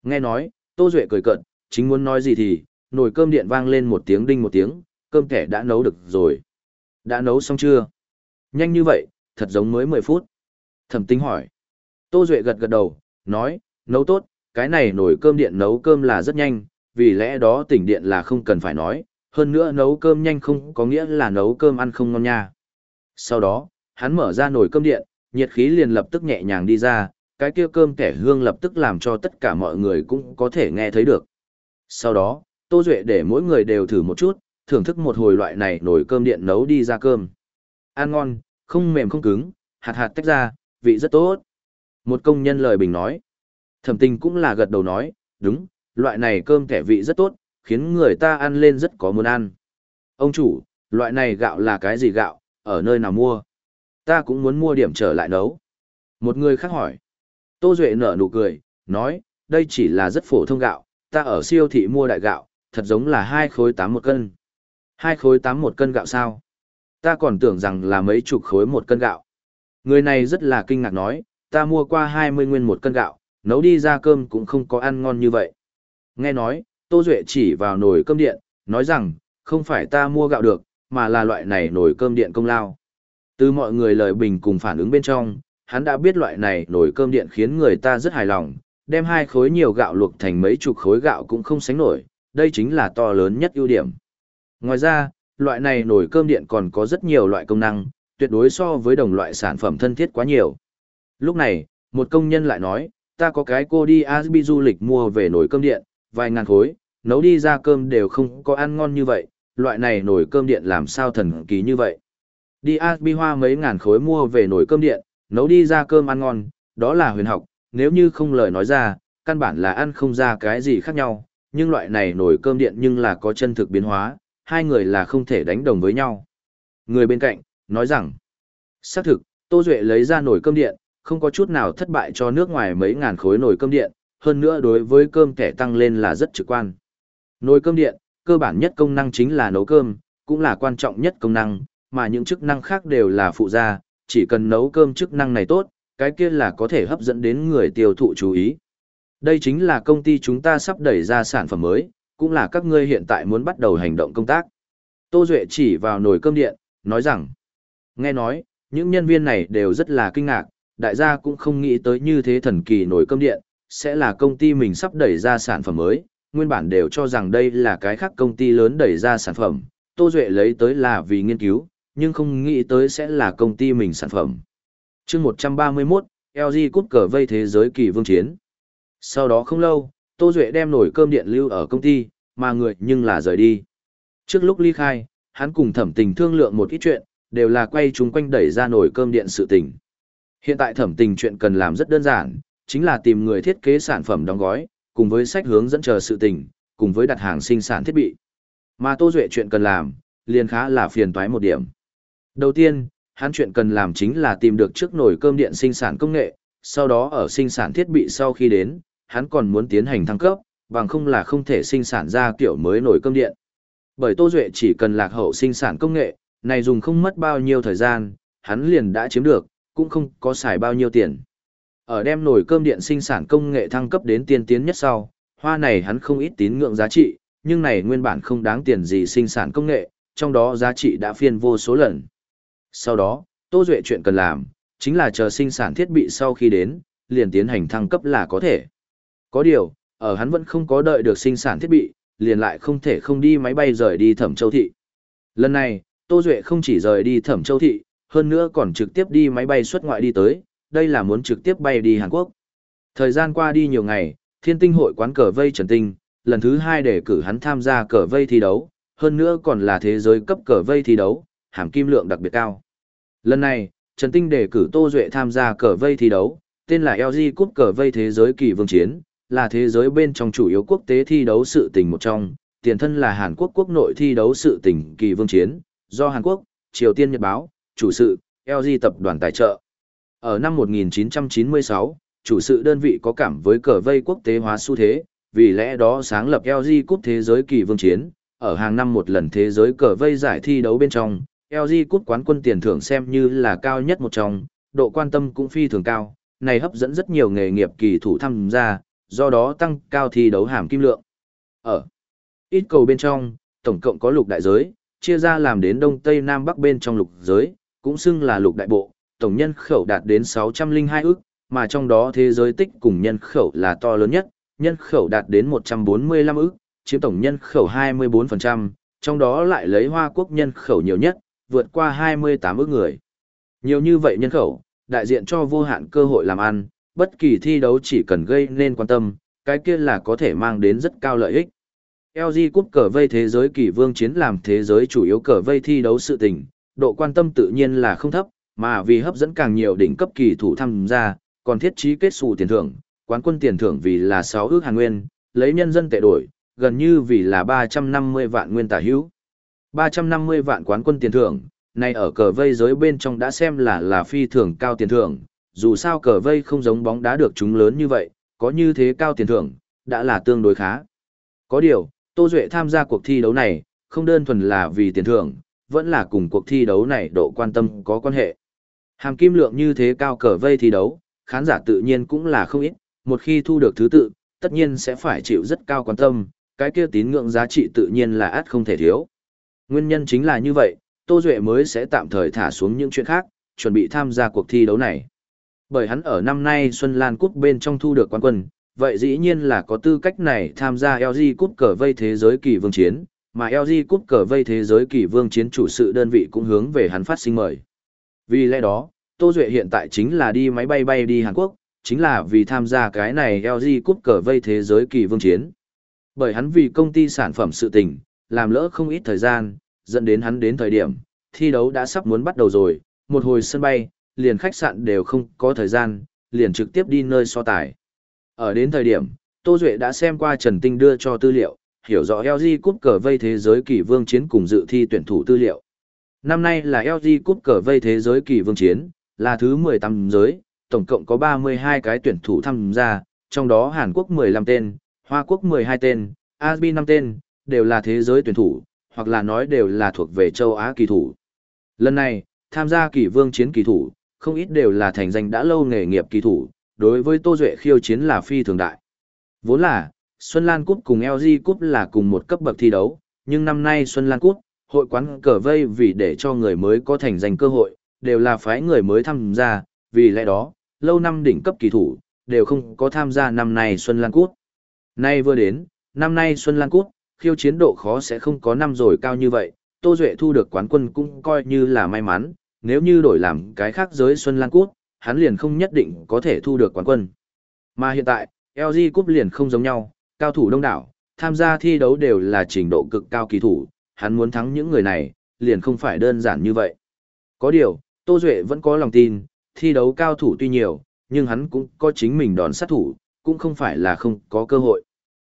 Nghe nói, Tô Duệ cười cận, chính muốn nói gì thì, nồi cơm điện vang lên một tiếng đinh một tiếng, cơm thẻ đã nấu được rồi. Đã nấu xong chưa? Nhanh như vậy, thật giống mới 10 phút. Thẩm tính hỏi. Tô Duệ gật gật đầu, nói, nấu tốt, cái này nồi cơm điện nấu cơm là rất nhanh, vì lẽ đó tỉnh điện là không cần phải nói, hơn nữa nấu cơm nhanh không có nghĩa là nấu cơm ăn không ngon nha. Sau đó, hắn mở ra nồi cơm điện, nhiệt khí liền lập tức nhẹ nhàng đi ra, cái kia cơm kẻ hương lập tức làm cho tất cả mọi người cũng có thể nghe thấy được. Sau đó, Tô Duệ để mỗi người đều thử một chút, thưởng thức một hồi loại này nồi cơm điện nấu đi ra cơm. Ăn ngon, không mềm không cứng, hạt hạt tách ra, vị rất tốt. Một công nhân lời bình nói. Thẩm tình cũng là gật đầu nói, đúng, loại này cơm kẻ vị rất tốt, khiến người ta ăn lên rất có muốn ăn. Ông chủ, loại này gạo là cái gì gạo, ở nơi nào mua? Ta cũng muốn mua điểm trở lại nấu. Một người khác hỏi. Tô Duệ nở nụ cười, nói, đây chỉ là rất phổ thông gạo, ta ở siêu thị mua đại gạo, thật giống là hai khối tám một cân. Hai khối tám một cân gạo sao? Ta còn tưởng rằng là mấy chục khối một cân gạo. Người này rất là kinh ngạc nói, ta mua qua 20 nguyên một cân gạo, nấu đi ra cơm cũng không có ăn ngon như vậy. Nghe nói, Tô Duệ chỉ vào nồi cơm điện, nói rằng, không phải ta mua gạo được, mà là loại này nồi cơm điện công lao. Từ mọi người lời bình cùng phản ứng bên trong, hắn đã biết loại này nồi cơm điện khiến người ta rất hài lòng, đem hai khối nhiều gạo luộc thành mấy chục khối gạo cũng không sánh nổi, đây chính là to lớn nhất ưu điểm. Ngoài ra, loại này nồi cơm điện còn có rất nhiều loại công năng, tuyệt đối so với đồng loại sản phẩm thân thiết quá nhiều. Lúc này, một công nhân lại nói, ta có cái cô đi Asbi du lịch mua về nồi cơm điện, vài ngàn khối, nấu đi ra cơm đều không có ăn ngon như vậy, loại này nồi cơm điện làm sao thần kỳ như vậy. Đi Asbi hoa mấy ngàn khối mua về nồi cơm điện, nấu đi ra cơm ăn ngon, đó là huyền học, nếu như không lời nói ra, căn bản là ăn không ra cái gì khác nhau, nhưng loại này nồi cơm điện nhưng là có chân thực biến hóa, hai người là không thể đánh đồng với nhau. Người bên cạnh, nói rằng, xác thực, Tô Duệ lấy ra nồi cơm điện, không có chút nào thất bại cho nước ngoài mấy ngàn khối nồi cơm điện, hơn nữa đối với cơm kẻ tăng lên là rất trực quan. Nồi cơm điện, cơ bản nhất công năng chính là nấu cơm, cũng là quan trọng nhất công năng, mà những chức năng khác đều là phụ gia, chỉ cần nấu cơm chức năng này tốt, cái kia là có thể hấp dẫn đến người tiêu thụ chú ý. Đây chính là công ty chúng ta sắp đẩy ra sản phẩm mới, cũng là các ngươi hiện tại muốn bắt đầu hành động công tác. Tô Duệ chỉ vào nồi cơm điện, nói rằng, nghe nói, những nhân viên này đều rất là kinh ngạc, đại gia cũng không nghĩ tới như thế thần kỳ nồi cơm điện, sẽ là công ty mình sắp đẩy ra sản phẩm mới, nguyên bản đều cho rằng đây là cái khác công ty lớn đẩy ra sản phẩm, Tô Duệ lấy tới là vì nghiên cứu, nhưng không nghĩ tới sẽ là công ty mình sản phẩm. chương 131, LG cút cờ vây thế giới kỳ vương chiến. Sau đó không lâu, Tô Duệ đem nổi cơm điện lưu ở công ty, mà người nhưng là rời đi. Trước lúc ly khai, hắn cùng thẩm tình thương lượng một ít chuyện, đều là quay chúng quanh đẩy ra nổi cơm điện sự tình. Hiện tại thẩm tình chuyện cần làm rất đơn giản, chính là tìm người thiết kế sản phẩm đóng gói, cùng với sách hướng dẫn chờ sự tình, cùng với đặt hàng sinh sản thiết bị. Mà Tô Duệ chuyện cần làm, liền khá là phiền toái một điểm. Đầu tiên, hắn chuyện cần làm chính là tìm được trước nồi cơm điện sinh sản công nghệ, sau đó ở sinh sản thiết bị sau khi đến, hắn còn muốn tiến hành thăng cấp, bằng không là không thể sinh sản ra kiểu mới nồi cơm điện. Bởi Tô Duệ chỉ cần lạc hậu sinh sản công nghệ, này dùng không mất bao nhiêu thời gian, hắn liền đã chiếm được, cũng không có xài bao nhiêu tiền. Ở đem nồi cơm điện sinh sản công nghệ thăng cấp đến tiên tiến nhất sau, hoa này hắn không ít tín ngưỡng giá trị, nhưng này nguyên bản không đáng tiền gì sinh sản công nghệ, trong đó giá trị đã phiên vô số lần. Sau đó, Tô Duệ chuyện cần làm, chính là chờ sinh sản thiết bị sau khi đến, liền tiến hành thăng cấp là có thể. Có điều, ở hắn vẫn không có đợi được sinh sản thiết bị, liền lại không thể không đi máy bay rời đi Thẩm Châu Thị. Lần này, Tô Duệ không chỉ rời đi Thẩm Châu Thị, hơn nữa còn trực tiếp đi máy bay xuất ngoại đi tới, đây là muốn trực tiếp bay đi Hàn Quốc. Thời gian qua đi nhiều ngày, Thiên Tinh hội quán cờ vây Trần Tinh, lần thứ hai để cử hắn tham gia cờ vây thi đấu, hơn nữa còn là thế giới cấp cờ vây thi đấu, hàm kim lượng đặc biệt cao. Lần này, Trần Tinh đề cử Tô Duệ tham gia cờ vây thi đấu, tên là LG Cup cờ vây thế giới kỳ vương chiến, là thế giới bên trong chủ yếu quốc tế thi đấu sự tình một trong, tiền thân là Hàn Quốc quốc nội thi đấu sự tình kỳ vương chiến, do Hàn Quốc, Triều Tiên Nhật Báo, chủ sự, LG tập đoàn tài trợ. Ở năm 1996, chủ sự đơn vị có cảm với cờ vây quốc tế hóa xu thế, vì lẽ đó sáng lập LG Cúp Thế giới kỳ vương chiến, ở hàng năm một lần thế giới cờ vây giải thi đấu bên trong, LG Cúp quán quân tiền thưởng xem như là cao nhất một trong, độ quan tâm cũng phi thường cao, này hấp dẫn rất nhiều nghề nghiệp kỳ thủ tham gia, do đó tăng cao thi đấu hàm kim lượng. Ở ít cầu bên trong, tổng cộng có lục đại giới, chia ra làm đến đông tây nam bắc bên trong lục giới, cũng xưng là lục đại bộ, tổng nhân khẩu đạt đến 602 ức, mà trong đó thế giới tích cùng nhân khẩu là to lớn nhất, nhân khẩu đạt đến 145 ức, chiếm tổng nhân khẩu 24%, trong đó lại lấy Hoa Quốc nhân khẩu nhiều nhất, vượt qua 28 ức người. Nhiều như vậy nhân khẩu, đại diện cho vô hạn cơ hội làm ăn, bất kỳ thi đấu chỉ cần gây nên quan tâm, cái kia là có thể mang đến rất cao lợi ích. LG Cup cờ vây thế giới kỳ vương chiến làm thế giới chủ yếu cờ vây thi đấu sự tình, độ quan tâm tự nhiên là không thấp, mà vì hấp dẫn càng nhiều đỉnh cấp kỳ thủ tham gia, còn thiết trí kết xù tiền thưởng, quán quân tiền thưởng vì là 6 ước hàng nguyên, lấy nhân dân tệ đổi, gần như vì là 350 vạn nguyên tả hữu. 350 vạn quán quân tiền thưởng, này ở cờ vây giới bên trong đã xem là là phi thường cao tiền thưởng, dù sao cờ vây không giống bóng đá được chúng lớn như vậy, có như thế cao tiền thưởng, đã là tương đối khá. Có điều, Tô Duệ tham gia cuộc thi đấu này, không đơn thuần là vì tiền thưởng, vẫn là cùng cuộc thi đấu này độ quan tâm có quan hệ. Hàm kim lượng như thế cao cờ vây thi đấu, khán giả tự nhiên cũng là không ít, một khi thu được thứ tự, tất nhiên sẽ phải chịu rất cao quan tâm, cái kia tín ngưỡng giá trị tự nhiên là át không thể thiếu. Nguyên nhân chính là như vậy, Tô Duệ mới sẽ tạm thời thả xuống những chuyện khác, chuẩn bị tham gia cuộc thi đấu này. Bởi hắn ở năm nay Xuân Lan Cúp bên trong thu được quán quân, vậy dĩ nhiên là có tư cách này tham gia LG Cúp cờ vây thế giới kỳ vương chiến, mà LG Cúp cờ vây thế giới kỳ vương chiến chủ sự đơn vị cũng hướng về hắn phát sinh mời. Vì lẽ đó, Tô Duệ hiện tại chính là đi máy bay bay đi Hàn Quốc, chính là vì tham gia cái này LG Cúp cờ vây thế giới kỳ vương chiến. Bởi hắn vì công ty sản phẩm sự tình, làm lỡ không ít thời gian, dẫn đến hắn đến thời điểm, thi đấu đã sắp muốn bắt đầu rồi, một hồi sân bay, liền khách sạn đều không có thời gian, liền trực tiếp đi nơi so tài. Ở đến thời điểm, Tô Duệ đã xem qua Trần Tinh đưa cho tư liệu, hiểu rõ LG Cúp cờ vây thế giới kỳ vương chiến cùng dự thi tuyển thủ tư liệu. Năm nay là LG Cúp cờ vây thế giới kỳ vương chiến, là thứ 18 giới, tổng cộng có 32 cái tuyển thủ tham gia, trong đó Hàn Quốc 15 tên, Hoa Quốc 12 tên, ASB 5 tên, đều là thế giới tuyển thủ, hoặc là nói đều là thuộc về châu Á kỳ thủ. Lần này, tham gia kỳ vương chiến kỳ thủ, không ít đều là thành danh đã lâu nghề nghiệp kỳ thủ, đối với Tô Duệ khiêu chiến là phi thường đại. Vốn là, Xuân Lan Cúp cùng LG Cúp là cùng một cấp bậc thi đấu, nhưng năm nay Xuân Lan Cúp, hội quán cờ vây vì để cho người mới có thành danh cơ hội, đều là phái người mới tham gia, vì lẽ đó, lâu năm đỉnh cấp kỳ thủ, đều không có tham gia năm nay Xuân Lan Cúp. Nay vừa đến, năm nay Xuân Lan Cúp, khiêu chiến độ khó sẽ không có năm rồi cao như vậy, Tô Duệ thu được quán quân cũng coi như là may mắn, nếu như đổi làm cái khác giới Xuân Lan Cúp, hắn liền không nhất định có thể thu được quán quân. Mà hiện tại, LG Cúp liền không giống nhau, cao thủ đông đảo, tham gia thi đấu đều là trình độ cực cao kỳ thủ, hắn muốn thắng những người này, liền không phải đơn giản như vậy. Có điều, Tô Duệ vẫn có lòng tin, thi đấu cao thủ tuy nhiều, nhưng hắn cũng có chính mình đòn sát thủ, cũng không phải là không có cơ hội.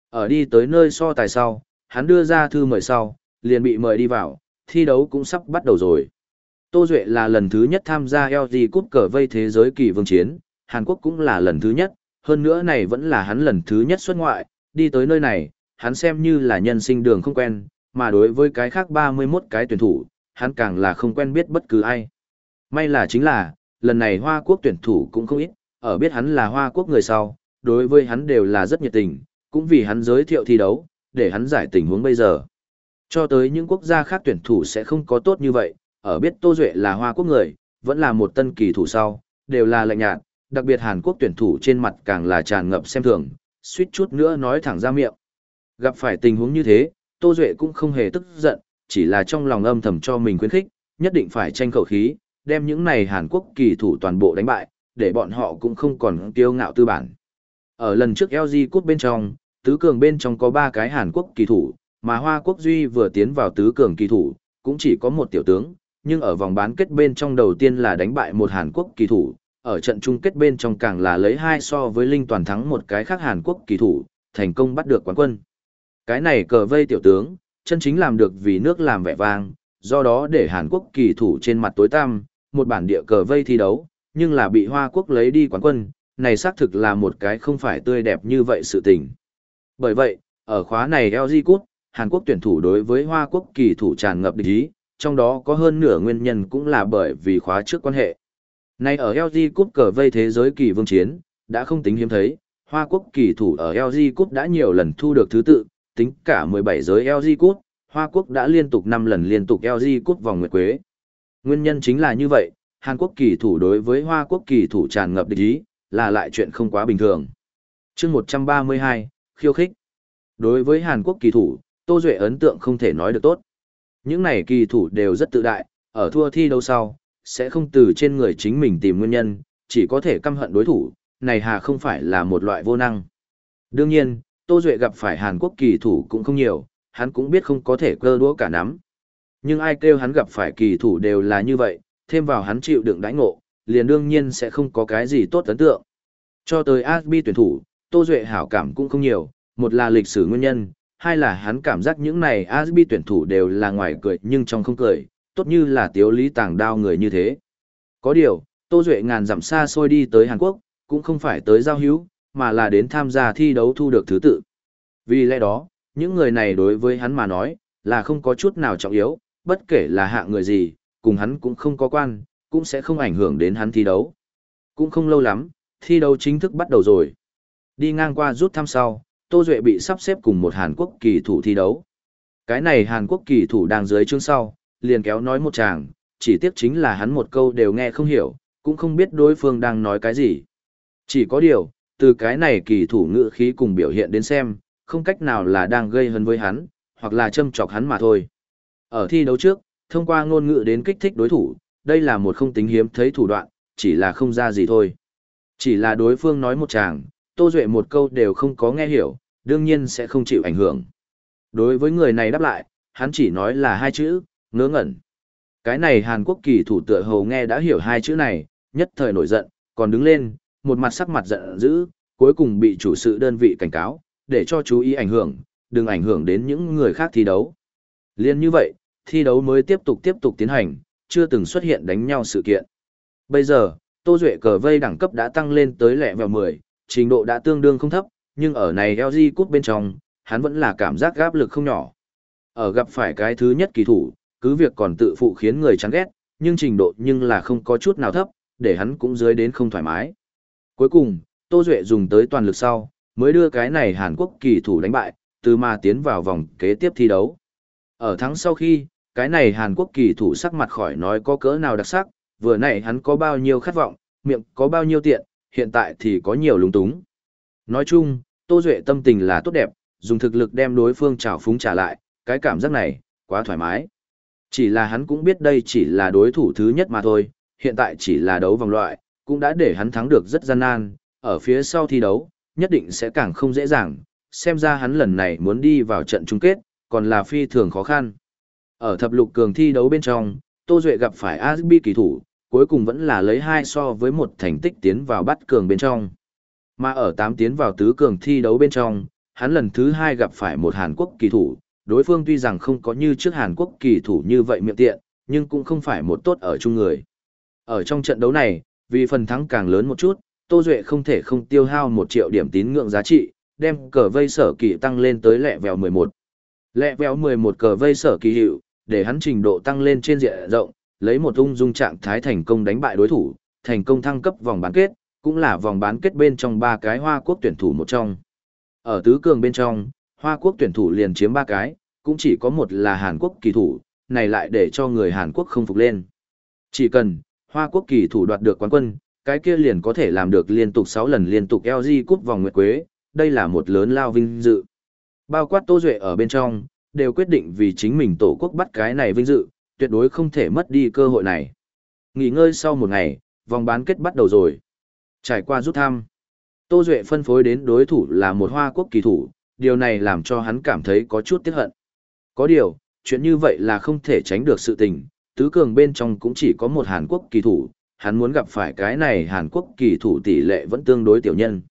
Ở đi tới nơi so tài sau, hắn đưa ra thư mời sau, liền bị mời đi vào, thi đấu cũng sắp bắt đầu rồi. Tô Duệ là lần thứ nhất tham gia LG Cup cờ vây thế giới kỳ vương chiến, Hàn Quốc cũng là lần thứ nhất, hơn nữa này vẫn là hắn lần thứ nhất xuất ngoại, đi tới nơi này, hắn xem như là nhân sinh đường không quen, mà đối với cái khác 31 cái tuyển thủ, hắn càng là không quen biết bất cứ ai. May là chính là, lần này Hoa Quốc tuyển thủ cũng không ít, ở biết hắn là Hoa Quốc người sau, đối với hắn đều là rất nhiệt tình, cũng vì hắn giới thiệu thi đấu, để hắn giải tình huống bây giờ. Cho tới những quốc gia khác tuyển thủ sẽ không có tốt như vậy, ở biết Tô Duệ là Hoa Quốc người, vẫn là một tân kỳ thủ sau, đều là lạnh nhạt, đặc biệt Hàn Quốc tuyển thủ trên mặt càng là tràn ngập xem thường, suýt chút nữa nói thẳng ra miệng. Gặp phải tình huống như thế, Tô Duệ cũng không hề tức giận, chỉ là trong lòng âm thầm cho mình khuyến khích, nhất định phải tranh khẩu khí, đem những này Hàn Quốc kỳ thủ toàn bộ đánh bại, để bọn họ cũng không còn kiêu ngạo tư bản. Ở lần trước LG Cup bên trong, tứ cường bên trong có 3 cái Hàn Quốc kỳ thủ, mà Hoa Quốc Duy vừa tiến vào tứ cường kỳ thủ, cũng chỉ có một tiểu tướng, nhưng ở vòng bán kết bên trong đầu tiên là đánh bại một Hàn Quốc kỳ thủ, ở trận chung kết bên trong càng là lấy hai so với Linh toàn thắng một cái khác Hàn Quốc kỳ thủ, thành công bắt được quán quân. Cái này cờ vây tiểu tướng, chân chính làm được vì nước làm vẻ vang, do đó để Hàn Quốc kỳ thủ trên mặt tối tăm, một bản địa cờ vây thi đấu, nhưng là bị Hoa Quốc lấy đi quán quân, này xác thực là một cái không phải tươi đẹp như vậy sự tình. Bởi vậy, ở khóa này LG Cup, Hàn Quốc tuyển thủ đối với Hoa Quốc kỳ thủ tràn ngập địch ý, trong đó có hơn nửa nguyên nhân cũng là bởi vì khóa trước quan hệ. Nay ở LG Cup cờ vây thế giới kỳ vương chiến, đã không tính hiếm thấy, Hoa Quốc kỳ thủ ở LG Cup đã nhiều lần thu được thứ tự, tính cả 17 giới LG Cup, Hoa Quốc đã liên tục 5 lần liên tục LG Cup vòng nguyệt quế. Nguyên nhân chính là như vậy, Hàn Quốc kỳ thủ đối với Hoa Quốc kỳ thủ tràn ngập địch ý, là lại chuyện không quá bình thường. chương 132, khiêu khích. Đối với Hàn Quốc kỳ thủ, Tô Duệ ấn tượng không thể nói được tốt. Những này kỳ thủ đều rất tự đại, ở thua thi đấu sau, sẽ không từ trên người chính mình tìm nguyên nhân, chỉ có thể căm hận đối thủ, này hà không phải là một loại vô năng. Đương nhiên, Tô Duệ gặp phải Hàn Quốc kỳ thủ cũng không nhiều, hắn cũng biết không có thể cơ đũa cả nắm. Nhưng ai kêu hắn gặp phải kỳ thủ đều là như vậy, thêm vào hắn chịu đựng đãi ngộ, liền đương nhiên sẽ không có cái gì tốt ấn tượng. Cho tới Asbi tuyển thủ, Tô Duệ hảo cảm cũng không nhiều, một là lịch sử nguyên nhân, hai là hắn cảm giác những này Asbi tuyển thủ đều là ngoài cười nhưng trong không cười, tốt như là tiếu lý tàng đao người như thế. Có điều, Tô Duệ ngàn dặm xa xôi đi tới Hàn Quốc, cũng không phải tới giao hữu, mà là đến tham gia thi đấu thu được thứ tự. Vì lẽ đó, những người này đối với hắn mà nói, là không có chút nào trọng yếu, bất kể là hạng người gì, cùng hắn cũng không có quan, cũng sẽ không ảnh hưởng đến hắn thi đấu. Cũng không lâu lắm, thi đấu chính thức bắt đầu rồi. Đi ngang qua rút thăm sau, Tô Duệ bị sắp xếp cùng một Hàn Quốc kỳ thủ thi đấu. Cái này Hàn Quốc kỳ thủ đang dưới chương sau, liền kéo nói một chàng, chỉ tiếc chính là hắn một câu đều nghe không hiểu, cũng không biết đối phương đang nói cái gì. Chỉ có điều, từ cái này kỳ thủ ngữ khí cùng biểu hiện đến xem, không cách nào là đang gây hấn với hắn, hoặc là châm chọc hắn mà thôi. Ở thi đấu trước, thông qua ngôn ngữ đến kích thích đối thủ, đây là một không tính hiếm thấy thủ đoạn, chỉ là không ra gì thôi. Chỉ là đối phương nói một chàng, Tô Duệ một câu đều không có nghe hiểu, đương nhiên sẽ không chịu ảnh hưởng. Đối với người này đáp lại, hắn chỉ nói là hai chữ, ngớ ngẩn. Cái này Hàn Quốc kỳ thủ tựa hầu nghe đã hiểu hai chữ này, nhất thời nổi giận, còn đứng lên, một mặt sắc mặt giận dữ, cuối cùng bị chủ sự đơn vị cảnh cáo, để cho chú ý ảnh hưởng, đừng ảnh hưởng đến những người khác thi đấu. Liên như vậy, thi đấu mới tiếp tục tiếp tục tiến hành, chưa từng xuất hiện đánh nhau sự kiện. Bây giờ, Tô Duệ cờ vây đẳng cấp đã tăng lên tới lẹ vào 10, trình độ đã tương đương không thấp, nhưng ở này LG cút bên trong, hắn vẫn là cảm giác gáp lực không nhỏ. Ở gặp phải cái thứ nhất kỳ thủ, cứ việc còn tự phụ khiến người chán ghét, nhưng trình độ nhưng là không có chút nào thấp, để hắn cũng dưới đến không thoải mái. Cuối cùng, Tô Duệ dùng tới toàn lực sau, mới đưa cái này Hàn Quốc kỳ thủ đánh bại, từ mà tiến vào vòng kế tiếp thi đấu. Ở thắng sau khi, cái này Hàn Quốc kỳ thủ sắc mặt khỏi nói có cỡ nào đặc sắc, vừa nãy hắn có bao nhiêu khát vọng, miệng có bao nhiêu tiện, hiện tại thì có nhiều lúng túng. Nói chung, Tô Duệ tâm tình là tốt đẹp, dùng thực lực đem đối phương trào phúng trả lại, cái cảm giác này, quá thoải mái. Chỉ là hắn cũng biết đây chỉ là đối thủ thứ nhất mà thôi, hiện tại chỉ là đấu vòng loại, cũng đã để hắn thắng được rất gian nan, ở phía sau thi đấu, nhất định sẽ càng không dễ dàng, xem ra hắn lần này muốn đi vào trận chung kết, còn là phi thường khó khăn. Ở thập lục cường thi đấu bên trong, Tô Duệ gặp phải Asbi kỳ thủ, cuối cùng vẫn là lấy hai so với một thành tích tiến vào bắt cường bên trong. Mà ở tám tiến vào tứ cường thi đấu bên trong, hắn lần thứ hai gặp phải một Hàn Quốc kỳ thủ, đối phương tuy rằng không có như trước Hàn Quốc kỳ thủ như vậy miệng tiện, nhưng cũng không phải một tốt ở chung người. Ở trong trận đấu này, vì phần thắng càng lớn một chút, Tô Duệ không thể không tiêu hao một triệu điểm tín ngưỡng giá trị, đem cờ vây sở kỳ tăng lên tới lẹ vèo 11. Lẹ vèo 11 cờ vây sở kỳ hiệu, để hắn trình độ tăng lên trên diện rộng, lấy một ung dung trạng thái thành công đánh bại đối thủ, thành công thăng cấp vòng bán kết, cũng là vòng bán kết bên trong ba cái Hoa Quốc tuyển thủ một trong. Ở tứ cường bên trong, Hoa Quốc tuyển thủ liền chiếm ba cái, cũng chỉ có một là Hàn Quốc kỳ thủ, này lại để cho người Hàn Quốc không phục lên. Chỉ cần Hoa Quốc kỳ thủ đoạt được quán quân, cái kia liền có thể làm được liên tục 6 lần liên tục LG cúp vòng nguyệt quế, đây là một lớn lao vinh dự. Bao quát Tô Duệ ở bên trong, đều quyết định vì chính mình tổ quốc bắt cái này vinh dự, tuyệt đối không thể mất đi cơ hội này. Nghỉ ngơi sau một ngày, vòng bán kết bắt đầu rồi. Trải qua rút thăm, Tô Duệ phân phối đến đối thủ là một Hoa Quốc kỳ thủ, điều này làm cho hắn cảm thấy có chút tiếc hận. Có điều, chuyện như vậy là không thể tránh được sự tình, tứ cường bên trong cũng chỉ có một Hàn Quốc kỳ thủ, hắn muốn gặp phải cái này Hàn Quốc kỳ thủ tỷ lệ vẫn tương đối tiểu nhân.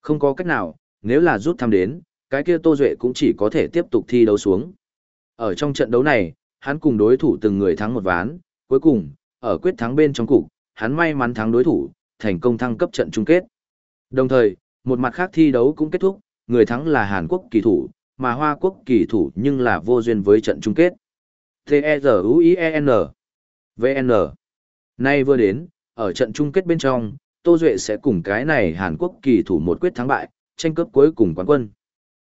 Không có cách nào, nếu là rút thăm đến, cái kia Tô Duệ cũng chỉ có thể tiếp tục thi đấu xuống. Ở trong trận đấu này, hắn cùng đối thủ từng người thắng một ván, cuối cùng, ở quyết thắng bên trong cục, hắn may mắn thắng đối thủ, thành công thăng cấp trận chung kết. Đồng thời, một mặt khác thi đấu cũng kết thúc, người thắng là Hàn Quốc kỳ thủ, mà Hoa Quốc kỳ thủ nhưng là vô duyên với trận chung kết. T-E-Z-U-I-E-N VN Nay vừa đến, ở trận chung kết bên trong, Tô Duệ sẽ cùng cái này Hàn Quốc kỳ thủ một quyết thắng bại, tranh cướp cuối cùng quán quân.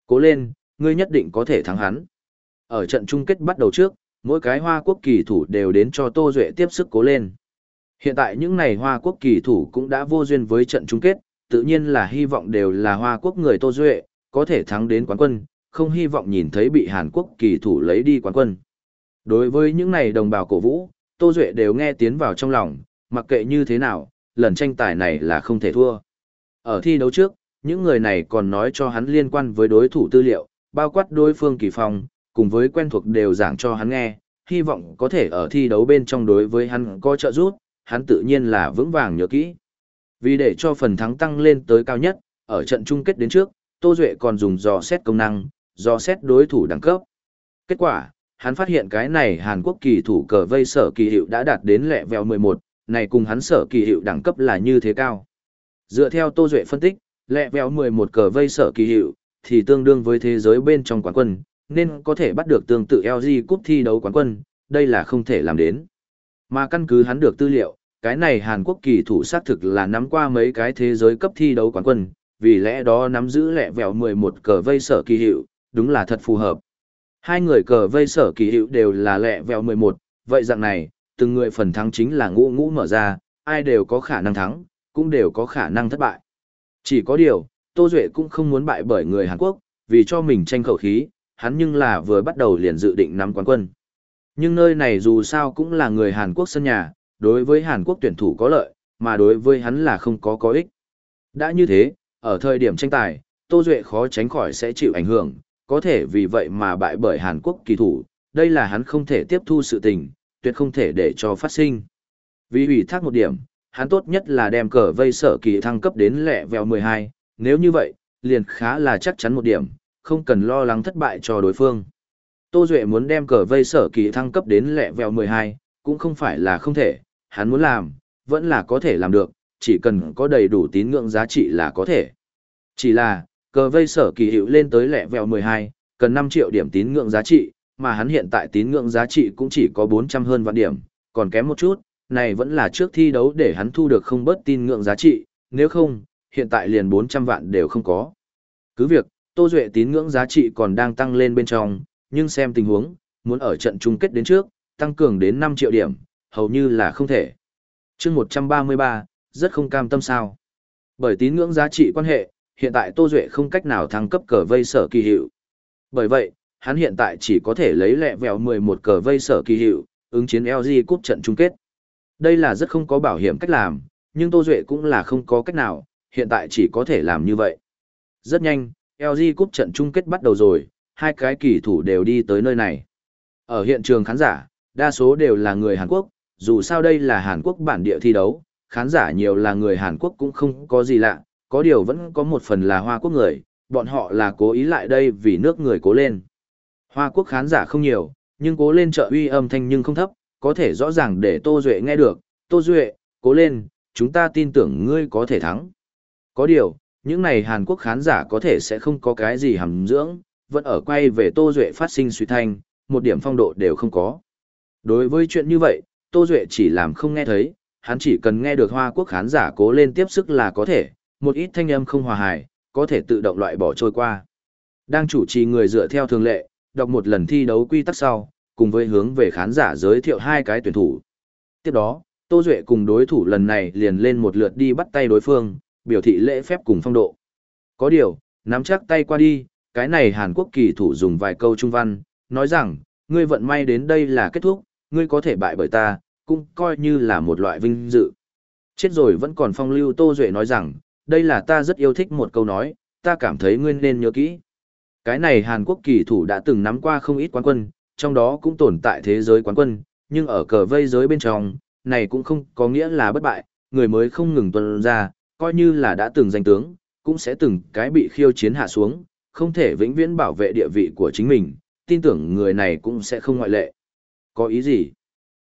Cố lên, ngươi nhất định có thể thắng hắn. Ở trận chung kết bắt đầu trước, mỗi cái Hoa Quốc kỳ thủ đều đến cho Tô Duệ tiếp sức cố lên. Hiện tại những này Hoa Quốc kỳ thủ cũng đã vô duyên với trận chung kết, tự nhiên là hy vọng đều là Hoa Quốc người Tô Duệ, có thể thắng đến quán quân, không hy vọng nhìn thấy bị Hàn Quốc kỳ thủ lấy đi quán quân. Đối với những này đồng bào cổ vũ, Tô Duệ đều nghe tiến vào trong lòng, mặc kệ như thế nào, lần tranh tài này là không thể thua. Ở thi đấu trước, những người này còn nói cho hắn liên quan với đối thủ tư liệu, bao quát đối phương kỳ phòng cùng với quen thuộc đều giảng cho hắn nghe, hy vọng có thể ở thi đấu bên trong đối với hắn có trợ giúp, hắn tự nhiên là vững vàng nhớ kỹ. Vì để cho phần thắng tăng lên tới cao nhất, ở trận chung kết đến trước, Tô Duệ còn dùng dò xét công năng, dò xét đối thủ đẳng cấp. Kết quả, hắn phát hiện cái này Hàn Quốc kỳ thủ cờ vây sở kỳ hiệu đã đạt đến lẹ vèo 11, này cùng hắn sở kỳ hiệu đẳng cấp là như thế cao. Dựa theo Tô Duệ phân tích, lẹ vèo 11 cờ vây sở kỳ hiệu, thì tương đương với thế giới bên trong quán quân, nên có thể bắt được tương tự LG cúp thi đấu quán quân, đây là không thể làm đến. Mà căn cứ hắn được tư liệu, cái này Hàn Quốc kỳ thủ xác thực là nắm qua mấy cái thế giới cấp thi đấu quán quân, vì lẽ đó nắm giữ lẹ vẹo 11 cờ vây sở kỳ hiệu, đúng là thật phù hợp. Hai người cờ vây sở kỳ hiệu đều là lẹ vẹo 11, vậy dạng này, từng người phần thắng chính là ngũ ngũ mở ra, ai đều có khả năng thắng, cũng đều có khả năng thất bại. Chỉ có điều, Tô Duệ cũng không muốn bại bởi người Hàn Quốc, vì cho mình tranh khẩu khí, hắn nhưng là vừa bắt đầu liền dự định nắm quán quân. Nhưng nơi này dù sao cũng là người Hàn Quốc sân nhà, đối với Hàn Quốc tuyển thủ có lợi, mà đối với hắn là không có có ích. Đã như thế, ở thời điểm tranh tài, Tô Duệ khó tránh khỏi sẽ chịu ảnh hưởng, có thể vì vậy mà bại bởi Hàn Quốc kỳ thủ, đây là hắn không thể tiếp thu sự tình, tuyệt không thể để cho phát sinh. Vì ủy thác một điểm, hắn tốt nhất là đem cờ vây sở kỳ thăng cấp đến lẹ vèo 12, nếu như vậy, liền khá là chắc chắn một điểm, không cần lo lắng thất bại cho đối phương. Tô Duệ muốn đem cờ vây sở kỳ thăng cấp đến lẹ vèo 12, cũng không phải là không thể, hắn muốn làm, vẫn là có thể làm được, chỉ cần có đầy đủ tín ngưỡng giá trị là có thể. Chỉ là, cờ vây sở kỳ hiệu lên tới lẹ vèo 12, cần 5 triệu điểm tín ngưỡng giá trị, mà hắn hiện tại tín ngưỡng giá trị cũng chỉ có 400 hơn vạn điểm, còn kém một chút, này vẫn là trước thi đấu để hắn thu được không bớt tin ngưỡng giá trị, nếu không, hiện tại liền 400 vạn đều không có. Cứ việc, Tô Duệ tín ngưỡng giá trị còn đang tăng lên bên trong, nhưng xem tình huống, muốn ở trận chung kết đến trước, tăng cường đến 5 triệu điểm, hầu như là không thể. chương 133, rất không cam tâm sao. Bởi tín ngưỡng giá trị quan hệ, hiện tại Tô Duệ không cách nào thăng cấp cờ vây sở kỳ hiệu. Bởi vậy, hắn hiện tại chỉ có thể lấy lẹ vẹo 11 cờ vây sở kỳ hiệu, ứng chiến LG cúp trận chung kết. Đây là rất không có bảo hiểm cách làm, nhưng Tô Duệ cũng là không có cách nào, hiện tại chỉ có thể làm như vậy. Rất nhanh, LG cúp trận chung kết bắt đầu rồi, hai cái kỳ thủ đều đi tới nơi này. Ở hiện trường khán giả, đa số đều là người Hàn Quốc, dù sao đây là Hàn Quốc bản địa thi đấu, khán giả nhiều là người Hàn Quốc cũng không có gì lạ, có điều vẫn có một phần là Hoa Quốc người, bọn họ là cố ý lại đây vì nước người cố lên. Hoa Quốc khán giả không nhiều, nhưng cố lên trợ uy âm thanh nhưng không thấp, có thể rõ ràng để Tô Duệ nghe được, Tô Duệ, cố lên, chúng ta tin tưởng ngươi có thể thắng. Có điều, những này Hàn Quốc khán giả có thể sẽ không có cái gì hàm dưỡng, vẫn ở quay về Tô Duệ phát sinh suy thanh, một điểm phong độ đều không có. Đối với chuyện như vậy, Tô Duệ chỉ làm không nghe thấy, hắn chỉ cần nghe được Hoa Quốc khán giả cố lên tiếp sức là có thể, một ít thanh âm không hòa hài, có thể tự động loại bỏ trôi qua. Đang chủ trì người dựa theo thường lệ, đọc một lần thi đấu quy tắc sau, cùng với hướng về khán giả giới thiệu hai cái tuyển thủ. Tiếp đó, Tô Duệ cùng đối thủ lần này liền lên một lượt đi bắt tay đối phương, biểu thị lễ phép cùng phong độ. Có điều, nắm chắc tay qua đi, cái này Hàn Quốc kỳ thủ dùng vài câu trung văn, nói rằng, ngươi vận may đến đây là kết thúc, ngươi có thể bại bởi ta, cũng coi như là một loại vinh dự. Chết rồi vẫn còn phong lưu Tô Duệ nói rằng, đây là ta rất yêu thích một câu nói, ta cảm thấy ngươi nên nhớ kỹ. Cái này Hàn Quốc kỳ thủ đã từng nắm qua không ít quán quân, trong đó cũng tồn tại thế giới quán quân, nhưng ở cờ vây giới bên trong, này cũng không có nghĩa là bất bại, người mới không ngừng tuần ra, coi như là đã từng danh tướng, cũng sẽ từng cái bị khiêu chiến hạ xuống, không thể vĩnh viễn bảo vệ địa vị của chính mình, tin tưởng người này cũng sẽ không ngoại lệ. Có ý gì?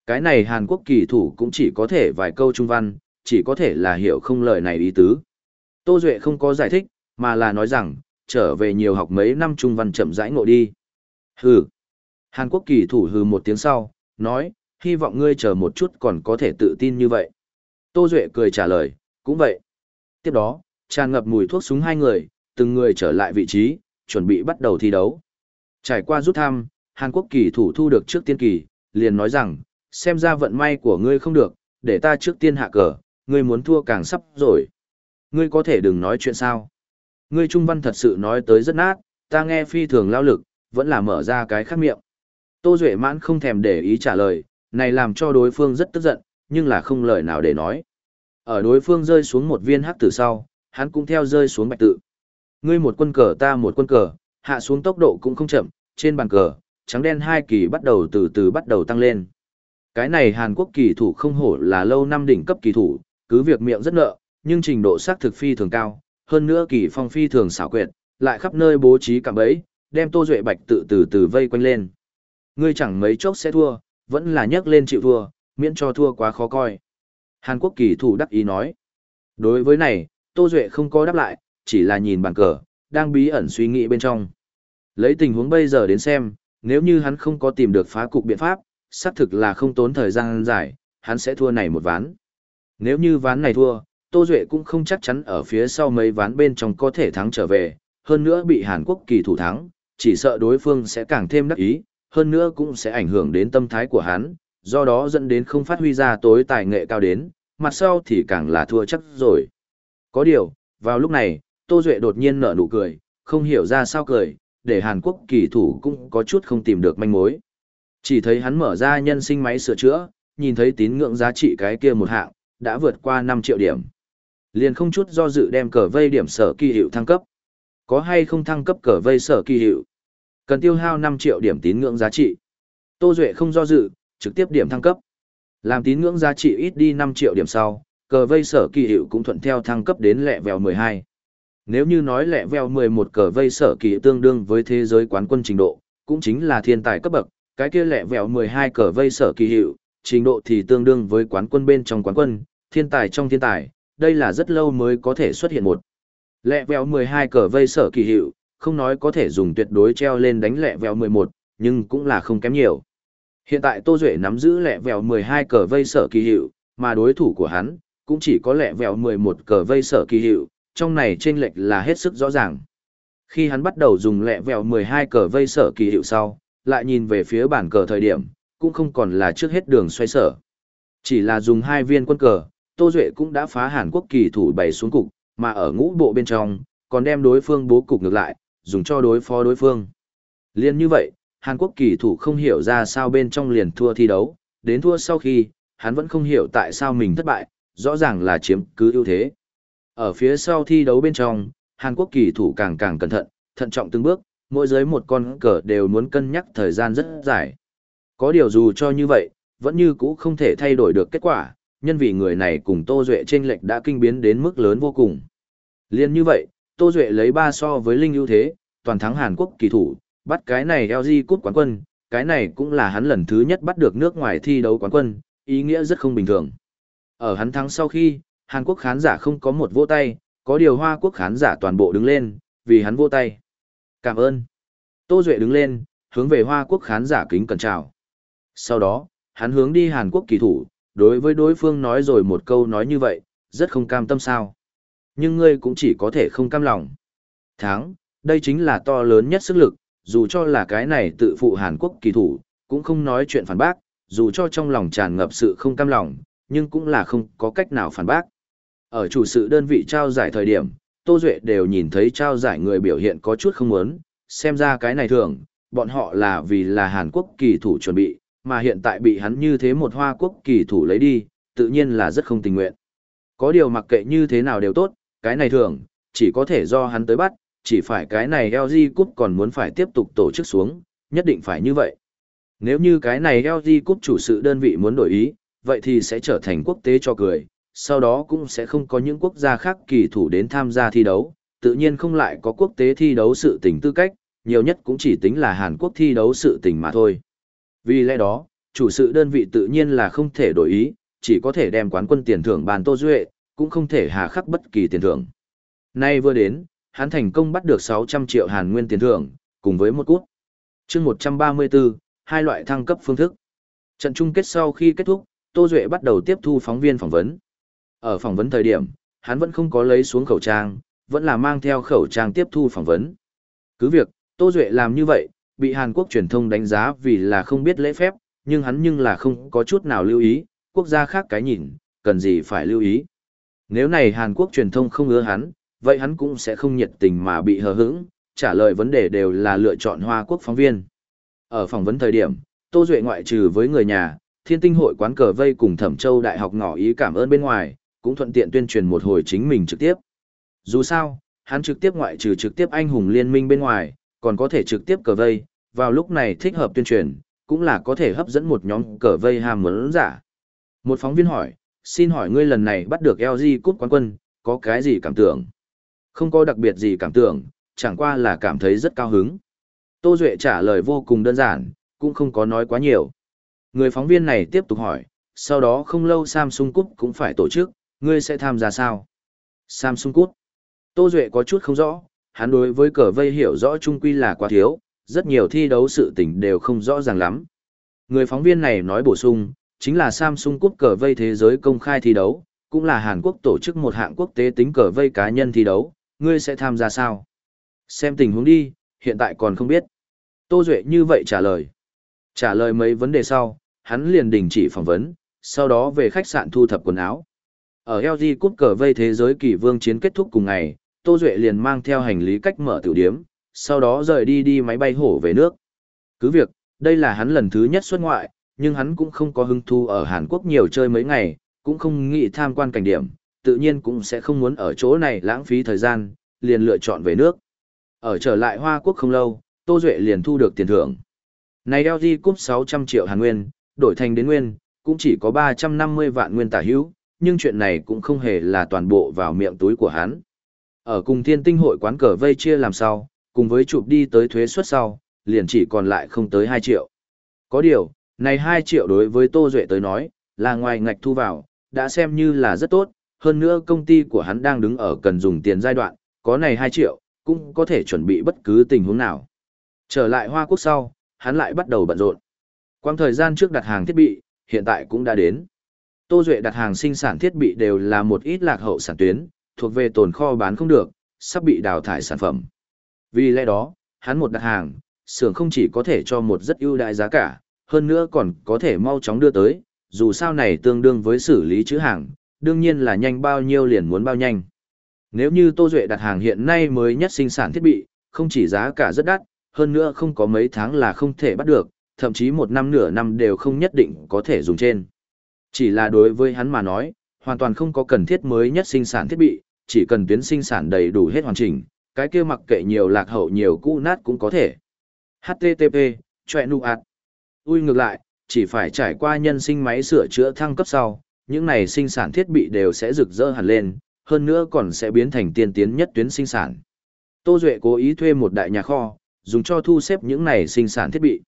Cái này Hàn Quốc kỳ thủ cũng chỉ có thể vài câu trung văn, chỉ có thể là hiểu không lời này ý tứ. Tô Duệ không có giải thích, mà là nói rằng, trở về nhiều học mấy năm trung văn chậm rãi ngộ đi. Hừ. Hàn Quốc kỳ thủ hừ một tiếng sau, nói, hy vọng ngươi chờ một chút còn có thể tự tin như vậy. Tô Duệ cười trả lời, cũng vậy. Tiếp đó, tràn ngập mùi thuốc súng hai người, từng người trở lại vị trí, chuẩn bị bắt đầu thi đấu. Trải qua rút thăm, Hàn Quốc kỳ thủ thu được trước tiên kỳ, liền nói rằng, xem ra vận may của ngươi không được, để ta trước tiên hạ cờ, ngươi muốn thua càng sắp rồi. Ngươi có thể đừng nói chuyện sao. Ngươi trung văn thật sự nói tới rất nát, ta nghe phi thường lao lực, vẫn là mở ra cái khác miệng. Tô Duệ mãn không thèm để ý trả lời, này làm cho đối phương rất tức giận, nhưng là không lời nào để nói. Ở đối phương rơi xuống một viên hắc tử sau, hắn cũng theo rơi xuống bạch tự. Ngươi một quân cờ ta một quân cờ, hạ xuống tốc độ cũng không chậm, trên bàn cờ, trắng đen hai kỳ bắt đầu từ từ bắt đầu tăng lên. Cái này Hàn Quốc kỳ thủ không hổ là lâu năm đỉnh cấp kỳ thủ, cứ việc miệng rất nợ, nhưng trình độ xác thực phi thường cao, hơn nữa kỳ phong phi thường xảo quyệt, lại khắp nơi bố trí cạm bẫy, đem Tô Duệ Bạch tự từ từ vây quanh lên. Ngươi chẳng mấy chốc sẽ thua, vẫn là nhấc lên chịu thua, miễn cho thua quá khó coi. Hàn Quốc kỳ thủ đắc ý nói. Đối với này, Tô Duệ không có đáp lại, chỉ là nhìn bàn cờ, đang bí ẩn suy nghĩ bên trong. Lấy tình huống bây giờ đến xem, nếu như hắn không có tìm được phá cục biện pháp, xác thực là không tốn thời gian dài, hắn sẽ thua này một ván. Nếu như ván này thua, Tô Duệ cũng không chắc chắn ở phía sau mấy ván bên trong có thể thắng trở về, hơn nữa bị Hàn Quốc kỳ thủ thắng, chỉ sợ đối phương sẽ càng thêm đắc ý, hơn nữa cũng sẽ ảnh hưởng đến tâm thái của hắn, do đó dẫn đến không phát huy ra tối tài nghệ cao đến, mặt sau thì càng là thua chắc rồi. Có điều, vào lúc này, Tô Duệ đột nhiên nở nụ cười, không hiểu ra sao cười, để Hàn Quốc kỳ thủ cũng có chút không tìm được manh mối. Chỉ thấy hắn mở ra nhân sinh máy sửa chữa, nhìn thấy tín ngưỡng giá trị cái kia một hạng, đã vượt qua 5 triệu điểm. Liền không chút do dự đem cờ vây điểm sở kỳ hiệu thăng cấp. Có hay không thăng cấp cờ vây sở kỳ hiệu? Cần tiêu hao 5 triệu điểm tín ngưỡng giá trị. Tô Duệ không do dự, trực tiếp điểm thăng cấp. Làm tín ngưỡng giá trị ít đi 5 triệu điểm sau, cờ vây sở kỳ hiệu cũng thuận theo thăng cấp đến lẹ vèo 12. Nếu như nói lẹ vèo 11 cờ vây sở kỳ tương đương với thế giới quán quân trình độ, cũng chính là thiên tài cấp bậc, cái kia lẹ vèo 12 cờ vây sở kỳ hiệu, trình độ thì tương đương với quán quân bên trong quán quân, thiên tài trong thiên tài, đây là rất lâu mới có thể xuất hiện một. Lẹ vèo 12 cờ vây sở kỳ hiệu, không nói có thể dùng tuyệt đối treo lên đánh lẹ vèo 11, nhưng cũng là không kém nhiều. Hiện tại Tô Duệ nắm giữ lẹ vèo 12 cờ vây sở kỳ hiệu, mà đối thủ của hắn cũng chỉ có lẹ vèo 11 cờ vây sở kỳ hiệu, trong này chênh lệch là hết sức rõ ràng. Khi hắn bắt đầu dùng lẹ vèo 12 cờ vây sở kỳ hiệu sau, lại nhìn về phía bản cờ thời điểm, cũng không còn là trước hết đường xoay sở. Chỉ là dùng hai viên quân cờ, Tô Duệ cũng đã phá Hàn Quốc kỳ thủ bày xuống cục, mà ở ngũ bộ bên trong, còn đem đối phương bố cục ngược lại, dùng cho đối phó đối phương. Liên như vậy, Hàn Quốc kỳ thủ không hiểu ra sao bên trong liền thua thi đấu, đến thua sau khi, hắn vẫn không hiểu tại sao mình thất bại, rõ ràng là chiếm cứ ưu thế. Ở phía sau thi đấu bên trong, Hàn Quốc kỳ thủ càng càng cẩn thận, thận trọng từng bước, mỗi giới một con cờ đều muốn cân nhắc thời gian rất dài. Có điều dù cho như vậy, vẫn như cũ không thể thay đổi được kết quả, nhân vì người này cùng Tô Duệ trên lệch đã kinh biến đến mức lớn vô cùng. Liên như vậy, Tô Duệ lấy 3 so với Linh ưu thế, toàn thắng Hàn Quốc kỳ thủ, bắt cái này LG cút quán quân, cái này cũng là hắn lần thứ nhất bắt được nước ngoài thi đấu quán quân, ý nghĩa rất không bình thường. Ở hắn thắng sau khi, Hàn Quốc khán giả không có một vỗ tay, có điều Hoa Quốc khán giả toàn bộ đứng lên, vì hắn vỗ tay. Cảm ơn. Tô Duệ đứng lên, hướng về Hoa Quốc khán giả kính cẩn chào. Sau đó, hắn hướng đi Hàn Quốc kỳ thủ, đối với đối phương nói rồi một câu nói như vậy, rất không cam tâm sao. Nhưng ngươi cũng chỉ có thể không cam lòng. Thắng, đây chính là to lớn nhất sức lực, dù cho là cái này tự phụ Hàn Quốc kỳ thủ, cũng không nói chuyện phản bác, dù cho trong lòng tràn ngập sự không cam lòng, nhưng cũng là không có cách nào phản bác. Ở chủ sự đơn vị trao giải thời điểm, Tô Duệ đều nhìn thấy trao giải người biểu hiện có chút không muốn, xem ra cái này thường, bọn họ là vì là Hàn Quốc kỳ thủ chuẩn bị, mà hiện tại bị hắn như thế một hoa quốc kỳ thủ lấy đi, tự nhiên là rất không tình nguyện. Có điều mặc kệ như thế nào đều tốt, cái này thường, chỉ có thể do hắn tới bắt, chỉ phải cái này LG Cup còn muốn phải tiếp tục tổ chức xuống, nhất định phải như vậy. Nếu như cái này LG Cup chủ sự đơn vị muốn đổi ý, vậy thì sẽ trở thành quốc tế cho cười, sau đó cũng sẽ không có những quốc gia khác kỳ thủ đến tham gia thi đấu, tự nhiên không lại có quốc tế thi đấu sự tình tư cách, nhiều nhất cũng chỉ tính là Hàn Quốc thi đấu sự tình mà thôi. Vì lẽ đó, chủ sự đơn vị tự nhiên là không thể đổi ý, chỉ có thể đem quán quân tiền thưởng bàn Tô Duệ, cũng không thể hà khắc bất kỳ tiền thưởng. Nay vừa đến, hắn thành công bắt được 600 triệu Hàn Nguyên tiền thưởng, cùng với một cút. chương 134, hai loại thăng cấp phương thức. Trận chung kết sau khi kết thúc, Tô Duệ bắt đầu tiếp thu phóng viên phỏng vấn. Ở phỏng vấn thời điểm, hắn vẫn không có lấy xuống khẩu trang, vẫn là mang theo khẩu trang tiếp thu phỏng vấn. Cứ việc, Tô Duệ làm như vậy, bị Hàn Quốc truyền thông đánh giá vì là không biết lễ phép, nhưng hắn nhưng là không có chút nào lưu ý, quốc gia khác cái nhìn, cần gì phải lưu ý. Nếu này Hàn Quốc truyền thông không ưa hắn, vậy hắn cũng sẽ không nhiệt tình mà bị hờ hững, trả lời vấn đề đều là lựa chọn Hoa Quốc phóng viên. Ở phỏng vấn thời điểm, Tô Duệ ngoại trừ với người nhà, Thiên Tinh hội quán cờ vây cùng Thẩm Châu Đại học ngỏ ý cảm ơn bên ngoài, cũng thuận tiện tuyên truyền một hồi chính mình trực tiếp. Dù sao, hắn trực tiếp ngoại trừ trực tiếp anh hùng liên minh bên ngoài, còn có thể trực tiếp cờ vây, vào lúc này thích hợp tuyên truyền, cũng là có thể hấp dẫn một nhóm cờ vây ham muốn giả. Một phóng viên hỏi, xin hỏi ngươi lần này bắt được LG cúp quán quân, có cái gì cảm tưởng? Không có đặc biệt gì cảm tưởng, chẳng qua là cảm thấy rất cao hứng. Tô Duệ trả lời vô cùng đơn giản, cũng không có nói quá nhiều. Người phóng viên này tiếp tục hỏi, sau đó không lâu Samsung Cup cũng phải tổ chức, ngươi sẽ tham gia sao? Samsung Cup. Tô Duệ có chút không rõ, hắn đối với cờ vây hiểu rõ chung quy là quá thiếu, rất nhiều thi đấu sự tình đều không rõ ràng lắm. Người phóng viên này nói bổ sung, chính là Samsung Cup cờ vây thế giới công khai thi đấu, cũng là Hàn Quốc tổ chức một hạng quốc tế tính cờ vây cá nhân thi đấu, ngươi sẽ tham gia sao? Xem tình huống đi, hiện tại còn không biết. Tô Duệ như vậy trả lời. Trả lời mấy vấn đề sau, hắn liền đình chỉ phỏng vấn, sau đó về khách sạn thu thập quần áo. Ở LG Cúp cờ vây thế giới kỳ vương chiến kết thúc cùng ngày, Tô Duệ liền mang theo hành lý cách mở tiểu điếm, sau đó rời đi đi máy bay hổ về nước. Cứ việc, đây là hắn lần thứ nhất xuất ngoại, nhưng hắn cũng không có hứng thu ở Hàn Quốc nhiều chơi mấy ngày, cũng không nghĩ tham quan cảnh điểm, tự nhiên cũng sẽ không muốn ở chỗ này lãng phí thời gian, liền lựa chọn về nước. Ở trở lại Hoa Quốc không lâu, Tô Duệ liền thu được tiền thưởng. Này LG cúp 600 triệu Hàn Nguyên, đổi thành đến Nguyên, cũng chỉ có 350 vạn Nguyên tả hữu, nhưng chuyện này cũng không hề là toàn bộ vào miệng túi của hắn. Ở cùng thiên tinh hội quán cờ vây chia làm sao, cùng với chụp đi tới thuế suất sau, liền chỉ còn lại không tới 2 triệu. Có điều, này 2 triệu đối với Tô Duệ tới nói, là ngoài ngạch thu vào, đã xem như là rất tốt, hơn nữa công ty của hắn đang đứng ở cần dùng tiền giai đoạn, có này 2 triệu, cũng có thể chuẩn bị bất cứ tình huống nào. Trở lại Hoa Quốc sau, hắn lại bắt đầu bận rộn. Quang thời gian trước đặt hàng thiết bị, hiện tại cũng đã đến. Tô Duệ đặt hàng sinh sản thiết bị đều là một ít lạc hậu sản tuyến, thuộc về tồn kho bán không được, sắp bị đào thải sản phẩm. Vì lẽ đó, hắn một đặt hàng, xưởng không chỉ có thể cho một rất ưu đại giá cả, hơn nữa còn có thể mau chóng đưa tới, dù sao này tương đương với xử lý chữ hàng, đương nhiên là nhanh bao nhiêu liền muốn bao nhanh. Nếu như Tô Duệ đặt hàng hiện nay mới nhất sinh sản thiết bị, không chỉ giá cả rất đắt, hơn nữa không có mấy tháng là không thể bắt được, thậm chí một năm nửa năm đều không nhất định có thể dùng trên. Chỉ là đối với hắn mà nói, hoàn toàn không có cần thiết mới nhất sinh sản thiết bị, chỉ cần tuyến sinh sản đầy đủ hết hoàn chỉnh, cái kia mặc kệ nhiều lạc hậu nhiều cũ nát cũng có thể. HTTP, chọe nụ ạt. Ui ngược lại, chỉ phải trải qua nhân sinh máy sửa chữa thăng cấp sau, những này sinh sản thiết bị đều sẽ rực rỡ hẳn lên, hơn nữa còn sẽ biến thành tiên tiến nhất tuyến sinh sản. Tô Duệ cố ý thuê một đại nhà kho, dùng cho thu xếp những này sinh sản thiết bị.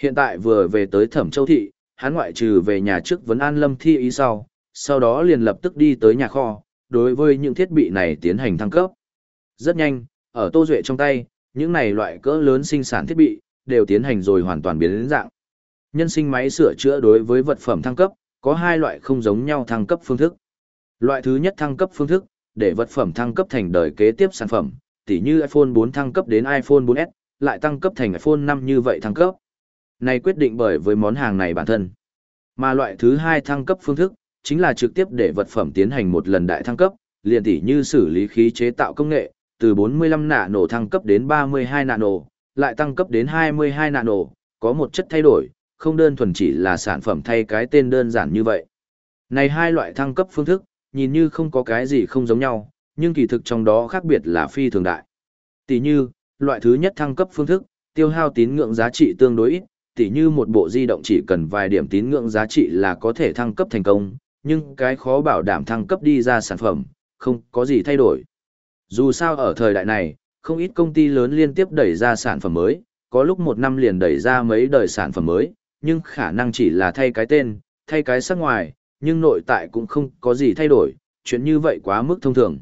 Hiện tại vừa về tới Thẩm Châu Thị, hắn ngoại trừ về nhà trước vấn an lâm thi ý sau, sau đó liền lập tức đi tới nhà kho, đối với những thiết bị này tiến hành thăng cấp. Rất nhanh, ở Tô Duệ trong tay, những này loại cỡ lớn sinh sản thiết bị, đều tiến hành rồi hoàn toàn biến đến dạng. Nhân sinh máy sửa chữa đối với vật phẩm thăng cấp, có hai loại không giống nhau thăng cấp phương thức. Loại thứ nhất thăng cấp phương thức, để vật phẩm thăng cấp thành đời kế tiếp sản phẩm, tỉ như iPhone 4 thăng cấp đến iPhone 4S, lại tăng cấp thành iPhone 5 như vậy thăng cấp. Này quyết định bởi với món hàng này bản thân. Mà loại thứ hai thăng cấp phương thức, chính là trực tiếp để vật phẩm tiến hành một lần đại thăng cấp, liền tỉ như xử lý khí chế tạo công nghệ, từ 45 nano thăng cấp đến 32 nano, lại tăng cấp đến 22 nano, có một chất thay đổi, không đơn thuần chỉ là sản phẩm thay cái tên đơn giản như vậy. Này hai loại thăng cấp phương thức, nhìn như không có cái gì không giống nhau, nhưng kỳ thực trong đó khác biệt là phi thường đại. Tỷ như, loại thứ nhất thăng cấp phương thức, tiêu hao tín ngưỡng giá trị tương đối ít, tỷ như một bộ di động chỉ cần vài điểm tín ngưỡng giá trị là có thể thăng cấp thành công, nhưng cái khó bảo đảm thăng cấp đi ra sản phẩm, không có gì thay đổi. Dù sao ở thời đại này, không ít công ty lớn liên tiếp đẩy ra sản phẩm mới, có lúc một năm liền đẩy ra mấy đời sản phẩm mới, nhưng khả năng chỉ là thay cái tên, thay cái sắc ngoài, nhưng nội tại cũng không có gì thay đổi, chuyện như vậy quá mức thông thường.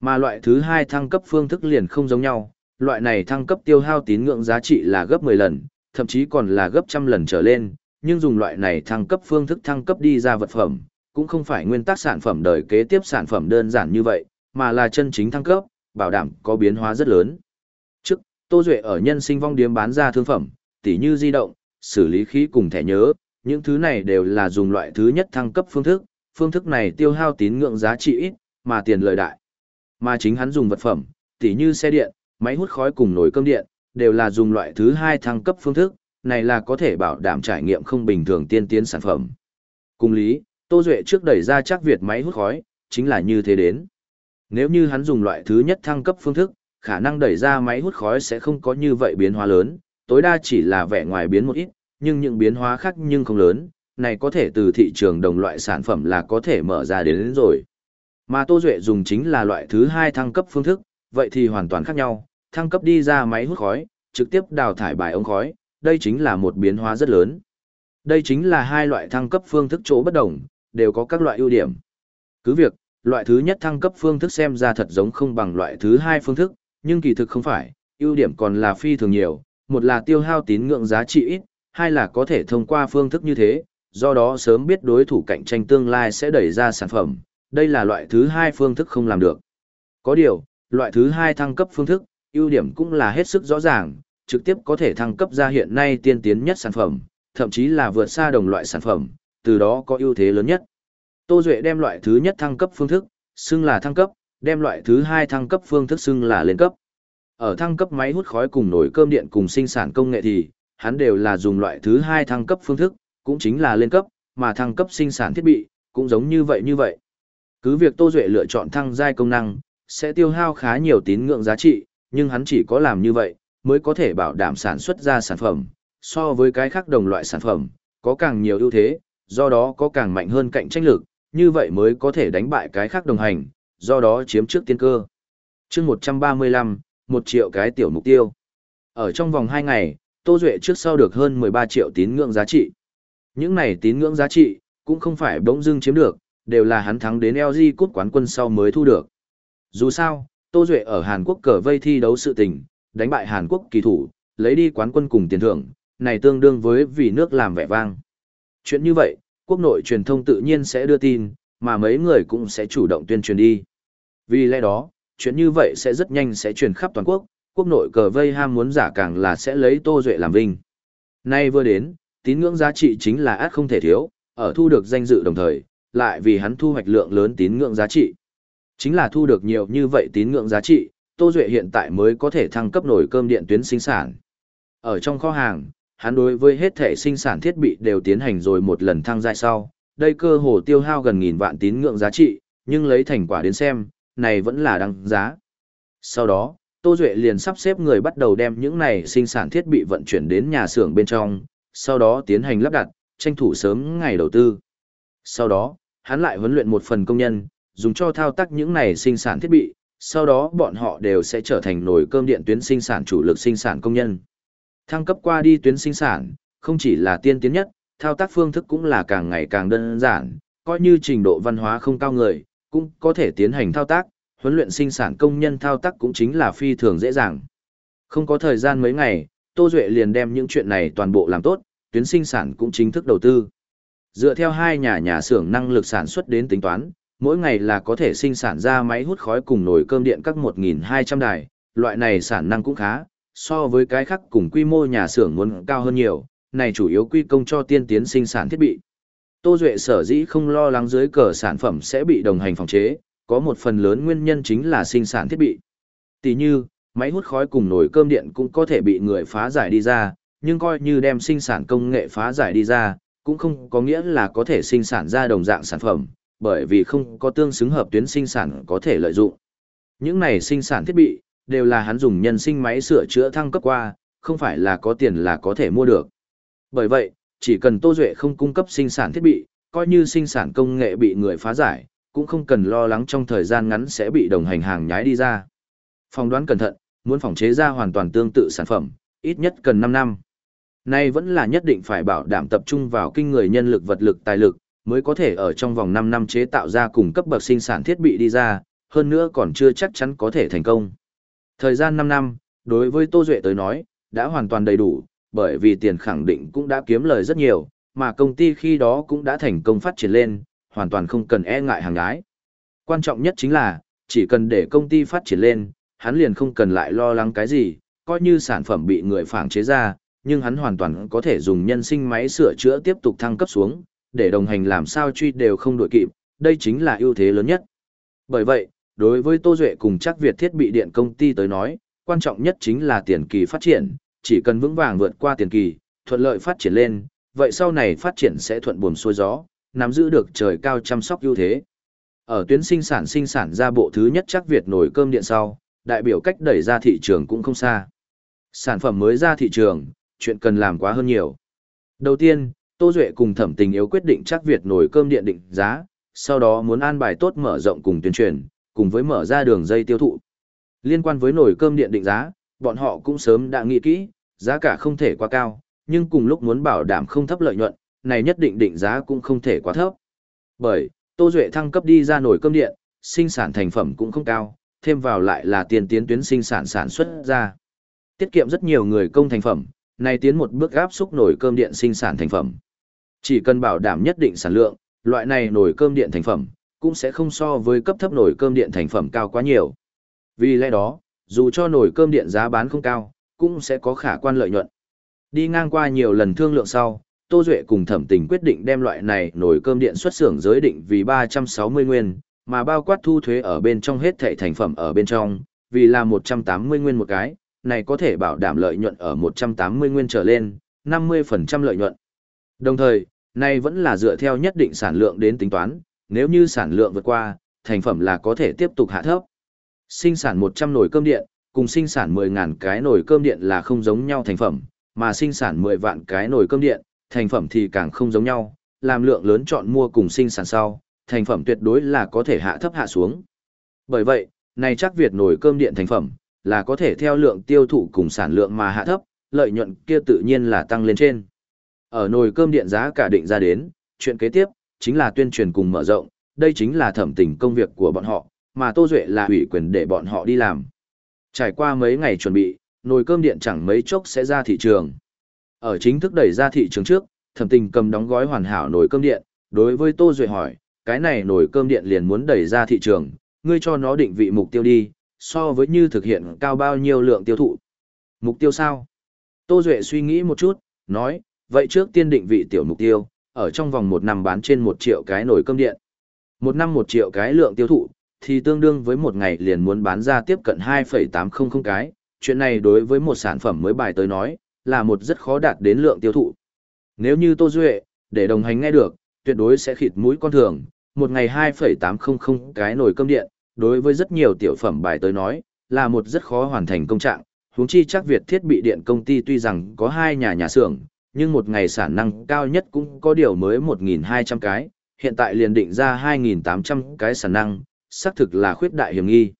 Mà loại thứ hai thăng cấp phương thức liền không giống nhau, loại này thăng cấp tiêu hao tín ngưỡng giá trị là gấp 10 lần, thậm chí còn là gấp trăm lần trở lên, nhưng dùng loại này thăng cấp phương thức thăng cấp đi ra vật phẩm, cũng không phải nguyên tắc sản phẩm đời kế tiếp sản phẩm đơn giản như vậy, mà là chân chính thăng cấp, bảo đảm có biến hóa rất lớn. Trước, Tô Duệ ở nhân sinh vong điếm bán ra thương phẩm, tỉ như di động, xử lý khí cùng thẻ nhớ, những thứ này đều là dùng loại thứ nhất thăng cấp phương thức, phương thức này tiêu hao tín ngưỡng giá trị ít, mà tiền lợi đại. Mà chính hắn dùng vật phẩm, tỉ như xe điện, máy hút khói cùng nồi cơm điện, đều là dùng loại thứ hai thăng cấp phương thức, này là có thể bảo đảm trải nghiệm không bình thường tiên tiến sản phẩm. Cùng lý, Tô Duệ trước đẩy ra chắc Việt máy hút khói, chính là như thế đến. Nếu như hắn dùng loại thứ nhất thăng cấp phương thức, khả năng đẩy ra máy hút khói sẽ không có như vậy biến hóa lớn, tối đa chỉ là vẻ ngoài biến một ít, nhưng những biến hóa khác nhưng không lớn, này có thể từ thị trường đồng loại sản phẩm là có thể mở ra đến, đến rồi. Mà Tô Duệ dùng chính là loại thứ hai thăng cấp phương thức, vậy thì hoàn toàn khác nhau, thăng cấp đi ra máy hút khói, trực tiếp đào thải bài ống khói, đây chính là một biến hóa rất lớn. Đây chính là hai loại thăng cấp phương thức chỗ bất đồng, đều có các loại ưu điểm. Cứ việc, loại thứ nhất thăng cấp phương thức xem ra thật giống không bằng loại thứ hai phương thức, nhưng kỳ thực không phải, ưu điểm còn là phi thường nhiều, một là tiêu hao tín ngưỡng giá trị ít, hai là có thể thông qua phương thức như thế, do đó sớm biết đối thủ cạnh tranh tương lai sẽ đẩy ra sản phẩm, đây là loại thứ hai phương thức không làm được. Có điều, loại thứ hai thăng cấp phương thức, ưu điểm cũng là hết sức rõ ràng, trực tiếp có thể thăng cấp ra hiện nay tiên tiến nhất sản phẩm, thậm chí là vượt xa đồng loại sản phẩm, từ đó có ưu thế lớn nhất. Tô Duệ đem loại thứ nhất thăng cấp phương thức, xưng là thăng cấp, đem loại thứ hai thăng cấp phương thức xưng là lên cấp. Ở thăng cấp máy hút khói cùng nồi cơm điện cùng sinh sản công nghệ thì, hắn đều là dùng loại thứ hai thăng cấp phương thức, cũng chính là lên cấp, mà thăng cấp sinh sản thiết bị, cũng giống như vậy như vậy. Cứ việc Tô Duệ lựa chọn thăng giai công năng, sẽ tiêu hao khá nhiều tín ngưỡng giá trị, nhưng hắn chỉ có làm như vậy, mới có thể bảo đảm sản xuất ra sản phẩm, so với cái khác đồng loại sản phẩm, có càng nhiều ưu thế, do đó có càng mạnh hơn cạnh tranh lực, như vậy mới có thể đánh bại cái khác đồng hành, do đó chiếm trước tiên cơ. chương 135, 1 triệu cái tiểu mục tiêu. Ở trong vòng 2 ngày, Tô Duệ trước sau được hơn 13 triệu tín ngưỡng giá trị. Những này tín ngưỡng giá trị, cũng không phải bỗng dưng chiếm được, đều là hắn thắng đến LG cút quán quân sau mới thu được. Dù sao, Tô Duệ ở Hàn Quốc cờ vây thi đấu sự tình, đánh bại Hàn Quốc kỳ thủ, lấy đi quán quân cùng tiền thưởng, này tương đương với vì nước làm vẻ vang. Chuyện như vậy, quốc nội truyền thông tự nhiên sẽ đưa tin, mà mấy người cũng sẽ chủ động tuyên truyền đi. Vì lẽ đó, chuyện như vậy sẽ rất nhanh sẽ truyền khắp toàn quốc, quốc nội cờ vây ham muốn giả càng là sẽ lấy Tô Duệ làm vinh. Nay vừa đến, tín ngưỡng giá trị chính là át không thể thiếu, ở thu được danh dự đồng thời, lại vì hắn thu hoạch lượng lớn tín ngưỡng giá trị. Chính là thu được nhiều như vậy tín ngưỡng giá trị, Tô Duệ hiện tại mới có thể thăng cấp nổi cơm điện tuyến sinh sản. Ở trong kho hàng, hắn đối với hết thể sinh sản thiết bị đều tiến hành rồi một lần thăng giai sau, đây cơ hồ tiêu hao gần nghìn vạn tín ngưỡng giá trị, nhưng lấy thành quả đến xem, này vẫn là đăng giá. Sau đó, Tô Duệ liền sắp xếp người bắt đầu đem những này sinh sản thiết bị vận chuyển đến nhà xưởng bên trong, sau đó tiến hành lắp đặt, tranh thủ sớm ngày đầu tư. Sau đó, hắn lại huấn luyện một phần công nhân, dùng cho thao tác những này sinh sản thiết bị, sau đó bọn họ đều sẽ trở thành nồi cơm điện tuyến sinh sản chủ lực sinh sản công nhân. Thăng cấp qua đi tuyến sinh sản, không chỉ là tiên tiến nhất, thao tác phương thức cũng là càng ngày càng đơn giản, coi như trình độ văn hóa không cao người, cũng có thể tiến hành thao tác, huấn luyện sinh sản công nhân thao tác cũng chính là phi thường dễ dàng. Không có thời gian mấy ngày, Tô Duệ liền đem những chuyện này toàn bộ làm tốt, tuyến sinh sản cũng chính thức đầu tư. Dựa theo hai nhà nhà xưởng năng lực sản xuất đến tính toán, mỗi ngày là có thể sinh sản ra máy hút khói cùng nồi cơm điện các 1.200 đài, loại này sản năng cũng khá, so với cái khác cùng quy mô nhà xưởng muốn cao hơn nhiều, này chủ yếu quy công cho tiên tiến sinh sản thiết bị. Tô Duệ sở dĩ không lo lắng dưới cờ sản phẩm sẽ bị đồng hành phòng chế, có một phần lớn nguyên nhân chính là sinh sản thiết bị. Tỷ như, máy hút khói cùng nồi cơm điện cũng có thể bị người phá giải đi ra, nhưng coi như đem sinh sản công nghệ phá giải đi ra, cũng không có nghĩa là có thể sinh sản ra đồng dạng sản phẩm, bởi vì không có tương xứng hợp tuyến sinh sản có thể lợi dụng. Những này sinh sản thiết bị, đều là hắn dùng nhân sinh máy sửa chữa thăng cấp qua, không phải là có tiền là có thể mua được. Bởi vậy, chỉ cần Tô Duệ không cung cấp sinh sản thiết bị, coi như sinh sản công nghệ bị người phá giải, cũng không cần lo lắng trong thời gian ngắn sẽ bị đồng hành hàng nhái đi ra. Phòng đoán cẩn thận, muốn phòng chế ra hoàn toàn tương tự sản phẩm, ít nhất cần 5 năm. Nay vẫn là nhất định phải bảo đảm tập trung vào kinh người nhân lực vật lực tài lực, mới có thể ở trong vòng 5 năm chế tạo ra cùng cấp bậc sinh sản thiết bị đi ra, hơn nữa còn chưa chắc chắn có thể thành công. Thời gian 5 năm, đối với Tô Duệ tới nói, đã hoàn toàn đầy đủ, bởi vì tiền khẳng định cũng đã kiếm lời rất nhiều, mà công ty khi đó cũng đã thành công phát triển lên, hoàn toàn không cần e ngại hàng gái. Quan trọng nhất chính là, chỉ cần để công ty phát triển lên, hắn liền không cần lại lo lắng cái gì, coi như sản phẩm bị người phản chế ra, nhưng hắn hoàn toàn có thể dùng nhân sinh máy sửa chữa tiếp tục thăng cấp xuống, để đồng hành làm sao truy đều không đội kịp, đây chính là ưu thế lớn nhất. Bởi vậy, đối với Tô Duệ cùng chắc Việt thiết bị điện công ty tới nói, quan trọng nhất chính là tiền kỳ phát triển, chỉ cần vững vàng vượt qua tiền kỳ, thuận lợi phát triển lên, vậy sau này phát triển sẽ thuận buồm xuôi gió, nắm giữ được trời cao chăm sóc ưu thế. Ở tuyến sinh sản sinh sản ra bộ thứ nhất chắc Việt nổi cơm điện sau, đại biểu cách đẩy ra thị trường cũng không xa. Sản phẩm mới ra thị trường, chuyện cần làm quá hơn nhiều. Đầu tiên, Tô Duệ cùng thẩm tình yếu quyết định chắc Việt nổi cơm điện định giá, sau đó muốn an bài tốt mở rộng cùng tuyên truyền, cùng với mở ra đường dây tiêu thụ. Liên quan với nổi cơm điện định giá, bọn họ cũng sớm đã nghĩ kỹ, giá cả không thể quá cao, nhưng cùng lúc muốn bảo đảm không thấp lợi nhuận, này nhất định định giá cũng không thể quá thấp. Bởi, Tô Duệ thăng cấp đi ra nổi cơm điện, sinh sản thành phẩm cũng không cao, thêm vào lại là tiền tiến tuyến sinh sản sản xuất ra. Tiết kiệm rất nhiều người công thành phẩm, này tiến một bước áp xúc nổi cơm điện sinh sản thành phẩm. Chỉ cần bảo đảm nhất định sản lượng, loại này nổi cơm điện thành phẩm, cũng sẽ không so với cấp thấp nổi cơm điện thành phẩm cao quá nhiều. Vì lẽ đó, dù cho nồi cơm điện giá bán không cao, cũng sẽ có khả quan lợi nhuận. Đi ngang qua nhiều lần thương lượng sau, Tô Duệ cùng thẩm tình quyết định đem loại này nồi cơm điện xuất xưởng giới định vì 360 nguyên, mà bao quát thu thuế ở bên trong hết thảy thành phẩm ở bên trong, vì là 180 nguyên một cái, này có thể bảo đảm lợi nhuận ở 180 nguyên trở lên, 50% lợi nhuận. Đồng thời, này vẫn là dựa theo nhất định sản lượng đến tính toán, nếu như sản lượng vượt qua, thành phẩm là có thể tiếp tục hạ thấp. Sinh sản 100 nồi cơm điện, cùng sinh sản 10.000 cái nồi cơm điện là không giống nhau thành phẩm, mà sinh sản 10 vạn cái nồi cơm điện, thành phẩm thì càng không giống nhau, làm lượng lớn chọn mua cùng sinh sản sau, thành phẩm tuyệt đối là có thể hạ thấp hạ xuống. Bởi vậy, này chắc Việt nồi cơm điện thành phẩm, là có thể theo lượng tiêu thụ cùng sản lượng mà hạ thấp, lợi nhuận kia tự nhiên là tăng lên trên. Ở nồi cơm điện giá cả định ra đến, chuyện kế tiếp, chính là tuyên truyền cùng mở rộng, đây chính là thẩm tình công việc của bọn họ, mà Tô Duệ là ủy quyền để bọn họ đi làm. Trải qua mấy ngày chuẩn bị, nồi cơm điện chẳng mấy chốc sẽ ra thị trường. Ở chính thức đẩy ra thị trường trước, thẩm tình cầm đóng gói hoàn hảo nồi cơm điện, đối với Tô Duệ hỏi, cái này nồi cơm điện liền muốn đẩy ra thị trường, ngươi cho nó định vị mục tiêu đi, so với như thực hiện cao bao nhiêu lượng tiêu thụ. Mục tiêu sao? Tô Duệ suy nghĩ một chút, nói, vậy trước tiên định vị tiểu mục tiêu, ở trong vòng một năm bán trên một triệu cái nồi cơm điện. Một năm một triệu cái lượng tiêu thụ, thì tương đương với một ngày liền muốn bán ra tiếp cận 2,800 cái. Chuyện này đối với một sản phẩm mới bài tới nói, là một rất khó đạt đến lượng tiêu thụ. Nếu như Tô Duệ, để đồng hành nghe được, tuyệt đối sẽ khịt mũi con thường, một ngày 2,800 cái nồi cơm điện, đối với rất nhiều tiểu phẩm bài tới nói, là một rất khó hoàn thành công trạng. Huống chi chắc Việt thiết bị điện công ty tuy rằng có hai nhà nhà xưởng, nhưng một ngày sản năng cao nhất cũng có điều mới 1.200 cái, hiện tại liền định ra 2.800 cái sản năng, xác thực là khuyết đại hiểm nghi.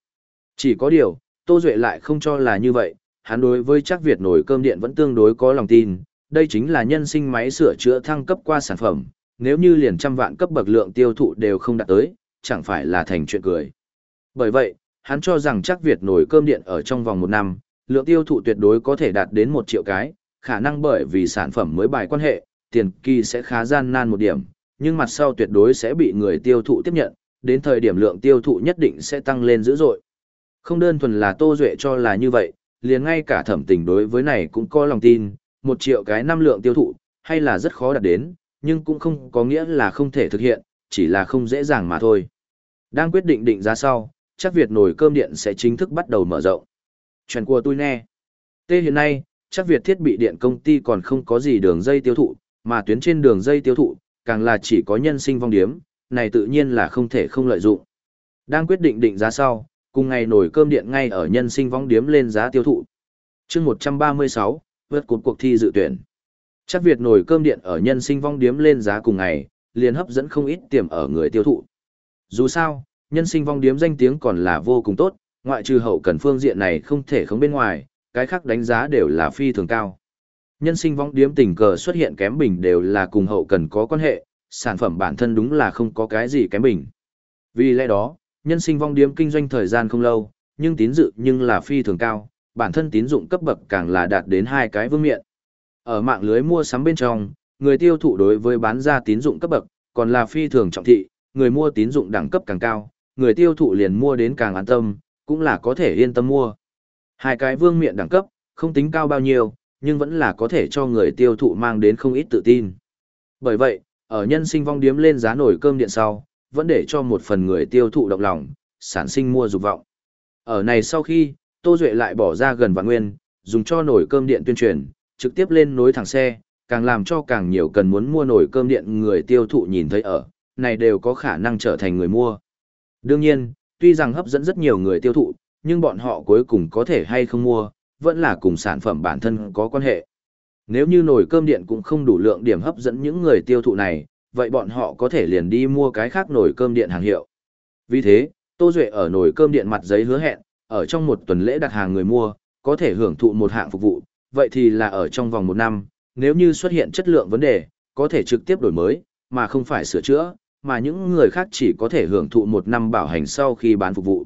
Chỉ có điều, Tô Duệ lại không cho là như vậy, hắn đối với chắc Việt nổi cơm điện vẫn tương đối có lòng tin, đây chính là nhân sinh máy sửa chữa thăng cấp qua sản phẩm, nếu như liền trăm vạn cấp bậc lượng tiêu thụ đều không đạt tới, chẳng phải là thành chuyện cười. Bởi vậy, hắn cho rằng chắc Việt nổi cơm điện ở trong vòng một năm, lượng tiêu thụ tuyệt đối có thể đạt đến một triệu cái, khả năng bởi vì sản phẩm mới bài quan hệ, tiền kỳ sẽ khá gian nan một điểm, nhưng mặt sau tuyệt đối sẽ bị người tiêu thụ tiếp nhận, đến thời điểm lượng tiêu thụ nhất định sẽ tăng lên dữ dội. Không đơn thuần là Tô Duệ cho là như vậy, liền ngay cả thẩm tình đối với này cũng có lòng tin, một triệu cái năm lượng tiêu thụ, hay là rất khó đạt đến, nhưng cũng không có nghĩa là không thể thực hiện, chỉ là không dễ dàng mà thôi. Đang quyết định định ra sau, chắc Việt nồi cơm điện sẽ chính thức bắt đầu mở rộng. Chuyện của tôi nè. Tê hiện nay, chắc Việt thiết bị điện công ty còn không có gì đường dây tiêu thụ, mà tuyến trên đường dây tiêu thụ, càng là chỉ có nhân sinh vong điếm, này tự nhiên là không thể không lợi dụng. Đang quyết định định giá sau, cùng ngày nổi cơm điện ngay ở nhân sinh vong điếm lên giá tiêu thụ. chương 136, vượt cuộc cuộc thi dự tuyển. Chắc Việt nổi cơm điện ở nhân sinh vong điếm lên giá cùng ngày, liền hấp dẫn không ít tiềm ở người tiêu thụ. Dù sao, nhân sinh vong điếm danh tiếng còn là vô cùng tốt, ngoại trừ hậu cần phương diện này không thể không bên ngoài, cái khác đánh giá đều là phi thường cao. Nhân sinh vong điếm tình cờ xuất hiện kém bình đều là cùng hậu cần có quan hệ, sản phẩm bản thân đúng là không có cái gì kém bình. Vì lẽ đó, nhân sinh vong điếm kinh doanh thời gian không lâu, nhưng tín dự nhưng là phi thường cao, bản thân tín dụng cấp bậc càng là đạt đến hai cái vương miện. Ở mạng lưới mua sắm bên trong, người tiêu thụ đối với bán ra tín dụng cấp bậc, còn là phi thường trọng thị, người mua tín dụng đẳng cấp càng cao, người tiêu thụ liền mua đến càng an tâm, cũng là có thể yên tâm mua. Hai cái vương miện đẳng cấp, không tính cao bao nhiêu, nhưng vẫn là có thể cho người tiêu thụ mang đến không ít tự tin. Bởi vậy, ở nhân sinh vong điếm lên giá nổi cơm điện sau, vẫn để cho một phần người tiêu thụ động lòng, sản sinh mua dục vọng. Ở này sau khi, Tô Duệ lại bỏ ra gần vạn nguyên, dùng cho nổi cơm điện tuyên truyền, trực tiếp lên nối thẳng xe, càng làm cho càng nhiều cần muốn mua nổi cơm điện người tiêu thụ nhìn thấy ở, này đều có khả năng trở thành người mua. Đương nhiên, tuy rằng hấp dẫn rất nhiều người tiêu thụ, nhưng bọn họ cuối cùng có thể hay không mua, vẫn là cùng sản phẩm bản thân có quan hệ. Nếu như nồi cơm điện cũng không đủ lượng điểm hấp dẫn những người tiêu thụ này, vậy bọn họ có thể liền đi mua cái khác nồi cơm điện hàng hiệu. Vì thế, Tô Duệ ở nồi cơm điện mặt giấy hứa hẹn, ở trong một tuần lễ đặt hàng người mua, có thể hưởng thụ một hạng phục vụ, vậy thì là ở trong vòng một năm, nếu như xuất hiện chất lượng vấn đề, có thể trực tiếp đổi mới, mà không phải sửa chữa, mà những người khác chỉ có thể hưởng thụ một năm bảo hành sau khi bán phục vụ.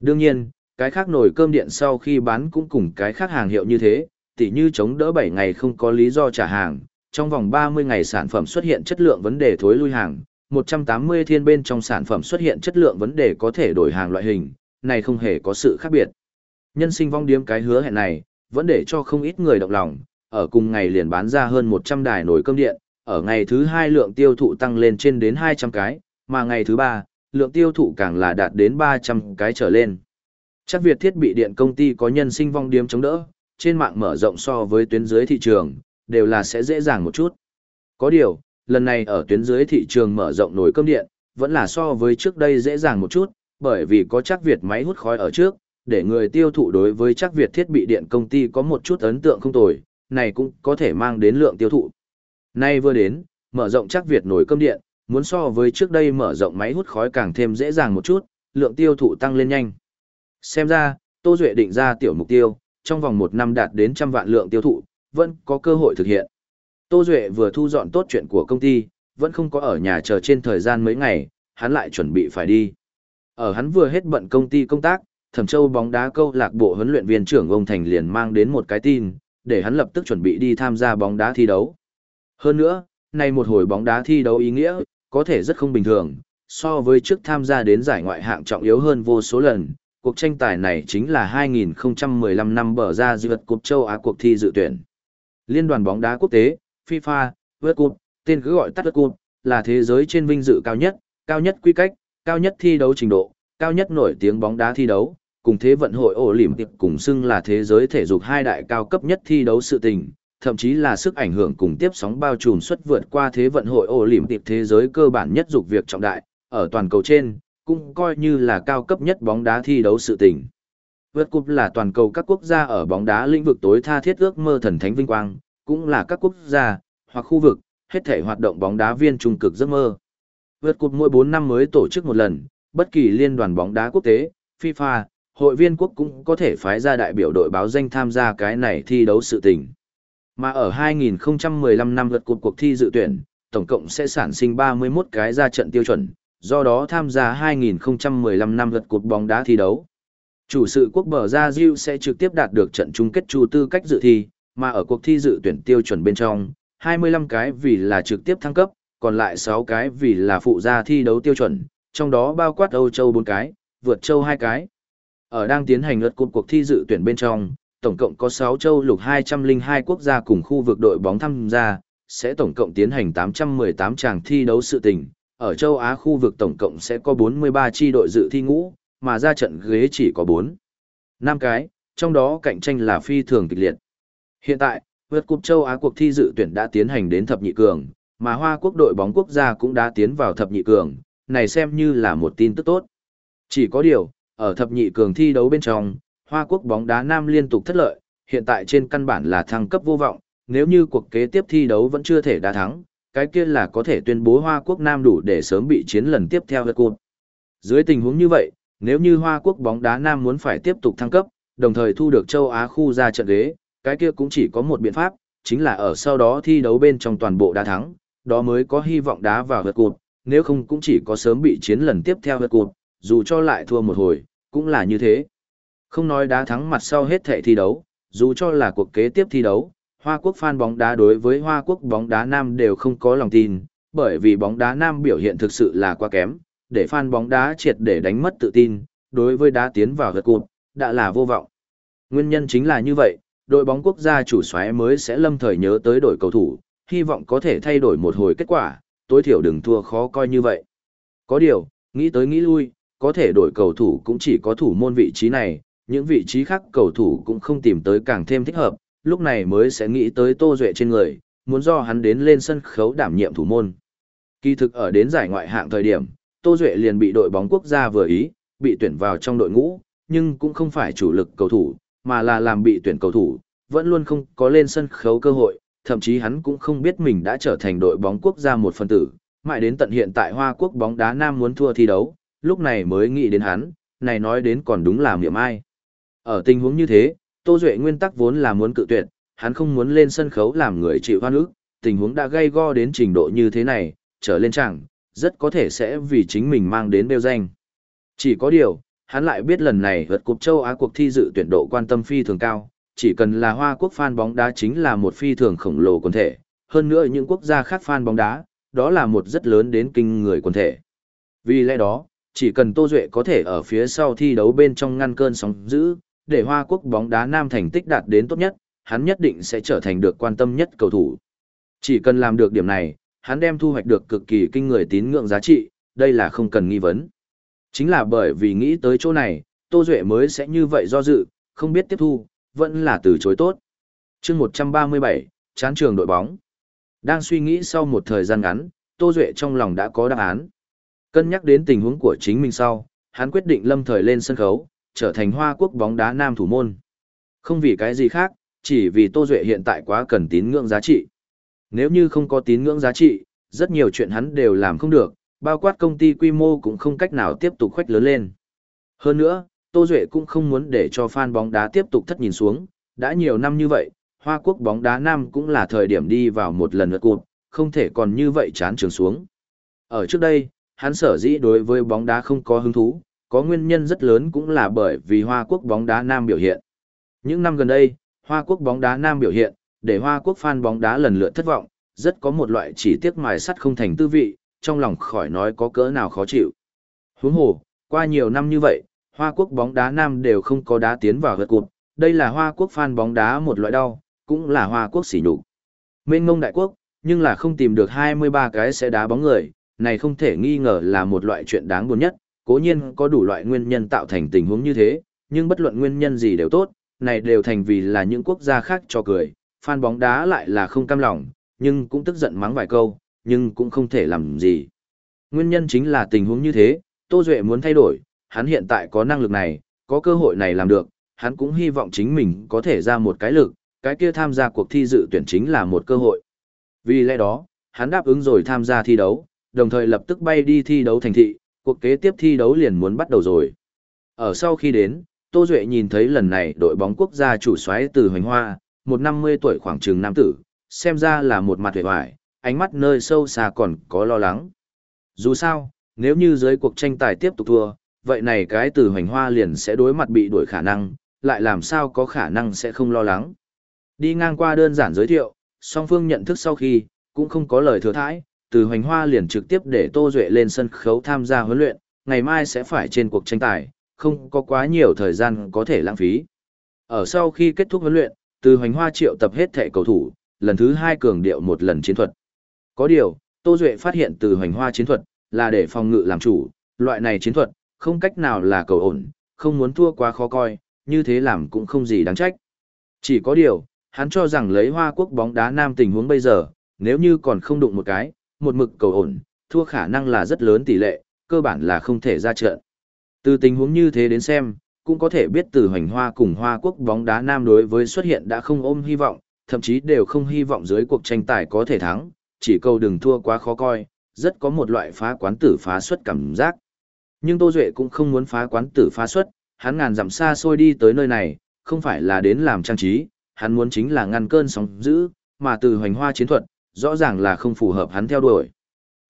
Đương nhiên, cái khác nồi cơm điện sau khi bán cũng cùng cái khác hàng hiệu như thế, tỉ như chống đỡ 7 ngày không có lý do trả hàng, trong vòng 30 ngày sản phẩm xuất hiện chất lượng vấn đề thối lui hàng, 180 thiên bên trong sản phẩm xuất hiện chất lượng vấn đề có thể đổi hàng loại hình, này không hề có sự khác biệt. Nhân sinh vong điếm cái hứa hẹn này, vẫn để cho không ít người động lòng, ở cùng ngày liền bán ra hơn 100 đài nồi cơm điện, ở ngày thứ 2 lượng tiêu thụ tăng lên trên đến 200 cái, mà ngày thứ 3, lượng tiêu thụ càng là đạt đến 300 cái trở lên. Chắc Việt thiết bị điện công ty có nhân sinh vong điếm chống đỡ, trên mạng mở rộng so với tuyến dưới thị trường, đều là sẽ dễ dàng một chút. Có điều, lần này ở tuyến dưới thị trường mở rộng nồi cơm điện, vẫn là so với trước đây dễ dàng một chút, bởi vì có chắc Việt máy hút khói ở trước, để người tiêu thụ đối với chắc Việt thiết bị điện công ty có một chút ấn tượng không tồi, này cũng có thể mang đến lượng tiêu thụ. Nay vừa đến, mở rộng chắc Việt nồi cơm điện, muốn so với trước đây mở rộng máy hút khói càng thêm dễ dàng một chút, lượng tiêu thụ tăng lên nhanh. Xem ra, Tô Duệ định ra tiểu mục tiêu, trong vòng một năm đạt đến trăm vạn lượng tiêu thụ, vẫn có cơ hội thực hiện. Tô Duệ vừa thu dọn tốt chuyện của công ty, vẫn không có ở nhà chờ trên thời gian mấy ngày, hắn lại chuẩn bị phải đi. Ở hắn vừa hết bận công ty công tác, Thẩm Châu bóng đá câu lạc bộ huấn luyện viên trưởng ông Thành liền mang đến một cái tin, để hắn lập tức chuẩn bị đi tham gia bóng đá thi đấu. Hơn nữa, nay một hồi bóng đá thi đấu ý nghĩa, có thể rất không bình thường, so với trước tham gia đến giải ngoại hạng trọng yếu hơn vô số lần. Cuộc tranh tài này chính là 2015 năm bờ ra dự vật Cúp châu Á cuộc thi dự tuyển. Liên đoàn bóng đá quốc tế, FIFA, World Cup, tên cứ gọi tắt World Cup, là thế giới trên vinh dự cao nhất, cao nhất quy cách, cao nhất thi đấu trình độ, cao nhất nổi tiếng bóng đá thi đấu, cùng thế vận hội ổ lỉm tiệp cùng xưng là thế giới thể dục hai đại cao cấp nhất thi đấu sự tình, thậm chí là sức ảnh hưởng cùng tiếp sóng bao trùm suất vượt qua thế vận hội ổ lỉm tiệp thế giới cơ bản nhất dục việc trọng đại, ở toàn cầu trên, cũng coi như là cao cấp nhất bóng đá thi đấu sự tình. Vượt cúp là toàn cầu các quốc gia ở bóng đá lĩnh vực tối tha thiết ước mơ thần thánh vinh quang, cũng là các quốc gia hoặc khu vực hết thể hoạt động bóng đá viên trung cực giấc mơ. Vượt cúp mỗi 4 năm mới tổ chức một lần, bất kỳ liên đoàn bóng đá quốc tế, FIFA, hội viên quốc cũng có thể phái ra đại biểu đội báo danh tham gia cái này thi đấu sự tình. Mà ở 2015 năm lượt cuộc cuộc thi dự tuyển, tổng cộng sẽ sản sinh 31 cái ra trận tiêu chuẩn, do đó tham gia 2015 năm lượt cột bóng đá thi đấu. Chủ sự quốc bờ Gia Diêu sẽ trực tiếp đạt được trận chung kết chu tư cách dự thi, mà ở cuộc thi dự tuyển tiêu chuẩn bên trong, 25 cái vì là trực tiếp thăng cấp, còn lại 6 cái vì là phụ gia thi đấu tiêu chuẩn, trong đó bao quát Âu Châu 4 cái, vượt Châu 2 cái. Ở đang tiến hành lượt cuộc cuộc thi dự tuyển bên trong, tổng cộng có 6 châu lục 202 quốc gia cùng khu vực đội bóng tham gia, sẽ tổng cộng tiến hành 818 tràng thi đấu sự tình. Ở châu Á khu vực tổng cộng sẽ có 43 chi đội dự thi ngũ, mà ra trận ghế chỉ có 4. 5 cái, trong đó cạnh tranh là phi thường kịch liệt. Hiện tại, vượt cúp châu Á cuộc thi dự tuyển đã tiến hành đến thập nhị cường, mà Hoa quốc đội bóng quốc gia cũng đã tiến vào thập nhị cường, này xem như là một tin tức tốt. Chỉ có điều, ở thập nhị cường thi đấu bên trong, Hoa Quốc bóng đá nam liên tục thất lợi, hiện tại trên căn bản là thăng cấp vô vọng, nếu như cuộc kế tiếp thi đấu vẫn chưa thể đá thắng, cái kia là có thể tuyên bố Hoa Quốc nam đủ để sớm bị chiến lần tiếp theo World Cup. Dưới tình huống như vậy, nếu như Hoa Quốc bóng đá nam muốn phải tiếp tục thăng cấp, đồng thời thu được châu Á khu ra trận ghế, cái kia cũng chỉ có một biện pháp, chính là ở sau đó thi đấu bên trong toàn bộ đá thắng, đó mới có hy vọng đá vào World Cup, nếu không cũng chỉ có sớm bị chiến lần tiếp theo World Cup, dù cho lại thua một hồi, cũng là như thế. Không nói đá thắng mặt sau hết thể thi đấu, dù cho là cuộc kế tiếp thi đấu, Hoa Quốc fan bóng đá đối với Hoa Quốc bóng đá nam đều không có lòng tin, bởi vì bóng đá nam biểu hiện thực sự là quá kém, để fan bóng đá triệt để đánh mất tự tin, đối với đá tiến vào gật cụt, đã là vô vọng. Nguyên nhân chính là như vậy, đội bóng quốc gia chủ xoáy mới sẽ lâm thời nhớ tới đổi cầu thủ, hy vọng có thể thay đổi một hồi kết quả, tối thiểu đừng thua khó coi như vậy. Có điều, nghĩ tới nghĩ lui, có thể đổi cầu thủ cũng chỉ có thủ môn vị trí này, những vị trí khác cầu thủ cũng không tìm tới càng thêm thích hợp, lúc này mới sẽ nghĩ tới Tô Duệ trên người, muốn do hắn đến lên sân khấu đảm nhiệm thủ môn. Kỳ thực ở đến giải ngoại hạng thời điểm, Tô Duệ liền bị đội bóng quốc gia vừa ý, bị tuyển vào trong đội ngũ, nhưng cũng không phải chủ lực cầu thủ, mà là làm bị tuyển cầu thủ, vẫn luôn không có lên sân khấu cơ hội, thậm chí hắn cũng không biết mình đã trở thành đội bóng quốc gia một phần tử, mãi đến tận hiện tại Hoa Quốc bóng đá nam muốn thua thi đấu, lúc này mới nghĩ đến hắn, này nói đến còn đúng là miệng ai. Ở tình huống như thế, Tô Duệ nguyên tắc vốn là muốn cự tuyệt, hắn không muốn lên sân khấu làm người chịu hoa ức, tình huống đã gây go đến trình độ như thế này, trở lên chẳng, rất có thể sẽ vì chính mình mang đến đeo danh. Chỉ có điều, hắn lại biết lần này vượt cục châu Á cuộc thi dự tuyển độ quan tâm phi thường cao, chỉ cần là Hoa Quốc fan bóng đá chính là một phi thường khổng lồ quần thể, hơn nữa những quốc gia khác fan bóng đá, đó là một rất lớn đến kinh người quần thể. Vì lẽ đó, chỉ cần Tô Duệ có thể ở phía sau thi đấu bên trong ngăn cơn sóng dữ, để Hoa Quốc bóng đá nam thành tích đạt đến tốt nhất, hắn nhất định sẽ trở thành được quan tâm nhất cầu thủ. Chỉ cần làm được điểm này, hắn đem thu hoạch được cực kỳ kinh người tín ngưỡng giá trị, đây là không cần nghi vấn. Chính là bởi vì nghĩ tới chỗ này, Tô Duệ mới sẽ như vậy do dự, không biết tiếp thu, vẫn là từ chối tốt. chương 137, chán trường đội bóng. Đang suy nghĩ sau một thời gian ngắn, Tô Duệ trong lòng đã có đáp án. Cân nhắc đến tình huống của chính mình sau, hắn quyết định lâm thời lên sân khấu, trở thành hoa quốc bóng đá nam thủ môn. Không vì cái gì khác, chỉ vì Tô Duệ hiện tại quá cần tín ngưỡng giá trị. Nếu như không có tín ngưỡng giá trị, rất nhiều chuyện hắn đều làm không được, bao quát công ty quy mô cũng không cách nào tiếp tục khoách lớn lên. Hơn nữa, Tô Duệ cũng không muốn để cho fan bóng đá tiếp tục thất nhìn xuống, đã nhiều năm như vậy, Hoa Quốc bóng đá nam cũng là thời điểm đi vào một lần lượt cuộc, không thể còn như vậy chán trường xuống. Ở trước đây, hắn sở dĩ đối với bóng đá không có hứng thú, có nguyên nhân rất lớn cũng là bởi vì Hoa Quốc bóng đá nam biểu hiện. Những năm gần đây, Hoa Quốc bóng đá nam biểu hiện, để Hoa Quốc fan bóng đá lần lượt thất vọng, rất có một loại chỉ tiếc mài sắt không thành tư vị, trong lòng khỏi nói có cỡ nào khó chịu. Huống hồ, qua nhiều năm như vậy, Hoa Quốc bóng đá nam đều không có đá tiến vào vượt cột đây là Hoa Quốc fan bóng đá một loại đau, cũng là Hoa Quốc sỉ nhục. Mênh mông đại quốc, nhưng là không tìm được 23 cái sẽ đá bóng người, này không thể nghi ngờ là một loại chuyện đáng buồn nhất, cố nhiên có đủ loại nguyên nhân tạo thành tình huống như thế, nhưng bất luận nguyên nhân gì đều tốt, này đều thành vì là những quốc gia khác cho cười, fan bóng đá lại là không cam lòng, nhưng cũng tức giận mắng vài câu, nhưng cũng không thể làm gì. Nguyên nhân chính là tình huống như thế, Tô Duệ muốn thay đổi, hắn hiện tại có năng lực này, có cơ hội này làm được, hắn cũng hy vọng chính mình có thể ra một cái lực, cái kia tham gia cuộc thi dự tuyển chính là một cơ hội. Vì lẽ đó, hắn đáp ứng rồi tham gia thi đấu, đồng thời lập tức bay đi thi đấu thành thị, cuộc kế tiếp thi đấu liền muốn bắt đầu rồi. Ở sau khi đến, Tô Duệ nhìn thấy lần này đội bóng quốc gia chủ soái từ Hoành Hoa, một năm mươi tuổi khoảng chừng nam tử, xem ra là một mặt vẻ vải, ánh mắt nơi sâu xa còn có lo lắng. Dù sao, nếu như dưới cuộc tranh tài tiếp tục thua, vậy này cái từ Hoành Hoa liền sẽ đối mặt bị đuổi khả năng, lại làm sao có khả năng sẽ không lo lắng. Đi ngang qua đơn giản giới thiệu, song phương nhận thức sau khi, cũng không có lời thừa thãi, từ hoành hoa liền trực tiếp để Tô Duệ lên sân khấu tham gia huấn luyện, ngày mai sẽ phải trên cuộc tranh tài, không có quá nhiều thời gian có thể lãng phí. Ở sau khi kết thúc huấn luyện, từ hoành hoa triệu tập hết thể cầu thủ, lần thứ hai cường điệu một lần chiến thuật. Có điều, Tô Duệ phát hiện từ hoành hoa chiến thuật, là để phòng ngự làm chủ, loại này chiến thuật, không cách nào là cầu ổn, không muốn thua quá khó coi, như thế làm cũng không gì đáng trách. Chỉ có điều, hắn cho rằng lấy Hoa Quốc bóng đá nam tình huống bây giờ, nếu như còn không đụng một cái, một mực cầu ổn, thua khả năng là rất lớn tỷ lệ, cơ bản là không thể ra trận. Từ tình huống như thế đến xem, cũng có thể biết từ hoành hoa cùng Hoa Quốc bóng đá nam đối với xuất hiện đã không ôm hy vọng, thậm chí đều không hy vọng dưới cuộc tranh tài có thể thắng, chỉ cầu đừng thua quá khó coi, rất có một loại phá quán tử phá xuất cảm giác. Nhưng Tô Duệ cũng không muốn phá quán tử phá xuất, hắn ngàn dặm xa xôi đi tới nơi này, không phải là đến làm trang trí, hắn muốn chính là ngăn cơn sóng dữ, mà từ hoành hoa chiến thuật, rõ ràng là không phù hợp hắn theo đuổi.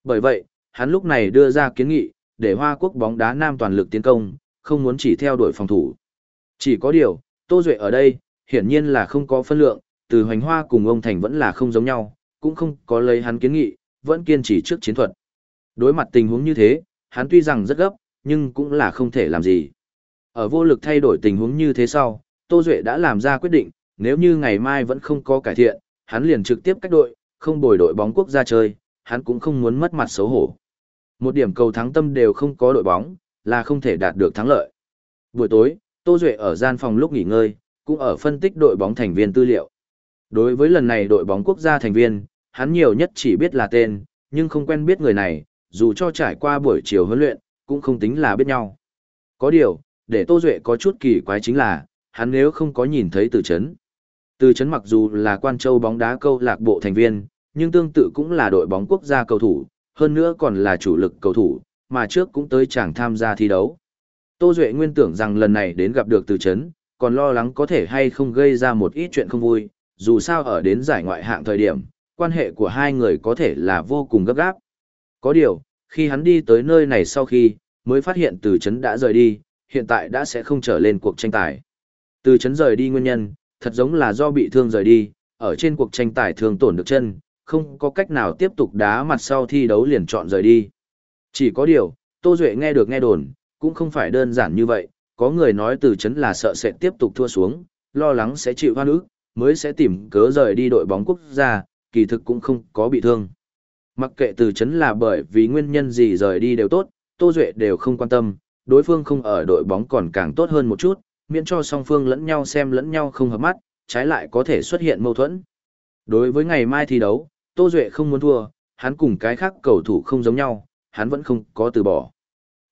Bởi vậy, hắn lúc này đưa ra kiến nghị, để Hoa Quốc bóng đá nam toàn lực tiến công, không muốn chỉ theo đuổi phòng thủ. Chỉ có điều, Tô Duệ ở đây, hiển nhiên là không có phân lượng, từ hoành hoa cùng ông Thành vẫn là không giống nhau, cũng không có lấy hắn kiến nghị, vẫn kiên trì trước chiến thuật. Đối mặt tình huống như thế, hắn tuy rằng rất gấp, nhưng cũng là không thể làm gì. Ở vô lực thay đổi tình huống như thế sau, Tô Duệ đã làm ra quyết định, nếu như ngày mai vẫn không có cải thiện, hắn liền trực tiếp cách đội, không bồi đội bóng quốc gia chơi, hắn cũng không muốn mất mặt xấu hổ. Một điểm cầu thắng tâm đều không có đội bóng, là không thể đạt được thắng lợi. Buổi tối, Tô Duệ ở gian phòng lúc nghỉ ngơi, cũng ở phân tích đội bóng thành viên tư liệu. Đối với lần này đội bóng quốc gia thành viên, hắn nhiều nhất chỉ biết là tên, nhưng không quen biết người này, dù cho trải qua buổi chiều huấn luyện, cũng không tính là biết nhau. Có điều, để Tô Duệ có chút kỳ quái chính là, hắn nếu không có nhìn thấy từ chấn. Từ chấn mặc dù là quan châu bóng đá câu lạc bộ thành viên, nhưng tương tự cũng là đội bóng quốc gia cầu thủ, hơn nữa còn là chủ lực cầu thủ, mà trước cũng tới chẳng tham gia thi đấu. Tô Duệ nguyên tưởng rằng lần này đến gặp được từ chấn, còn lo lắng có thể hay không gây ra một ít chuyện không vui, dù sao ở đến giải ngoại hạng thời điểm, quan hệ của hai người có thể là vô cùng gấp gáp. Có điều, khi hắn đi tới nơi này sau khi, mới phát hiện từ chấn đã rời đi, hiện tại đã sẽ không trở lên cuộc tranh tài. Từ chấn rời đi nguyên nhân, thật giống là do bị thương rời đi, ở trên cuộc tranh tài thương tổn được chân, không có cách nào tiếp tục đá mặt sau thi đấu liền chọn rời đi. Chỉ có điều, Tô Duệ nghe được nghe đồn, cũng không phải đơn giản như vậy, có người nói từ chấn là sợ sẽ tiếp tục thua xuống, lo lắng sẽ chịu hoa ức, mới sẽ tìm cớ rời đi đội bóng quốc gia, kỳ thực cũng không có bị thương. Mặc kệ từ chấn là bởi vì nguyên nhân gì rời đi đều tốt, Tô Duệ đều không quan tâm, đối phương không ở đội bóng còn càng tốt hơn một chút, miễn cho song phương lẫn nhau xem lẫn nhau không hợp mắt, trái lại có thể xuất hiện mâu thuẫn. Đối với ngày mai thi đấu, Tô Duệ không muốn thua, hắn cùng cái khác cầu thủ không giống nhau, hắn vẫn không có từ bỏ.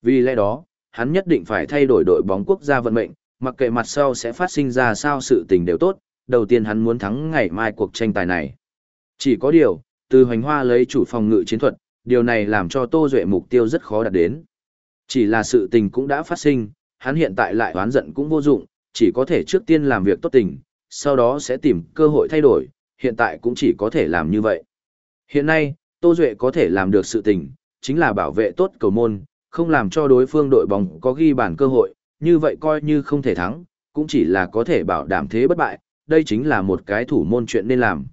Vì lẽ đó, hắn nhất định phải thay đổi đội bóng quốc gia vận mệnh, mặc kệ mặt sau sẽ phát sinh ra sao sự tình đều tốt, đầu tiên hắn muốn thắng ngày mai cuộc tranh tài này. Chỉ có điều, từ hoành hoa lấy chủ phòng ngự chiến thuật, điều này làm cho Tô Duệ mục tiêu rất khó đạt đến. Chỉ là sự tình cũng đã phát sinh, hắn hiện tại lại oán giận cũng vô dụng, chỉ có thể trước tiên làm việc tốt tình, sau đó sẽ tìm cơ hội thay đổi, hiện tại cũng chỉ có thể làm như vậy. Hiện nay, Tô Duệ có thể làm được sự tình, chính là bảo vệ tốt cầu môn, không làm cho đối phương đội bóng có ghi bản cơ hội, như vậy coi như không thể thắng, cũng chỉ là có thể bảo đảm thế bất bại, đây chính là một cái thủ môn chuyện nên làm.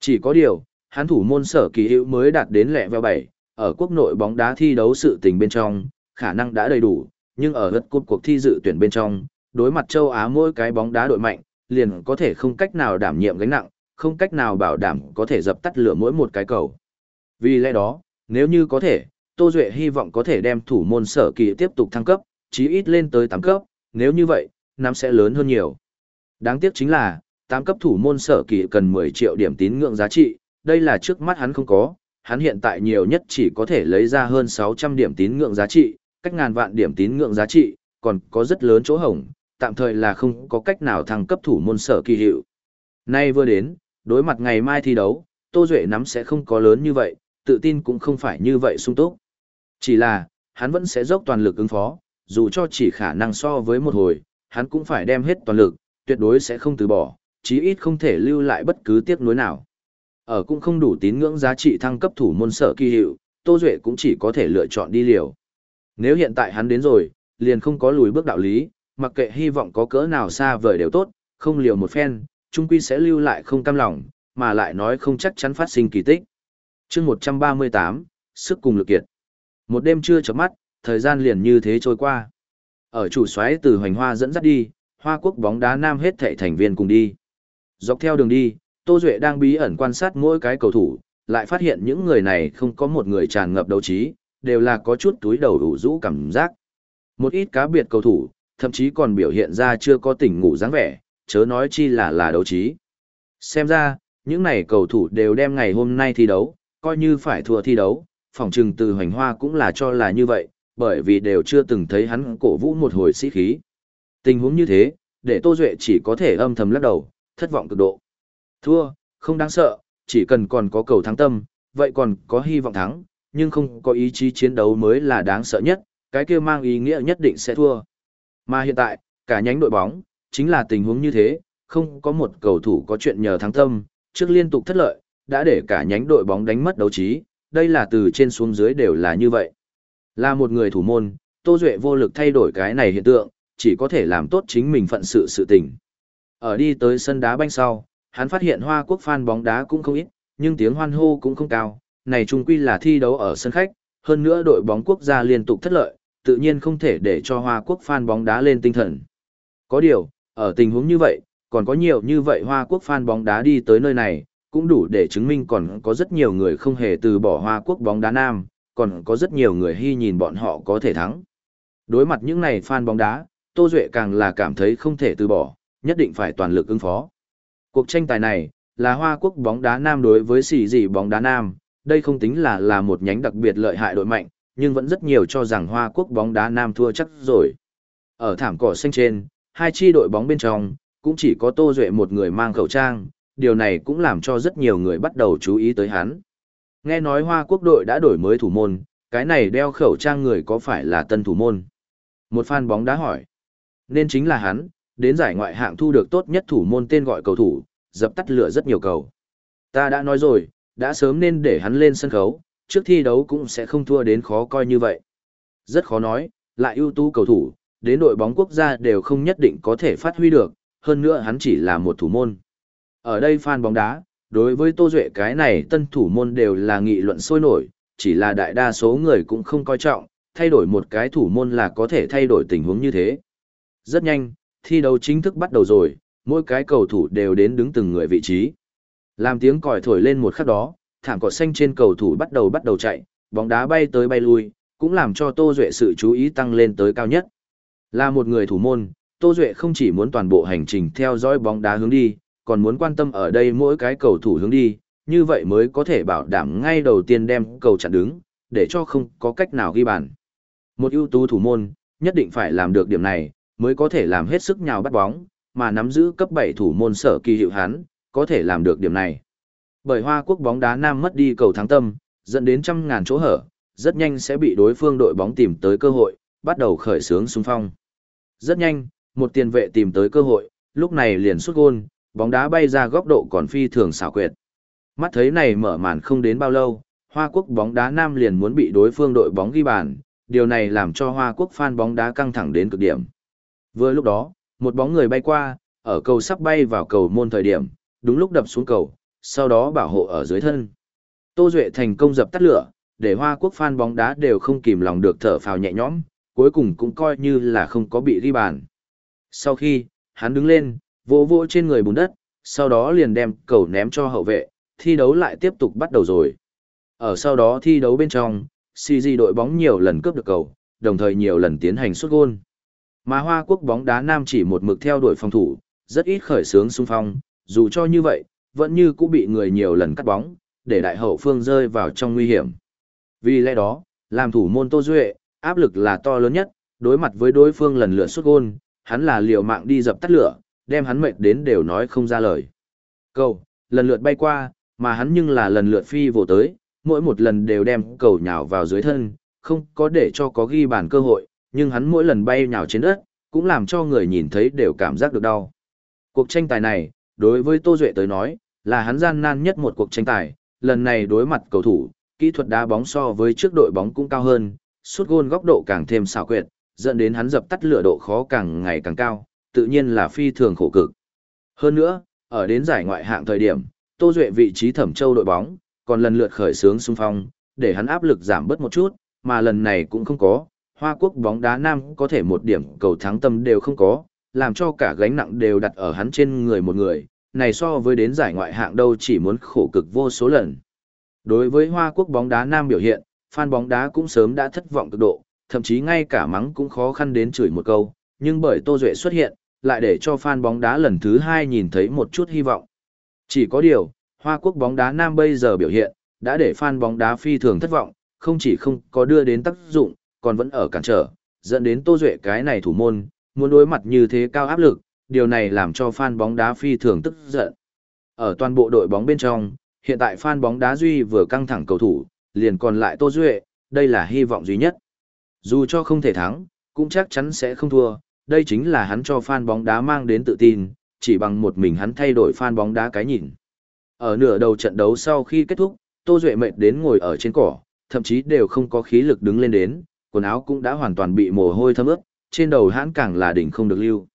Chỉ có điều, hắn thủ môn sở kỳ hữu mới đạt đến lẹ veo 7, ở quốc nội bóng đá thi đấu sự tình bên trong, khả năng đã đầy đủ, nhưng ở hất cột cuộc thi dự tuyển bên trong, đối mặt châu Á mỗi cái bóng đá đội mạnh, liền có thể không cách nào đảm nhiệm gánh nặng, không cách nào bảo đảm có thể dập tắt lửa mỗi một cái cầu. Vì lẽ đó, nếu như có thể, Tô Duệ hy vọng có thể đem thủ môn sở kỳ tiếp tục thăng cấp, chí ít lên tới 8 cấp, nếu như vậy, năm sẽ lớn hơn nhiều. Đáng tiếc chính là, 8 cấp thủ môn sở kỳ cần 10 triệu điểm tín ngưỡng giá trị, đây là trước mắt hắn không có, hắn hiện tại nhiều nhất chỉ có thể lấy ra hơn 600 điểm tín ngưỡng giá trị, cách ngàn vạn điểm tín ngưỡng giá trị, còn có rất lớn chỗ hổng, tạm thời là không có cách nào thăng cấp thủ môn sở kỳ hiệu. Nay vừa đến, đối mặt ngày mai thi đấu, Tô Duệ nắm sẽ không có lớn như vậy, tự tin cũng không phải như vậy sung túc. Chỉ là, hắn vẫn sẽ dốc toàn lực ứng phó, dù cho chỉ khả năng so với một hồi, hắn cũng phải đem hết toàn lực, tuyệt đối sẽ không từ bỏ, chí ít không thể lưu lại bất cứ tiếc nuối nào. Ở cũng không đủ tín ngưỡng giá trị thăng cấp thủ môn sở kỳ hiệu, Tô Duệ cũng chỉ có thể lựa chọn đi liều. Nếu hiện tại hắn đến rồi, liền không có lùi bước đạo lý, mặc kệ hy vọng có cỡ nào xa vời đều tốt, không liều một phen, trung quy sẽ lưu lại không cam lòng, mà lại nói không chắc chắn phát sinh kỳ tích. chương 138, sức cùng lực kiệt. Một đêm chưa chấm mắt, thời gian liền như thế trôi qua. Ở chủ xoáy từ hoành hoa dẫn dắt đi, hoa quốc bóng đá nam hết thảy thành viên cùng đi. Dọc theo đường đi, Tô Duệ đang bí ẩn quan sát mỗi cái cầu thủ, lại phát hiện những người này không có một người tràn ngập đấu trí, đều là có chút túi đầu đủ rũ cảm giác. Một ít cá biệt cầu thủ, thậm chí còn biểu hiện ra chưa có tỉnh ngủ dáng vẻ, chớ nói chi là là đấu trí. Xem ra, những này cầu thủ đều đem ngày hôm nay thi đấu, coi như phải thua thi đấu, phòng trừng từ hoành hoa cũng là cho là như vậy, bởi vì đều chưa từng thấy hắn cổ vũ một hồi sĩ khí. Tình huống như thế, để Tô Duệ chỉ có thể âm thầm lắc đầu, thất vọng cực độ. Thua, không đáng sợ, chỉ cần còn có cầu thắng tâm, vậy còn có hy vọng thắng, nhưng không có ý chí chiến đấu mới là đáng sợ nhất, cái kia mang ý nghĩa nhất định sẽ thua. Mà hiện tại, cả nhánh đội bóng, chính là tình huống như thế, không có một cầu thủ có chuyện nhờ thắng tâm, trước liên tục thất lợi, đã để cả nhánh đội bóng đánh mất đấu trí, đây là từ trên xuống dưới đều là như vậy. Là một người thủ môn, Tô Duệ vô lực thay đổi cái này hiện tượng, chỉ có thể làm tốt chính mình phận sự sự tình. Ở đi tới sân đá banh sau, hắn phát hiện Hoa Quốc fan bóng đá cũng không ít, nhưng tiếng hoan hô cũng không cao, này chung quy là thi đấu ở sân khách, hơn nữa đội bóng quốc gia liên tục thất lợi, tự nhiên không thể để cho Hoa Quốc fan bóng đá lên tinh thần. Có điều, ở tình huống như vậy, còn có nhiều như vậy Hoa Quốc fan bóng đá đi tới nơi này, cũng đủ để chứng minh còn có rất nhiều người không hề từ bỏ Hoa Quốc bóng đá nam, còn có rất nhiều người hy nhìn bọn họ có thể thắng. Đối mặt những này fan bóng đá, Tô Duệ càng là cảm thấy không thể từ bỏ, nhất định phải toàn lực ứng phó. Cuộc tranh tài này, là Hoa Quốc bóng đá nam đối với xì dị bóng đá nam, đây không tính là là một nhánh đặc biệt lợi hại đội mạnh, nhưng vẫn rất nhiều cho rằng Hoa Quốc bóng đá nam thua chắc rồi. Ở thảm cỏ xanh trên, hai chi đội bóng bên trong, cũng chỉ có Tô Duệ một người mang khẩu trang, điều này cũng làm cho rất nhiều người bắt đầu chú ý tới hắn. Nghe nói Hoa Quốc đội đã đổi mới thủ môn, cái này đeo khẩu trang người có phải là tân thủ môn? Một fan bóng đá hỏi. Nên chính là hắn, đến giải ngoại hạng thu được tốt nhất thủ môn tên gọi cầu thủ, dập tắt lửa rất nhiều cầu. Ta đã nói rồi, đã sớm nên để hắn lên sân khấu, trước thi đấu cũng sẽ không thua đến khó coi như vậy. Rất khó nói, lại ưu tú cầu thủ, đến đội bóng quốc gia đều không nhất định có thể phát huy được, hơn nữa hắn chỉ là một thủ môn. Ở đây fan bóng đá, đối với Tô Duệ cái này tân thủ môn đều là nghị luận sôi nổi, chỉ là đại đa số người cũng không coi trọng, thay đổi một cái thủ môn là có thể thay đổi tình huống như thế. Rất nhanh, thi đấu chính thức bắt đầu rồi, mỗi cái cầu thủ đều đến đứng từng người vị trí. Làm tiếng còi thổi lên một khắc đó, thảm cỏ xanh trên cầu thủ bắt đầu bắt đầu chạy, bóng đá bay tới bay lui, cũng làm cho Tô Duệ sự chú ý tăng lên tới cao nhất. Là một người thủ môn, Tô Duệ không chỉ muốn toàn bộ hành trình theo dõi bóng đá hướng đi, còn muốn quan tâm ở đây mỗi cái cầu thủ hướng đi, như vậy mới có thể bảo đảm ngay đầu tiên đem cầu chặn đứng, để cho không có cách nào ghi bàn. Một ưu tú thủ môn, nhất định phải làm được điểm này, mới có thể làm hết sức nhào bắt bóng, mà nắm giữ cấp 7 thủ môn sở kỳ hiệu hán có thể làm được điểm này. Bởi Hoa Quốc bóng đá nam mất đi cầu thắng tâm, dẫn đến trăm ngàn chỗ hở, rất nhanh sẽ bị đối phương đội bóng tìm tới cơ hội, bắt đầu khởi xướng xung phong. Rất nhanh, một tiền vệ tìm tới cơ hội, lúc này liền xuất gôn, bóng đá bay ra góc độ còn phi thường xảo quyệt. Mắt thấy này mở màn không đến bao lâu, Hoa Quốc bóng đá nam liền muốn bị đối phương đội bóng ghi bàn, điều này làm cho Hoa Quốc fan bóng đá căng thẳng đến cực điểm. Vừa lúc đó, một bóng người bay qua, ở cầu sắp bay vào cầu môn thời điểm, đúng lúc đập xuống cầu, sau đó bảo hộ ở dưới thân. Tô Duệ thành công dập tắt lửa, để Hoa Quốc fan bóng đá đều không kìm lòng được thở phào nhẹ nhõm, cuối cùng cũng coi như là không có bị ghi bàn. Sau khi, hắn đứng lên, vỗ vỗ trên người bùn đất, sau đó liền đem cầu ném cho hậu vệ, thi đấu lại tiếp tục bắt đầu rồi. Ở sau đó thi đấu bên trong, CG đội bóng nhiều lần cướp được cầu, đồng thời nhiều lần tiến hành xuất gôn. Mà Hoa Quốc bóng đá nam chỉ một mực theo đuổi phòng thủ, rất ít khởi sướng xung phong, dù cho như vậy, vẫn như cũng bị người nhiều lần cắt bóng, để đại hậu phương rơi vào trong nguy hiểm. Vì lẽ đó, làm thủ môn Tô Duệ, áp lực là to lớn nhất, đối mặt với đối phương lần lượt xuất gôn, hắn là liều mạng đi dập tắt lửa, đem hắn mệt đến đều nói không ra lời. Cầu, lần lượt bay qua, mà hắn nhưng là lần lượt phi vô tới, mỗi một lần đều đem cầu nhào vào dưới thân, không có để cho có ghi bàn cơ hội, nhưng hắn mỗi lần bay nhào trên đất, cũng làm cho người nhìn thấy đều cảm giác được đau. Cuộc tranh tài này, đối với Tô Duệ tới nói, là hắn gian nan nhất một cuộc tranh tài, lần này đối mặt cầu thủ, kỹ thuật đá bóng so với trước đội bóng cũng cao hơn, suốt gôn góc độ càng thêm xảo quyệt, dẫn đến hắn dập tắt lửa độ khó càng ngày càng cao, tự nhiên là phi thường khổ cực. Hơn nữa, ở đến giải ngoại hạng thời điểm, Tô Duệ vị trí thẩm châu đội bóng, còn lần lượt khởi sướng xung phong, để hắn áp lực giảm bớt một chút, mà lần này cũng không có, Hoa Quốc bóng đá nam có thể một điểm cầu thắng tâm đều không có, làm cho cả gánh nặng đều đặt ở hắn trên người một người, này so với đến giải ngoại hạng đâu chỉ muốn khổ cực vô số lần. Đối với Hoa Quốc bóng đá nam biểu hiện, fan bóng đá cũng sớm đã thất vọng cực độ, thậm chí ngay cả mắng cũng khó khăn đến chửi một câu, nhưng bởi Tô Duệ xuất hiện, lại để cho fan bóng đá lần thứ hai nhìn thấy một chút hy vọng. Chỉ có điều, Hoa Quốc bóng đá nam bây giờ biểu hiện, đã để fan bóng đá phi thường thất vọng, không chỉ không có đưa đến tác dụng, còn vẫn ở cản trở, dẫn đến Tô Duệ cái này thủ môn, muốn đối mặt như thế cao áp lực, điều này làm cho fan bóng đá phi thường tức giận. Ở toàn bộ đội bóng bên trong, hiện tại fan bóng đá duy vừa căng thẳng cầu thủ, liền còn lại Tô Duệ, đây là hy vọng duy nhất. Dù cho không thể thắng, cũng chắc chắn sẽ không thua, đây chính là hắn cho fan bóng đá mang đến tự tin, chỉ bằng một mình hắn thay đổi fan bóng đá cái nhìn. Ở nửa đầu trận đấu sau khi kết thúc, Tô Duệ mệt đến ngồi ở trên cỏ, thậm chí đều không có khí lực đứng lên đến, quần áo cũng đã hoàn toàn bị mồ hôi thấm ướt, trên đầu hắn càng là đỉnh không được lưu.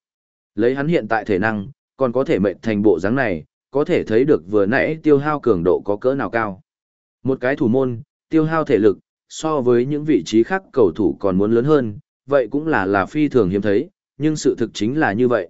Lấy hắn hiện tại thể năng, còn có thể mệt thành bộ dáng này, có thể thấy được vừa nãy tiêu hao cường độ có cỡ nào cao. Một cái thủ môn, tiêu hao thể lực, so với những vị trí khác cầu thủ còn muốn lớn hơn, vậy cũng là là phi thường hiếm thấy, nhưng sự thực chính là như vậy.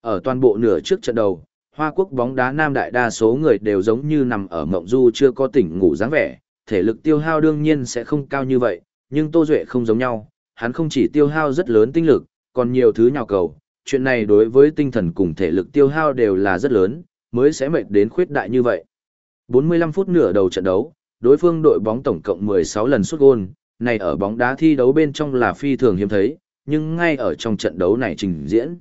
Ở toàn bộ nửa trước trận đầu, Hoa Quốc bóng đá nam đại đa số người đều giống như nằm ở mộng du chưa có tỉnh ngủ dáng vẻ, thể lực tiêu hao đương nhiên sẽ không cao như vậy, nhưng Tô Duệ không giống nhau, hắn không chỉ tiêu hao rất lớn tinh lực, còn nhiều thứ nhào cầu, chuyện này đối với tinh thần cùng thể lực tiêu hao đều là rất lớn, mới sẽ mệt đến khuyết đại như vậy. 45 phút nửa đầu trận đấu, đối phương đội bóng tổng cộng 16 lần sút gôn, này ở bóng đá thi đấu bên trong là phi thường hiếm thấy, nhưng ngay ở trong trận đấu này trình diễn.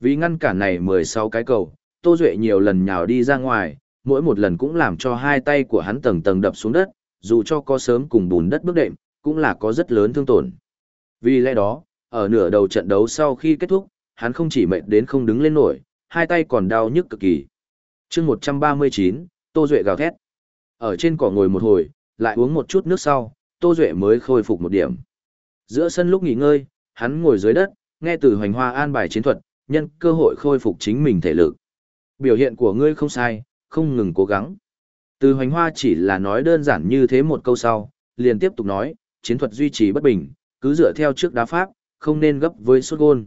Vì ngăn cản này 16 cái cầu, Tô Duệ nhiều lần nhào đi ra ngoài, mỗi một lần cũng làm cho hai tay của hắn tầng tầng đập xuống đất, dù cho có sớm cùng bùn đất bước đệm, cũng là có rất lớn thương tổn. Vì lẽ đó, ở nửa đầu trận đấu sau khi kết thúc, hắn không chỉ mệt đến không đứng lên nổi, hai tay còn đau nhức cực kỳ. chương 139, Tô Duệ gào thét. Ở trên cỏ ngồi một hồi, lại uống một chút nước sau, Tô Duệ mới khôi phục một điểm. Giữa sân lúc nghỉ ngơi, hắn ngồi dưới đất, nghe từ hoành hoa an bài chiến thuật, nhân cơ hội khôi phục chính mình thể lực. Biểu hiện của ngươi không sai, không ngừng cố gắng. Từ hoành hoa chỉ là nói đơn giản như thế một câu sau, liền tiếp tục nói, chiến thuật duy trì bất bình, cứ dựa theo trước đá pháp, không nên gấp với suốt gôn.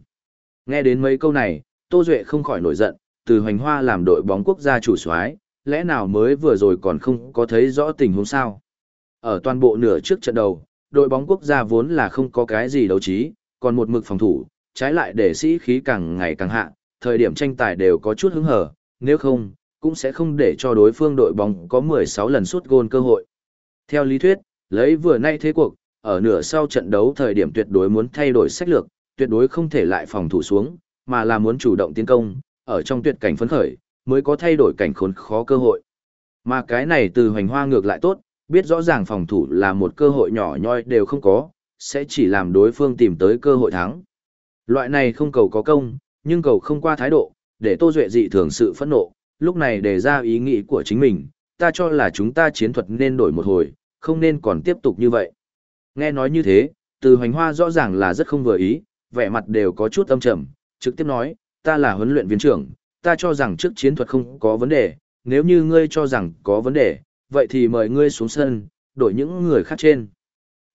Nghe đến mấy câu này, Tô Duệ không khỏi nổi giận, từ hoành hoa làm đội bóng quốc gia chủ soái lẽ nào mới vừa rồi còn không có thấy rõ tình huống sao. Ở toàn bộ nửa trước trận đầu, đội bóng quốc gia vốn là không có cái gì đấu trí, còn một mực phòng thủ, trái lại để sĩ khí càng ngày càng hạ, thời điểm tranh tài đều có chút hứng hở, nếu không, cũng sẽ không để cho đối phương đội bóng có 16 lần sút gôn cơ hội. Theo lý thuyết, lấy vừa nay thế cuộc, ở nửa sau trận đấu thời điểm tuyệt đối muốn thay đổi sách lược, tuyệt đối không thể lại phòng thủ xuống, mà là muốn chủ động tiến công, ở trong tuyệt cảnh phấn khởi, mới có thay đổi cảnh khốn khó cơ hội. Mà cái này từ hoành hoa ngược lại tốt, biết rõ ràng phòng thủ là một cơ hội nhỏ nhoi đều không có, sẽ chỉ làm đối phương tìm tới cơ hội thắng. Loại này không cầu có công, nhưng cầu không qua thái độ, để Tô Duệ dị thường sự phẫn nộ, lúc này đề ra ý nghĩ của chính mình, ta cho là chúng ta chiến thuật nên đổi một hồi, không nên còn tiếp tục như vậy. Nghe nói như thế, từ hoành hoa rõ ràng là rất không vừa ý, vẻ mặt đều có chút âm trầm, trực tiếp nói, ta là huấn luyện viên trưởng, ta cho rằng trước chiến thuật không có vấn đề, nếu như ngươi cho rằng có vấn đề, vậy thì mời ngươi xuống sân, đổi những người khác trên.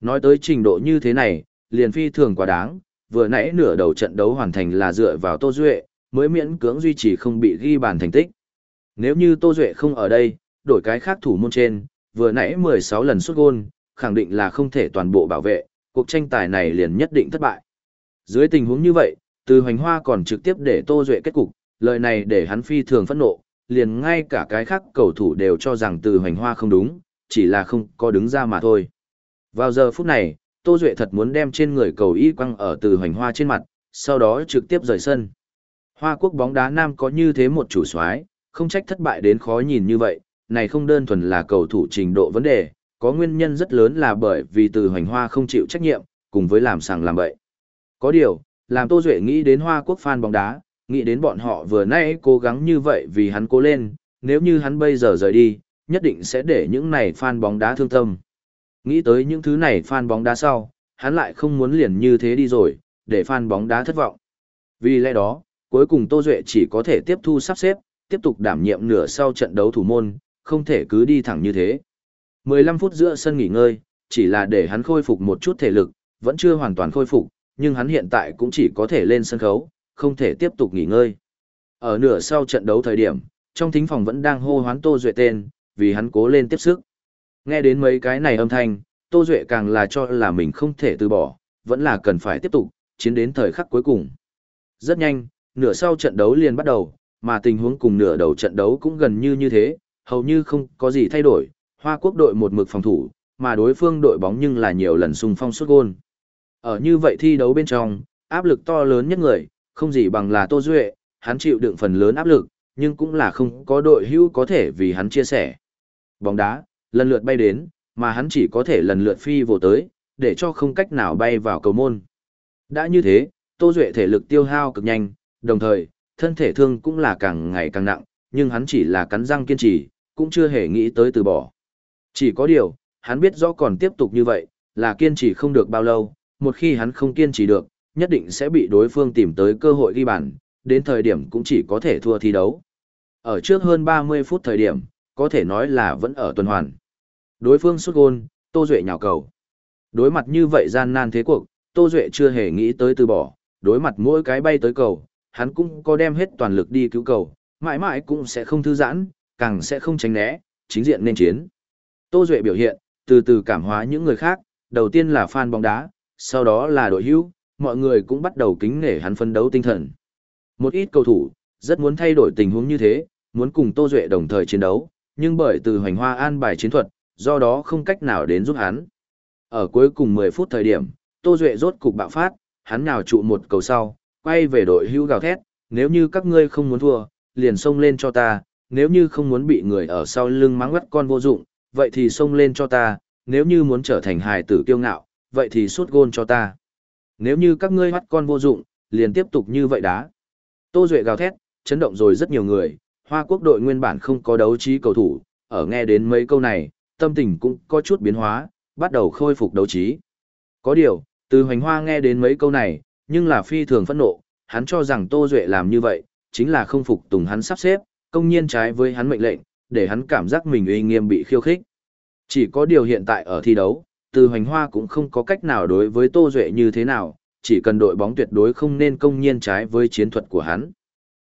Nói tới trình độ như thế này, liền phi thường quá đáng, vừa nãy nửa đầu trận đấu hoàn thành là dựa vào Tô Duệ, mới miễn cưỡng duy trì không bị ghi bàn thành tích. Nếu như Tô Duệ không ở đây, đổi cái khác thủ môn trên, vừa nãy 16 lần xuất gôn, khẳng định là không thể toàn bộ bảo vệ, cuộc tranh tài này liền nhất định thất bại. Dưới tình huống như vậy, từ hoành hoa còn trực tiếp để Tô Duệ kết cục, lời này để hắn phi thường phẫn nộ, liền ngay cả cái khác cầu thủ đều cho rằng từ hoành hoa không đúng, chỉ là không có đứng ra mà thôi. Vào giờ phút này, Tô Duệ thật muốn đem trên người cầu y quăng ở từ hoành hoa trên mặt, sau đó trực tiếp rời sân. Hoa quốc bóng đá nam có như thế một chủ soái không trách thất bại đến khó nhìn như vậy, này không đơn thuần là cầu thủ trình độ vấn đề, có nguyên nhân rất lớn là bởi vì từ hoành hoa không chịu trách nhiệm, cùng với làm sàng làm bậy. Có điều, làm Tô Duệ nghĩ đến Hoa Quốc fan bóng đá, nghĩ đến bọn họ vừa nãy cố gắng như vậy vì hắn cố lên, nếu như hắn bây giờ rời đi, nhất định sẽ để những này fan bóng đá thương tâm. Nghĩ tới những thứ này fan bóng đá sau, hắn lại không muốn liền như thế đi rồi, để fan bóng đá thất vọng. Vì lẽ đó, cuối cùng Tô Duệ chỉ có thể tiếp thu sắp xếp, tiếp tục đảm nhiệm nửa sau trận đấu thủ môn, không thể cứ đi thẳng như thế. 15 phút giữa sân nghỉ ngơi, chỉ là để hắn khôi phục một chút thể lực, vẫn chưa hoàn toàn khôi phục, nhưng hắn hiện tại cũng chỉ có thể lên sân khấu, không thể tiếp tục nghỉ ngơi. Ở nửa sau trận đấu thời điểm, trong thính phòng vẫn đang hô hoán Tô Duệ tên, vì hắn cố lên tiếp sức. Nghe đến mấy cái này âm thanh, Tô Duệ càng là cho là mình không thể từ bỏ, vẫn là cần phải tiếp tục, chiến đến thời khắc cuối cùng. Rất nhanh, nửa sau trận đấu liền bắt đầu, mà tình huống cùng nửa đầu trận đấu cũng gần như như thế, hầu như không có gì thay đổi, Hoa Quốc đội một mực phòng thủ, mà đối phương đội bóng nhưng là nhiều lần xung phong xuất gôn. Ở như vậy thi đấu bên trong, áp lực to lớn nhất người, không gì bằng là Tô Duệ, hắn chịu đựng phần lớn áp lực, nhưng cũng là không có đội hữu có thể vì hắn chia sẻ. Bóng đá, lần lượt bay đến, mà hắn chỉ có thể lần lượt phi vô tới, để cho không cách nào bay vào cầu môn. Đã như thế, Tô Duệ thể lực tiêu hao cực nhanh, đồng thời, thân thể thương cũng là càng ngày càng nặng, nhưng hắn chỉ là cắn răng kiên trì, cũng chưa hề nghĩ tới từ bỏ. Chỉ có điều, hắn biết rõ còn tiếp tục như vậy, là kiên trì không được bao lâu, một khi hắn không kiên trì được, nhất định sẽ bị đối phương tìm tới cơ hội ghi bàn, đến thời điểm cũng chỉ có thể thua thi đấu. Ở trước hơn 30 phút thời điểm, có thể nói là vẫn ở tuần hoàn. Đối phương xuất gôn, Tô Duệ nhào cầu. Đối mặt như vậy gian nan thế cuộc, Tô Duệ chưa hề nghĩ tới từ bỏ, đối mặt mỗi cái bay tới cầu, hắn cũng có đem hết toàn lực đi cứu cầu, mãi mãi cũng sẽ không thư giãn, càng sẽ không tránh né, chính diện nên chiến. Tô Duệ biểu hiện, từ từ cảm hóa những người khác, đầu tiên là fan bóng đá, sau đó là đội hữu, mọi người cũng bắt đầu kính nể hắn phân đấu tinh thần. Một ít cầu thủ, rất muốn thay đổi tình huống như thế, muốn cùng Tô Duệ đồng thời chiến đấu, nhưng bởi từ hoành hoa an bài chiến thuật, do đó không cách nào đến giúp hắn. Ở cuối cùng 10 phút thời điểm, Tô Duệ rốt cục bạo phát, hắn nhào trụ một cầu sau, quay về đội hưu gào thét, nếu như các ngươi không muốn thua, liền xông lên cho ta, nếu như không muốn bị người ở sau lưng mắng ngắt con vô dụng, vậy thì xông lên cho ta, nếu như muốn trở thành hài tử kiêu ngạo, vậy thì suốt gôn cho ta. Nếu như các ngươi mắt con vô dụng, liền tiếp tục như vậy đá. Tô Duệ gào thét, chấn động rồi rất nhiều người, Hoa Quốc đội nguyên bản không có đấu trí cầu thủ, ở nghe đến mấy câu này, tâm tình cũng có chút biến hóa, bắt đầu khôi phục đấu trí. Có điều, từ hoành hoa nghe đến mấy câu này, nhưng là phi thường phẫn nộ, hắn cho rằng Tô Duệ làm như vậy, chính là không phục tùng hắn sắp xếp, công nhiên trái với hắn mệnh lệnh, để hắn cảm giác mình uy nghiêm bị khiêu khích. Chỉ có điều hiện tại ở thi đấu, từ hoành hoa cũng không có cách nào đối với Tô Duệ như thế nào, chỉ cần đội bóng tuyệt đối không nên công nhiên trái với chiến thuật của hắn.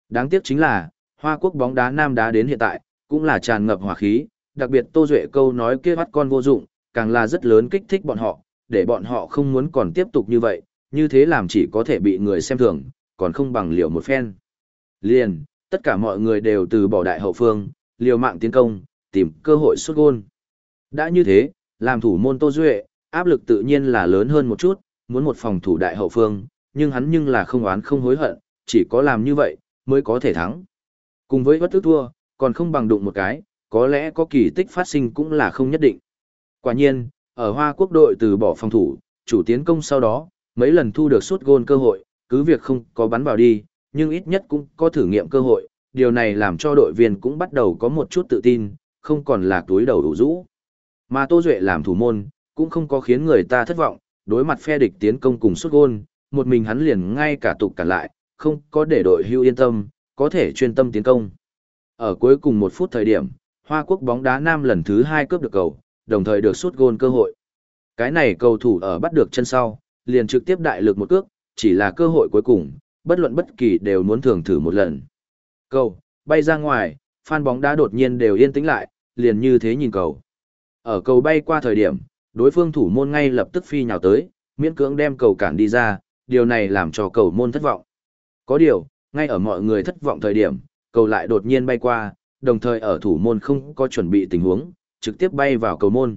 Đáng tiếc chính là, Hoa Quốc bóng đá nam đá đến hiện tại, cũng là tràn ngập hỏa khí, đặc biệt Tô Duệ câu nói kia bắt con vô dụng, càng là rất lớn kích thích bọn họ, để bọn họ không muốn còn tiếp tục như vậy, như thế làm chỉ có thể bị người xem thường, còn không bằng liều một phen. Liền, tất cả mọi người đều từ bỏ đại hậu phương, liều mạng tiến công, tìm cơ hội xuất gôn. Đã như thế, làm thủ môn Tô Duệ, áp lực tự nhiên là lớn hơn một chút, muốn một phòng thủ đại hậu phương, nhưng hắn nhưng là không oán không hối hận, chỉ có làm như vậy, mới có thể thắng. Cùng với bất tức thua, còn không bằng đụng một cái, có lẽ có kỳ tích phát sinh cũng là không nhất định. Quả nhiên, ở Hoa Quốc đội từ bỏ phòng thủ, chủ tiến công sau đó, mấy lần thu được suốt gôn cơ hội, cứ việc không có bắn vào đi, nhưng ít nhất cũng có thử nghiệm cơ hội, điều này làm cho đội viên cũng bắt đầu có một chút tự tin, không còn là túi đầu đủ rũ. Mà Tô Duệ làm thủ môn, cũng không có khiến người ta thất vọng, đối mặt phe địch tiến công cùng xuất gôn, một mình hắn liền ngay cả tục cả lại, không có để đội hưu yên tâm, có thể chuyên tâm tiến công. Ở cuối cùng một phút thời điểm, Hoa Quốc bóng đá nam lần thứ hai cướp được cầu, đồng thời được sút gôn cơ hội. Cái này cầu thủ ở bắt được chân sau, liền trực tiếp đại lực một cước, chỉ là cơ hội cuối cùng, bất luận bất kỳ đều muốn thường thử một lần. Cầu, bay ra ngoài, fan bóng đá đột nhiên đều yên tĩnh lại, liền như thế nhìn cầu. Ở cầu bay qua thời điểm, đối phương thủ môn ngay lập tức phi nhào tới, miễn cưỡng đem cầu cản đi ra, điều này làm cho cầu môn thất vọng. Có điều, ngay ở mọi người thất vọng thời điểm, cầu lại đột nhiên bay qua, đồng thời ở thủ môn không có chuẩn bị tình huống, trực tiếp bay vào cầu môn.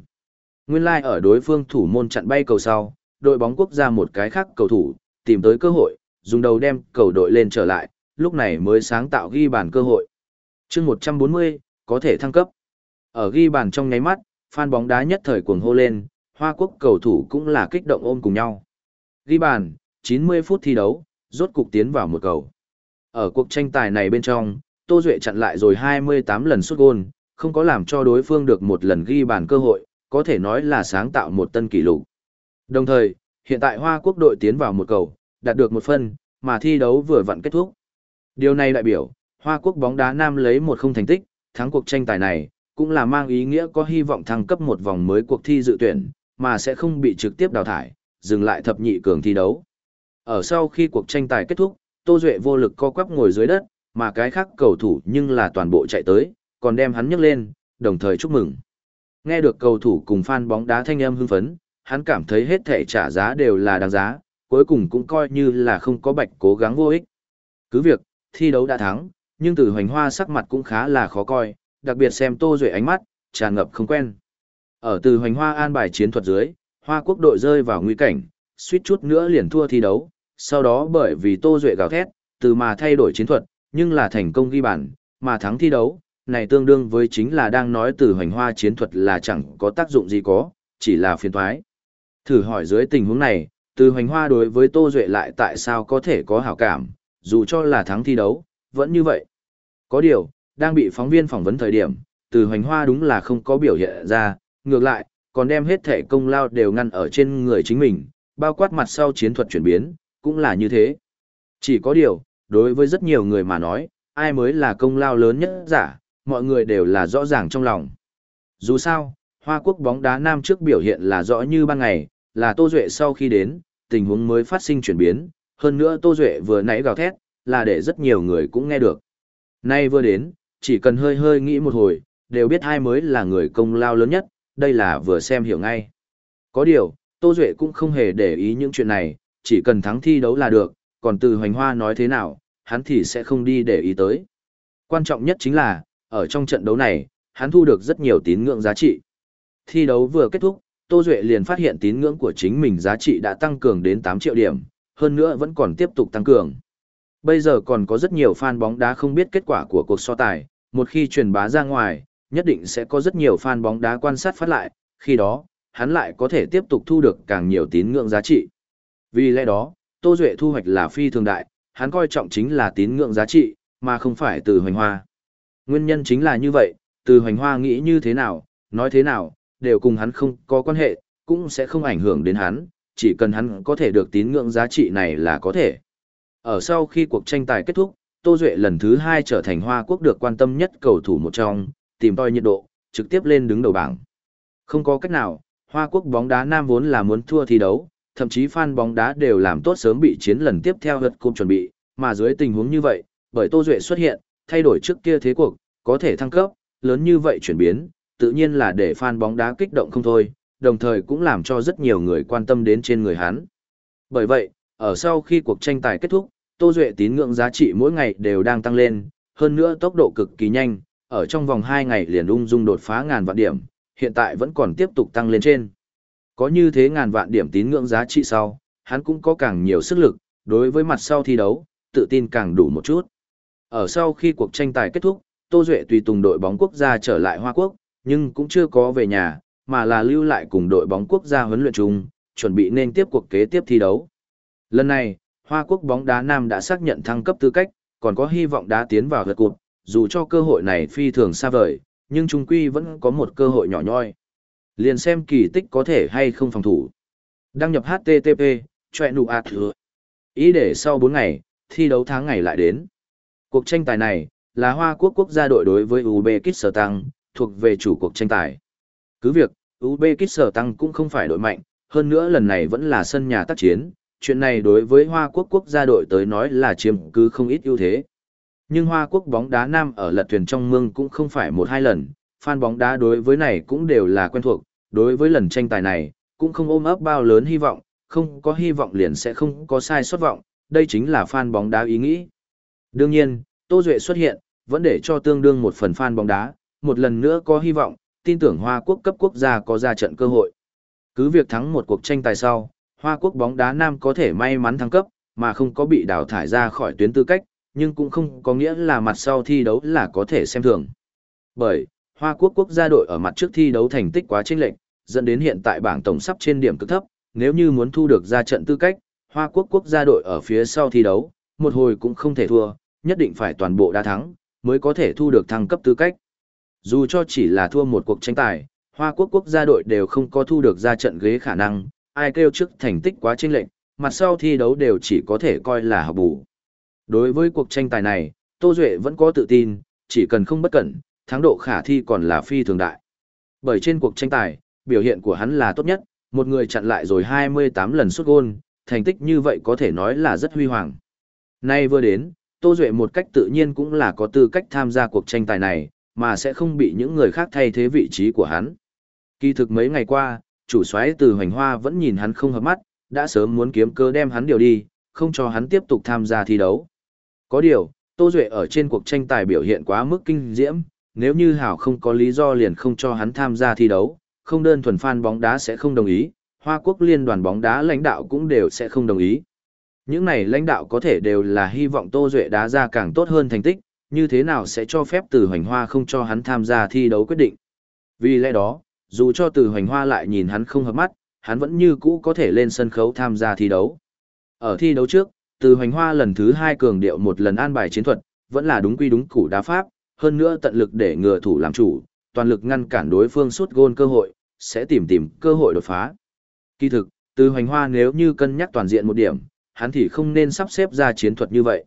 Nguyên lai like ở đối phương thủ môn chặn bay cầu sau, đội bóng quốc gia một cái khác cầu thủ, tìm tới cơ hội, dùng đầu đem cầu đội lên trở lại, lúc này mới sáng tạo ghi bàn cơ hội. chương 140, có thể thăng cấp. Ở ghi bàn trong nháy mắt, fan bóng đá nhất thời cuồng hô lên, Hoa Quốc cầu thủ cũng là kích động ôm cùng nhau. Ghi bàn, 90 phút thi đấu, rốt cục tiến vào một cầu. Ở cuộc tranh tài này bên trong, Tô Duệ chặn lại rồi 28 lần sút gôn, không có làm cho đối phương được một lần ghi bàn cơ hội, có thể nói là sáng tạo một tân kỷ lục. Đồng thời, hiện tại Hoa Quốc đội tiến vào một cầu, đạt được một phân, mà thi đấu vừa vặn kết thúc. Điều này đại biểu, Hoa Quốc bóng đá nam lấy một không thành tích, thắng cuộc tranh tài này, cũng là mang ý nghĩa có hy vọng thăng cấp một vòng mới cuộc thi dự tuyển, mà sẽ không bị trực tiếp đào thải, dừng lại thập nhị cường thi đấu. Ở sau khi cuộc tranh tài kết thúc, Tô Duệ vô lực co quắp ngồi dưới đất, mà cái khác cầu thủ nhưng là toàn bộ chạy tới, còn đem hắn nhấc lên, đồng thời chúc mừng. Nghe được cầu thủ cùng fan bóng đá thanh âm hưng phấn, hắn cảm thấy hết thể trả giá đều là đáng giá, cuối cùng cũng coi như là không có bạch cố gắng vô ích. Cứ việc, thi đấu đã thắng, nhưng từ hoành hoa sắc mặt cũng khá là khó coi, đặc biệt xem Tô Duệ ánh mắt, tràn ngập không quen. Ở từ hoành hoa an bài chiến thuật dưới, hoa quốc đội rơi vào nguy cảnh, suýt chút nữa liền thua thi đấu, sau đó bởi vì Tô Duệ gào thét, từ mà thay đổi chiến thuật, nhưng là thành công ghi bàn, mà thắng thi đấu, này tương đương với chính là đang nói từ hoành hoa chiến thuật là chẳng có tác dụng gì có, chỉ là phiền thoái. Thử hỏi dưới tình huống này, từ hoành hoa đối với Tô Duệ lại tại sao có thể có hảo cảm, dù cho là thắng thi đấu, vẫn như vậy. Có điều, đang bị phóng viên phỏng vấn thời điểm, từ hoành hoa đúng là không có biểu hiện ra, ngược lại, còn đem hết thể công lao đều ngăn ở trên người chính mình, bao quát mặt sau chiến thuật chuyển biến, cũng là như thế. Chỉ có điều, đối với rất nhiều người mà nói, ai mới là công lao lớn nhất giả, mọi người đều là rõ ràng trong lòng. Dù sao, Hoa Quốc bóng đá nam trước biểu hiện là rõ như ban ngày, là Tô Duệ sau khi đến, tình huống mới phát sinh chuyển biến, hơn nữa Tô Duệ vừa nãy gào thét, là để rất nhiều người cũng nghe được. Nay vừa đến, chỉ cần hơi hơi nghĩ một hồi, đều biết ai mới là người công lao lớn nhất, đây là vừa xem hiểu ngay. Có điều, Tô Duệ cũng không hề để ý những chuyện này, chỉ cần thắng thi đấu là được, còn từ hoành hoa nói thế nào, hắn thì sẽ không đi để ý tới. Quan trọng nhất chính là, ở trong trận đấu này, hắn thu được rất nhiều tín ngưỡng giá trị. Thi đấu vừa kết thúc, Tô Duệ liền phát hiện tín ngưỡng của chính mình giá trị đã tăng cường đến 8 triệu điểm, hơn nữa vẫn còn tiếp tục tăng cường. Bây giờ còn có rất nhiều fan bóng đá không biết kết quả của cuộc so tài, một khi truyền bá ra ngoài, nhất định sẽ có rất nhiều fan bóng đá quan sát phát lại, khi đó, hắn lại có thể tiếp tục thu được càng nhiều tín ngưỡng giá trị. Vì lẽ đó, Tô Duệ thu hoạch là phi thường đại, hắn coi trọng chính là tín ngưỡng giá trị, mà không phải từ hoành hoa. Nguyên nhân chính là như vậy, từ hoành hoa nghĩ như thế nào, nói thế nào, đều cùng hắn không có quan hệ, cũng sẽ không ảnh hưởng đến hắn, chỉ cần hắn có thể được tín ngưỡng giá trị này là có thể. Ở sau khi cuộc tranh tài kết thúc, Tô Duệ lần thứ hai trở thành Hoa Quốc được quan tâm nhất cầu thủ một trong, tìm tòi nhiệt độ, trực tiếp lên đứng đầu bảng. Không có cách nào, Hoa Quốc bóng đá nam vốn là muốn thua thi đấu, thậm chí fan bóng đá đều làm tốt sớm bị chiến lần tiếp theo lượt cung chuẩn bị, mà dưới tình huống như vậy, bởi Tô Duệ xuất hiện, thay đổi trước kia thế cuộc, có thể thăng cấp, lớn như vậy chuyển biến, tự nhiên là để fan bóng đá kích động không thôi, đồng thời cũng làm cho rất nhiều người quan tâm đến trên người hắn. Bởi vậy, ở sau khi cuộc tranh tài kết thúc, Tô Duệ tín ngưỡng giá trị mỗi ngày đều đang tăng lên, hơn nữa tốc độ cực kỳ nhanh, ở trong vòng 2 ngày liền ung dung đột phá ngàn vạn điểm, hiện tại vẫn còn tiếp tục tăng lên trên. Có như thế ngàn vạn điểm tín ngưỡng giá trị sau, hắn cũng có càng nhiều sức lực, đối với mặt sau thi đấu, tự tin càng đủ một chút. Ở sau khi cuộc tranh tài kết thúc, Tô Duệ tùy tùng đội bóng quốc gia trở lại Hoa Quốc, nhưng cũng chưa có về nhà, mà là lưu lại cùng đội bóng quốc gia huấn luyện chung, chuẩn bị nên tiếp cuộc kế tiếp thi đấu. Lần này, Hoa Quốc bóng đá nam đã xác nhận thăng cấp tư cách, còn có hy vọng đá tiến vào gật cụt, dù cho cơ hội này phi thường xa vời, nhưng trung quy vẫn có một cơ hội nhỏ nhoi. Liền xem kỳ tích có thể hay không phòng thủ. Đăng nhập HTTP, chọe nụ ạt hứa. Ý để sau 4 ngày, thi đấu tháng ngày lại đến. Cuộc tranh tài này là Hoa Quốc quốc gia đội đối với Uzbekistan, thuộc về chủ cuộc tranh tài. Cứ việc, Uzbekistan cũng không phải đội mạnh, hơn nữa lần này vẫn là sân nhà tác chiến, chuyện này đối với Hoa Quốc quốc gia đội tới nói là chiếm cứ không ít ưu thế. Nhưng Hoa Quốc bóng đá nam ở lật thuyền trong mương cũng không phải một hai lần, fan bóng đá đối với này cũng đều là quen thuộc, đối với lần tranh tài này, cũng không ôm ấp bao lớn hy vọng, không có hy vọng liền sẽ không có sai sót vọng, đây chính là fan bóng đá ý nghĩ. Đương nhiên, Tô Duệ xuất hiện, vẫn để cho tương đương một phần fan bóng đá, một lần nữa có hy vọng, tin tưởng Hoa Quốc cấp quốc gia có ra trận cơ hội. Cứ việc thắng một cuộc tranh tài sau, Hoa Quốc bóng đá nam có thể may mắn thăng cấp, mà không có bị đào thải ra khỏi tuyến tư cách, nhưng cũng không có nghĩa là mặt sau thi đấu là có thể xem thường. Bởi, Hoa Quốc quốc gia đội ở mặt trước thi đấu thành tích quá chênh lệch, dẫn đến hiện tại bảng tổng sắp trên điểm cực thấp, nếu như muốn thu được ra trận tư cách, Hoa Quốc quốc gia đội ở phía sau thi đấu, một hồi cũng không thể thua, nhất định phải toàn bộ đá thắng, mới có thể thu được thăng cấp tư cách. Dù cho chỉ là thua một cuộc tranh tài, Hoa Quốc quốc gia đội đều không có thu được ra trận ghế khả năng, ai kêu trước thành tích quá chênh lệch, mặt sau thi đấu đều chỉ có thể coi là học bù. Đối với cuộc tranh tài này, Tô Duệ vẫn có tự tin, chỉ cần không bất cẩn, thắng độ khả thi còn là phi thường đại. Bởi trên cuộc tranh tài, biểu hiện của hắn là tốt nhất, một người chặn lại rồi 28 lần xuất gôn, thành tích như vậy có thể nói là rất huy hoàng. Nay vừa đến, Tô Duệ một cách tự nhiên cũng là có tư cách tham gia cuộc tranh tài này, mà sẽ không bị những người khác thay thế vị trí của hắn. Kỳ thực mấy ngày qua, chủ soái từ hoành hoa vẫn nhìn hắn không hợp mắt, đã sớm muốn kiếm cơ đem hắn điều đi, không cho hắn tiếp tục tham gia thi đấu. Có điều, Tô Duệ ở trên cuộc tranh tài biểu hiện quá mức kinh diễm, nếu như Hảo không có lý do liền không cho hắn tham gia thi đấu, không đơn thuần fan bóng đá sẽ không đồng ý, Hoa Quốc liên đoàn bóng đá lãnh đạo cũng đều sẽ không đồng ý. Những này lãnh đạo có thể đều là hy vọng Tô Duệ đá ra càng tốt hơn thành tích, như thế nào sẽ cho phép từ hoành hoa không cho hắn tham gia thi đấu quyết định. Vì lẽ đó, dù cho từ hoành hoa lại nhìn hắn không hợp mắt, hắn vẫn như cũ có thể lên sân khấu tham gia thi đấu. Ở thi đấu trước, từ hoành hoa lần thứ hai cường điệu một lần an bài chiến thuật, vẫn là đúng quy đúng củ đá pháp, hơn nữa tận lực để ngừa thủ làm chủ, toàn lực ngăn cản đối phương suốt gôn cơ hội, sẽ tìm tìm cơ hội đột phá. Kỳ thực, từ hoành hoa nếu như cân nhắc toàn diện một điểm, hắn thì không nên sắp xếp ra chiến thuật như vậy.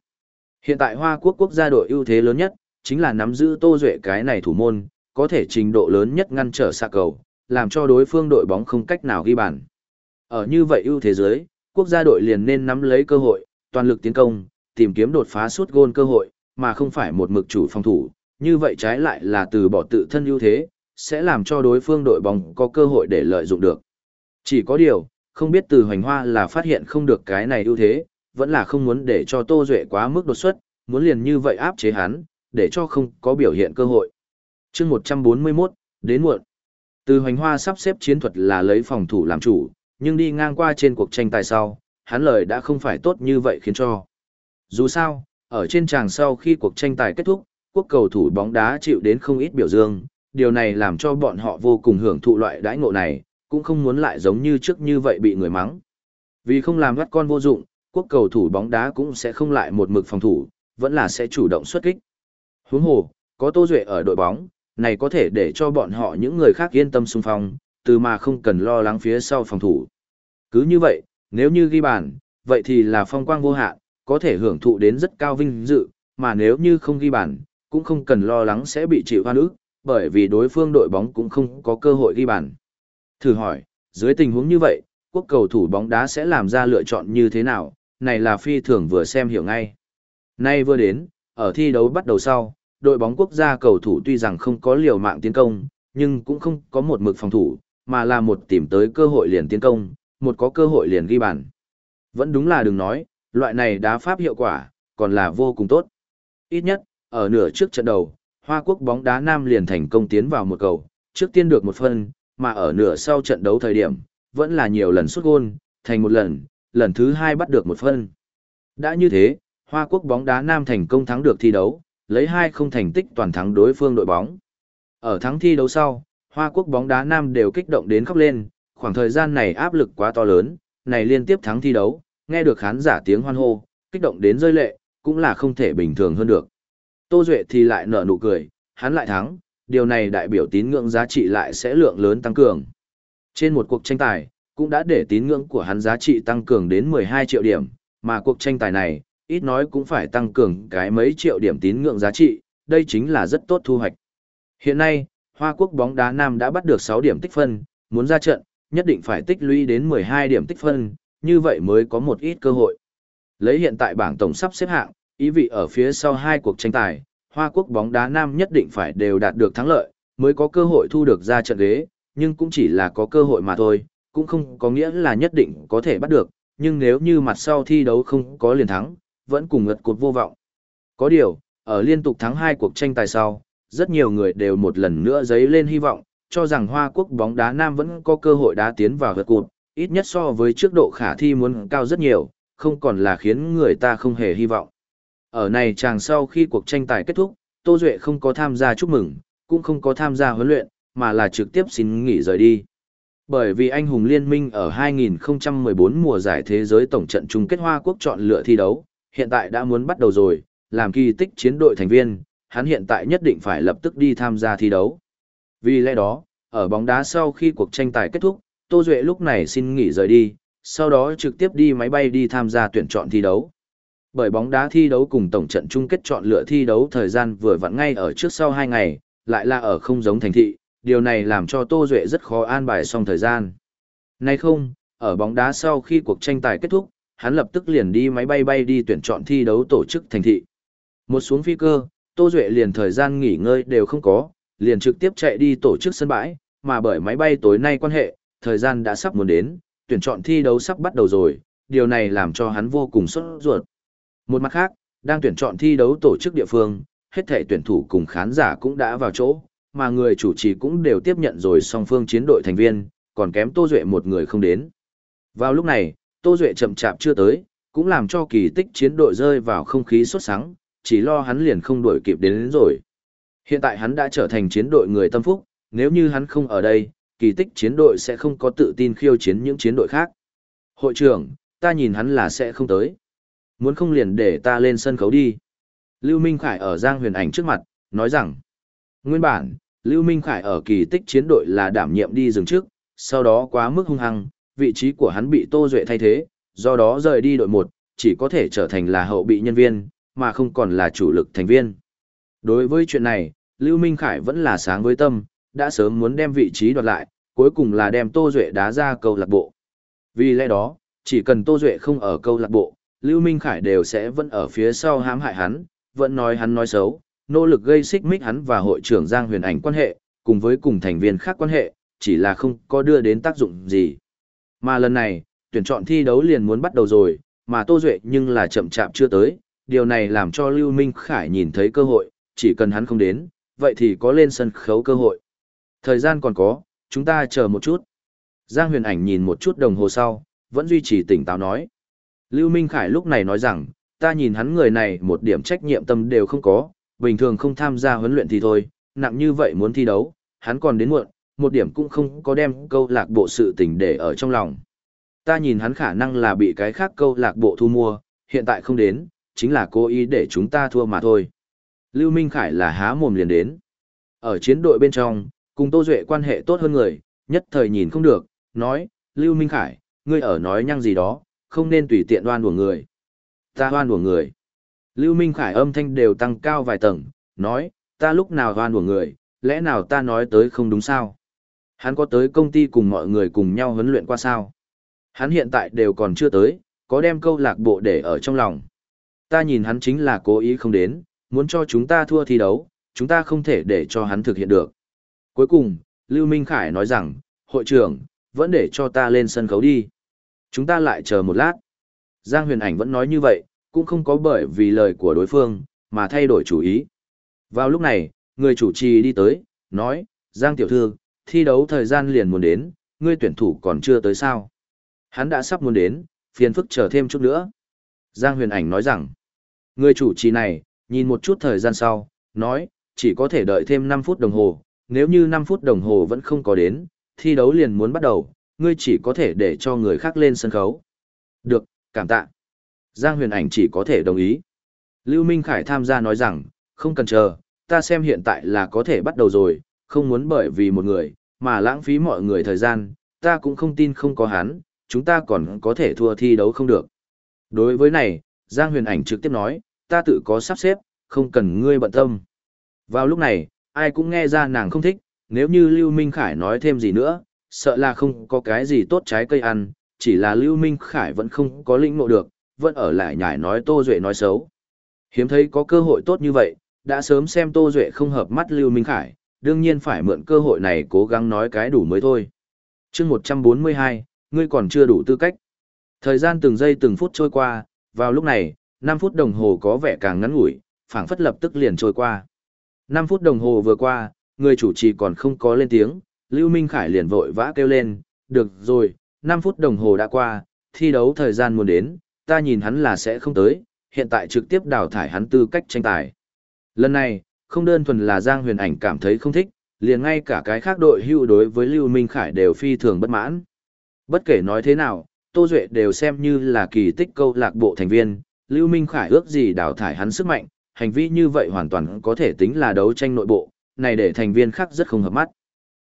Hiện tại Hoa Quốc quốc gia đội ưu thế lớn nhất, chính là nắm giữ Tô Duệ cái này thủ môn, có thể trình độ lớn nhất ngăn trở xạ cầu, làm cho đối phương đội bóng không cách nào ghi bàn. Ở như vậy ưu thế giới, quốc gia đội liền nên nắm lấy cơ hội, toàn lực tiến công, tìm kiếm đột phá suốt gôn cơ hội, mà không phải một mực chủ phòng thủ, như vậy trái lại là từ bỏ tự thân ưu thế, sẽ làm cho đối phương đội bóng có cơ hội để lợi dụng được. Chỉ có điều, không biết từ hoành hoa là phát hiện không được cái này ưu thế, vẫn là không muốn để cho Tô Duệ quá mức đột xuất, muốn liền như vậy áp chế hắn, để cho không có biểu hiện cơ hội chương 141, đến muộn. Từ hoành hoa sắp xếp chiến thuật là lấy phòng thủ làm chủ, nhưng đi ngang qua trên cuộc tranh tài sau, hắn lời đã không phải tốt như vậy khiến cho. Dù sao, ở trên tràng sau khi cuộc tranh tài kết thúc, quốc cầu thủ bóng đá chịu đến không ít biểu dương, điều này làm cho bọn họ vô cùng hưởng thụ loại đãi ngộ này, cũng không muốn lại giống như trước như vậy bị người mắng. Vì không làm gắt con vô dụng, quốc cầu thủ bóng đá cũng sẽ không lại một mực phòng thủ, vẫn là sẽ chủ động xuất kích. Huống hồ, có Tô Duệ ở đội bóng, này có thể để cho bọn họ những người khác yên tâm xung phong, từ mà không cần lo lắng phía sau phòng thủ. Cứ như vậy, nếu như ghi bàn, vậy thì là phong quang vô hạn, có thể hưởng thụ đến rất cao vinh dự, mà nếu như không ghi bàn, cũng không cần lo lắng sẽ bị chịu hoan ức, bởi vì đối phương đội bóng cũng không có cơ hội ghi bàn. Thử hỏi, dưới tình huống như vậy, quốc cầu thủ bóng đá sẽ làm ra lựa chọn như thế nào, này là phi thường vừa xem hiểu ngay. Nay vừa đến, ở thi đấu bắt đầu sau, đội bóng quốc gia cầu thủ tuy rằng không có liều mạng tiến công, nhưng cũng không có một mực phòng thủ, mà là một tìm tới cơ hội liền tiến công, một có cơ hội liền ghi bàn. Vẫn đúng là đừng nói, loại này đá pháp hiệu quả, còn là vô cùng tốt. Ít nhất, ở nửa trước trận đầu, Hoa Quốc bóng đá Nam liền thành công tiến vào một cầu, trước tiên được một phân, mà ở nửa sau trận đấu thời điểm, vẫn là nhiều lần xuất gôn, thành một lần, lần thứ hai bắt được một phân. Đã như thế, Hoa Quốc bóng đá Nam thành công thắng được thi đấu, lấy hai không thành tích toàn thắng đối phương đội bóng. Ở thắng thi đấu sau, Hoa Quốc bóng đá Nam đều kích động đến khóc lên, khoảng thời gian này áp lực quá to lớn, này liên tiếp thắng thi đấu, nghe được khán giả tiếng hoan hô, kích động đến rơi lệ, cũng là không thể bình thường hơn được. Tô Duệ thì lại nở nụ cười, hắn lại thắng, điều này đại biểu tín ngưỡng giá trị lại sẽ lượng lớn tăng cường. Trên một cuộc tranh tài, cũng đã để tín ngưỡng của hắn giá trị tăng cường đến 12 triệu điểm, mà cuộc tranh tài này, ít nói cũng phải tăng cường cái mấy triệu điểm tín ngưỡng giá trị, đây chính là rất tốt thu hoạch. Hiện nay, Hoa Quốc bóng đá nam đã bắt được 6 điểm tích phân, muốn ra trận, nhất định phải tích lũy đến 12 điểm tích phân, như vậy mới có một ít cơ hội. Lấy hiện tại bảng tổng sắp xếp hạng, ý vị ở phía sau hai cuộc tranh tài, Hoa Quốc bóng đá nam nhất định phải đều đạt được thắng lợi, mới có cơ hội thu được ra trận ghế, nhưng cũng chỉ là có cơ hội mà thôi, cũng không có nghĩa là nhất định có thể bắt được, nhưng nếu như mặt sau thi đấu không có liền thắng, vẫn cùng ngật cột vô vọng. Có điều, ở liên tục thắng hai cuộc tranh tài sau, rất nhiều người đều một lần nữa dấy lên hy vọng, cho rằng Hoa Quốc bóng đá nam vẫn có cơ hội đá tiến vào vượt cột, ít nhất so với trước độ khả thi muốn cao rất nhiều, không còn là khiến người ta không hề hy vọng. Ở này chàng sau khi cuộc tranh tài kết thúc, Tô Duệ không có tham gia chúc mừng, cũng không có tham gia huấn luyện, mà là trực tiếp xin nghỉ rời đi. Bởi vì anh hùng liên minh ở 2014 mùa giải thế giới tổng trận chung kết Hoa Quốc chọn lựa thi đấu, hiện tại đã muốn bắt đầu rồi, làm kỳ tích chiến đội thành viên, hắn hiện tại nhất định phải lập tức đi tham gia thi đấu. Vì lẽ đó, ở bóng đá sau khi cuộc tranh tài kết thúc, Tô Duệ lúc này xin nghỉ rời đi, sau đó trực tiếp đi máy bay đi tham gia tuyển chọn thi đấu. Bởi bóng đá thi đấu cùng tổng trận chung kết chọn lựa thi đấu thời gian vừa vặn ngay ở trước sau 2 ngày, lại là ở không giống thành thị, điều này làm cho Tô Duệ rất khó an bài xong thời gian. Nay không, ở bóng đá sau khi cuộc tranh tài kết thúc, hắn lập tức liền đi máy bay bay đi tuyển chọn thi đấu tổ chức thành thị. Một xuống phi cơ, Tô Duệ liền thời gian nghỉ ngơi đều không có, liền trực tiếp chạy đi tổ chức sân bãi, mà bởi máy bay tối nay quan hệ, thời gian đã sắp muốn đến, tuyển chọn thi đấu sắp bắt đầu rồi, điều này làm cho hắn vô cùng sốt ruột. Một mặt khác, đang tuyển chọn thi đấu tổ chức địa phương, hết thể tuyển thủ cùng khán giả cũng đã vào chỗ, mà người chủ trì cũng đều tiếp nhận rồi song phương chiến đội thành viên, còn kém Tô Duệ một người không đến. Vào lúc này, Tô Duệ chậm chạp chưa tới, cũng làm cho kỳ tích chiến đội rơi vào không khí sốt sắng, chỉ lo hắn liền không đuổi kịp đến, đến rồi. Hiện tại hắn đã trở thành chiến đội người tâm phúc, nếu như hắn không ở đây, kỳ tích chiến đội sẽ không có tự tin khiêu chiến những chiến đội khác. Hội trưởng, ta nhìn hắn là sẽ không tới. Muốn không liền để ta lên sân khấu đi. Lưu Minh Khải ở Giang Huyền Ảnh trước mặt, nói rằng, nguyên bản, Lưu Minh Khải ở kỳ tích chiến đội là đảm nhiệm đi dừng trước, sau đó quá mức hung hăng, vị trí của hắn bị Tô Duệ thay thế, do đó rời đi đội 1, chỉ có thể trở thành là hậu bị nhân viên, mà không còn là chủ lực thành viên. Đối với chuyện này, Lưu Minh Khải vẫn là sáng với tâm, đã sớm muốn đem vị trí đoạt lại, cuối cùng là đem Tô Duệ đá ra câu lạc bộ. Vì lẽ đó, chỉ cần Tô Duệ không ở câu lạc bộ, Lưu Minh Khải đều sẽ vẫn ở phía sau hãm hại hắn, vẫn nói hắn nói xấu, nỗ lực gây xích mích hắn và hội trưởng Giang Huyền Ảnh quan hệ, cùng với cùng thành viên khác quan hệ, chỉ là không có đưa đến tác dụng gì. Mà lần này, tuyển chọn thi đấu liền muốn bắt đầu rồi, mà Tô Duệ nhưng là chậm chạp chưa tới, điều này làm cho Lưu Minh Khải nhìn thấy cơ hội, chỉ cần hắn không đến, vậy thì có lên sân khấu cơ hội. Thời gian còn có, chúng ta chờ một chút. Giang huyền ảnh nhìn một chút đồng hồ sau, vẫn duy trì tỉnh táo nói. Lưu Minh Khải lúc này nói rằng, ta nhìn hắn người này một điểm trách nhiệm tâm đều không có, bình thường không tham gia huấn luyện thì thôi, nặng như vậy muốn thi đấu, hắn còn đến muộn, một điểm cũng không có đem câu lạc bộ sự tình để ở trong lòng. Ta nhìn hắn khả năng là bị cái khác câu lạc bộ thu mua, hiện tại không đến, chính là cố ý để chúng ta thua mà thôi. Lưu Minh Khải là há mồm liền đến. Ở chiến đội bên trong, cùng Tô Duệ quan hệ tốt hơn người, nhất thời nhìn không được, nói, Lưu Minh Khải, ngươi ở nói nhăng gì đó, không nên tùy tiện đoan của người. Ta đoan của người. Lưu Minh Khải âm thanh đều tăng cao vài tầng, nói, ta lúc nào đoan của người, lẽ nào ta nói tới không đúng sao? Hắn có tới công ty cùng mọi người cùng nhau huấn luyện qua sao? Hắn hiện tại đều còn chưa tới, có đem câu lạc bộ để ở trong lòng. Ta nhìn hắn chính là cố ý không đến, muốn cho chúng ta thua thi đấu, chúng ta không thể để cho hắn thực hiện được. Cuối cùng, Lưu Minh Khải nói rằng, hội trưởng, vẫn để cho ta lên sân khấu đi. Chúng ta lại chờ một lát. Giang huyền ảnh vẫn nói như vậy, cũng không có bởi vì lời của đối phương, mà thay đổi chủ ý. Vào lúc này, người chủ trì đi tới, nói, Giang tiểu thư, thi đấu thời gian liền muốn đến, ngươi tuyển thủ còn chưa tới sao. Hắn đã sắp muốn đến, phiền phức chờ thêm chút nữa. Giang huyền ảnh nói rằng, người chủ trì này, nhìn một chút thời gian sau, nói, chỉ có thể đợi thêm 5 phút đồng hồ, nếu như 5 phút đồng hồ vẫn không có đến, thi đấu liền muốn bắt đầu, ngươi chỉ có thể để cho người khác lên sân khấu. Được, cảm tạ. Giang huyền ảnh chỉ có thể đồng ý. Lưu Minh Khải tham gia nói rằng, không cần chờ, ta xem hiện tại là có thể bắt đầu rồi, không muốn bởi vì một người, mà lãng phí mọi người thời gian, ta cũng không tin không có hắn, chúng ta còn có thể thua thi đấu không được. Đối với này, Giang Huyền Ảnh trực tiếp nói, ta tự có sắp xếp, không cần ngươi bận tâm. Vào lúc này, ai cũng nghe ra nàng không thích, nếu như Lưu Minh Khải nói thêm gì nữa, sợ là không có cái gì tốt trái cây ăn, chỉ là Lưu Minh Khải vẫn không có lĩnh ngộ được, vẫn ở lại nhải nói Tô Duệ nói xấu. Hiếm thấy có cơ hội tốt như vậy, đã sớm xem Tô Duệ không hợp mắt Lưu Minh Khải, đương nhiên phải mượn cơ hội này cố gắng nói cái đủ mới thôi. chương 142, ngươi còn chưa đủ tư cách. Thời gian từng giây từng phút trôi qua, vào lúc này, 5 phút đồng hồ có vẻ càng ngắn ngủi, phảng phất lập tức liền trôi qua. 5 phút đồng hồ vừa qua, người chủ trì còn không có lên tiếng, Lưu Minh Khải liền vội vã kêu lên, được rồi, 5 phút đồng hồ đã qua, thi đấu thời gian muốn đến, ta nhìn hắn là sẽ không tới, hiện tại trực tiếp đào thải hắn tư cách tranh tài. Lần này, không đơn thuần là Giang Huyền Ảnh cảm thấy không thích, liền ngay cả cái khác đội hưu đối với Lưu Minh Khải đều phi thường bất mãn. Bất kể nói thế nào, Tô Duệ đều xem như là kỳ tích câu lạc bộ thành viên, Lưu Minh Khải ước gì đào thải hắn sức mạnh, hành vi như vậy hoàn toàn có thể tính là đấu tranh nội bộ, này để thành viên khác rất không hợp mắt.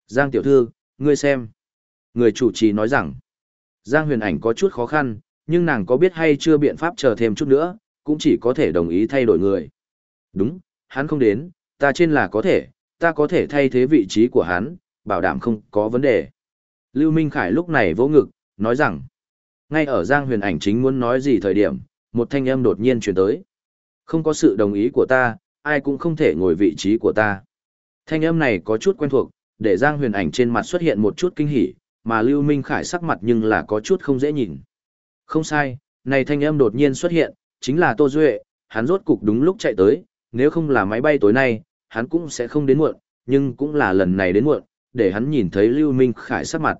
Giang tiểu thư, ngươi xem. Người chủ trì nói rằng, Giang huyền ảnh có chút khó khăn, nhưng nàng có biết hay chưa biện pháp chờ thêm chút nữa, cũng chỉ có thể đồng ý thay đổi người. Đúng, hắn không đến, ta trên là có thể, ta có thể thay thế vị trí của hắn, bảo đảm không có vấn đề. Lưu Minh Khải lúc này vỗ ngực, nói rằng, ngay ở Giang huyền ảnh chính muốn nói gì thời điểm, một thanh âm đột nhiên truyền tới. Không có sự đồng ý của ta, ai cũng không thể ngồi vị trí của ta. Thanh âm này có chút quen thuộc, để Giang huyền ảnh trên mặt xuất hiện một chút kinh hỉ, mà Lưu Minh Khải sắc mặt nhưng là có chút không dễ nhìn. Không sai, này thanh âm đột nhiên xuất hiện, chính là Tô Duệ, hắn rốt cục đúng lúc chạy tới, nếu không là máy bay tối nay, hắn cũng sẽ không đến muộn, nhưng cũng là lần này đến muộn, để hắn nhìn thấy Lưu Minh Khải sắc mặt.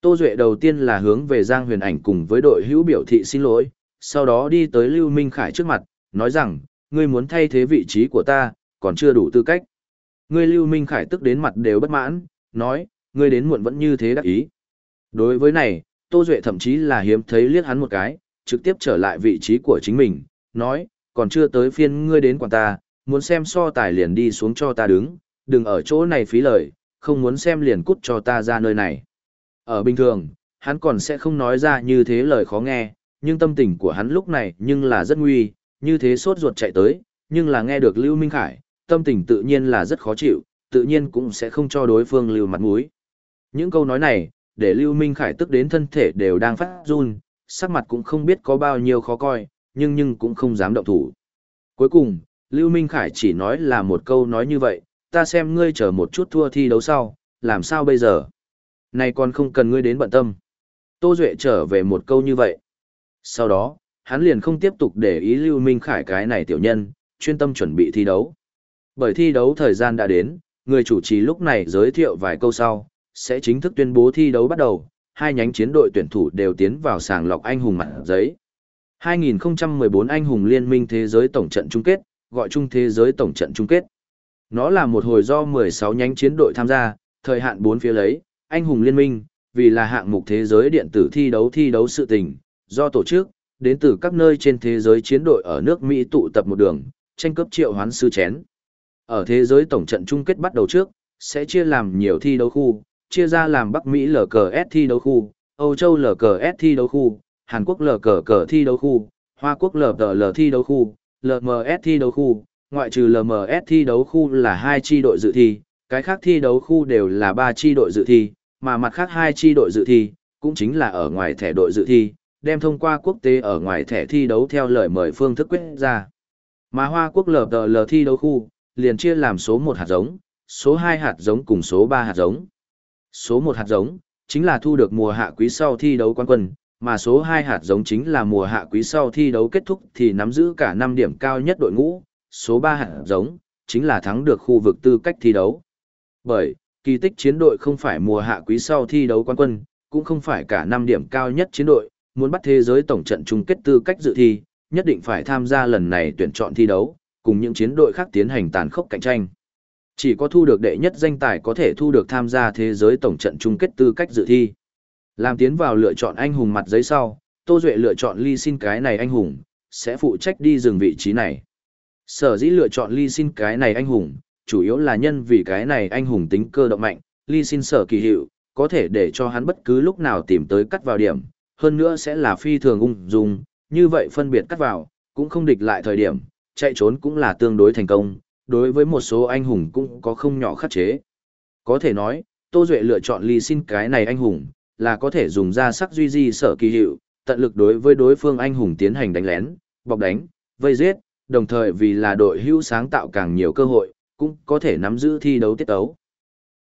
Tô Duệ đầu tiên là hướng về Giang Huyền Ảnh cùng với đội hữu biểu thị xin lỗi, sau đó đi tới Lưu Minh Khải trước mặt, nói rằng, ngươi muốn thay thế vị trí của ta, còn chưa đủ tư cách. Ngươi Lưu Minh Khải tức đến mặt đều bất mãn, nói, ngươi đến muộn vẫn như thế đắc ý. Đối với này, Tô Duệ thậm chí là hiếm thấy liếc hắn một cái, trực tiếp trở lại vị trí của chính mình, nói, còn chưa tới phiên ngươi đến quản ta, muốn xem so tài liền đi xuống cho ta đứng, đừng ở chỗ này phí lời, không muốn xem liền cút cho ta ra nơi này. Ở bình thường, hắn còn sẽ không nói ra như thế lời khó nghe, nhưng tâm tình của hắn lúc này nhưng là rất nguy, như thế sốt ruột chạy tới, nhưng là nghe được Lưu Minh Khải, tâm tình tự nhiên là rất khó chịu, tự nhiên cũng sẽ không cho đối phương lưu mặt mũi. Những câu nói này, để Lưu Minh Khải tức đến thân thể đều đang phát run, sắc mặt cũng không biết có bao nhiêu khó coi, nhưng nhưng cũng không dám động thủ. Cuối cùng, Lưu Minh Khải chỉ nói là một câu nói như vậy, ta xem ngươi chờ một chút thua thi đấu sau, làm sao bây giờ? Này còn không cần ngươi đến bận tâm. Tô Duệ trở về một câu như vậy. Sau đó, hắn liền không tiếp tục để ý Lưu Minh Khải cái này tiểu nhân, chuyên tâm chuẩn bị thi đấu. Bởi thi đấu thời gian đã đến, người chủ trì lúc này giới thiệu vài câu sau, sẽ chính thức tuyên bố thi đấu bắt đầu, hai nhánh chiến đội tuyển thủ đều tiến vào sàng lọc anh hùng mặt giấy. 2014 anh hùng liên minh thế giới tổng trận chung kết, gọi chung thế giới tổng trận chung kết. Nó là một hồi do 16 nhánh chiến đội tham gia, thời hạn 4 phía lấy, anh hùng liên minh, vì là hạng mục thế giới điện tử thi đấu thi đấu sự tình, do tổ chức, đến từ các nơi trên thế giới chiến đội ở nước Mỹ tụ tập một đường, tranh cướp triệu hoán sư chén. Ở thế giới tổng trận chung kết bắt đầu trước, sẽ chia làm nhiều thi đấu khu, chia ra làm Bắc Mỹ LCS thi đấu khu, Âu Châu LCS thi đấu khu, Hàn Quốc LCS thi đấu khu, Hoa Quốc LCL thi đấu khu, LMS thi đấu khu, ngoại trừ LMS thi đấu khu là hai chi đội dự thi, cái khác thi đấu khu đều là ba chi đội dự thi, mà mặt khác hai chi đội dự thi, cũng chính là ở ngoài thẻ đội dự thi, đem thông qua quốc tế ở ngoài thẻ thi đấu theo lời mời phương thức quyết ra. Mà Hoa Quốc LTL thi đấu khu, liền chia làm số 1 hạt giống, số 2 hạt giống cùng số 3 hạt giống. Số 1 hạt giống, chính là thu được mùa hạ quý sau thi đấu quán quân, mà số 2 hạt giống chính là mùa hạ quý sau thi đấu kết thúc thì nắm giữ cả 5 điểm cao nhất đội ngũ, số 3 hạt giống, chính là thắng được khu vực tư cách thi đấu. Bởi, kỳ tích chiến đội không phải mùa hạ quý sau thi đấu quán quân, cũng không phải cả 5 điểm cao nhất chiến đội, muốn bắt thế giới tổng trận chung kết tư cách dự thi, nhất định phải tham gia lần này tuyển chọn thi đấu, cùng những chiến đội khác tiến hành tàn khốc cạnh tranh. Chỉ có thu được đệ nhất danh tài có thể thu được tham gia thế giới tổng trận chung kết tư cách dự thi. Làm tiến vào lựa chọn anh hùng mặt giấy sau, Tô Duệ lựa chọn ly xin cái này anh hùng, sẽ phụ trách đi dừng vị trí này. Sở dĩ lựa chọn ly xin cái này anh hùng, chủ yếu là nhân vì cái này anh hùng tính cơ động mạnh, ly xin sở kỳ hiệu, có thể để cho hắn bất cứ lúc nào tìm tới cắt vào điểm, hơn nữa sẽ là phi thường ung dung, như vậy phân biệt cắt vào, cũng không địch lại thời điểm, chạy trốn cũng là tương đối thành công, đối với một số anh hùng cũng có không nhỏ khắc chế. Có thể nói, Tô Duệ lựa chọn Ly Xin cái này anh hùng, là có thể dùng ra sắc duy di sở kỳ hiệu, tận lực đối với đối phương anh hùng tiến hành đánh lén, bọc đánh, vây giết, đồng thời vì là đội hữu sáng tạo càng nhiều cơ hội, cũng có thể nắm giữ thi đấu tiết ấu.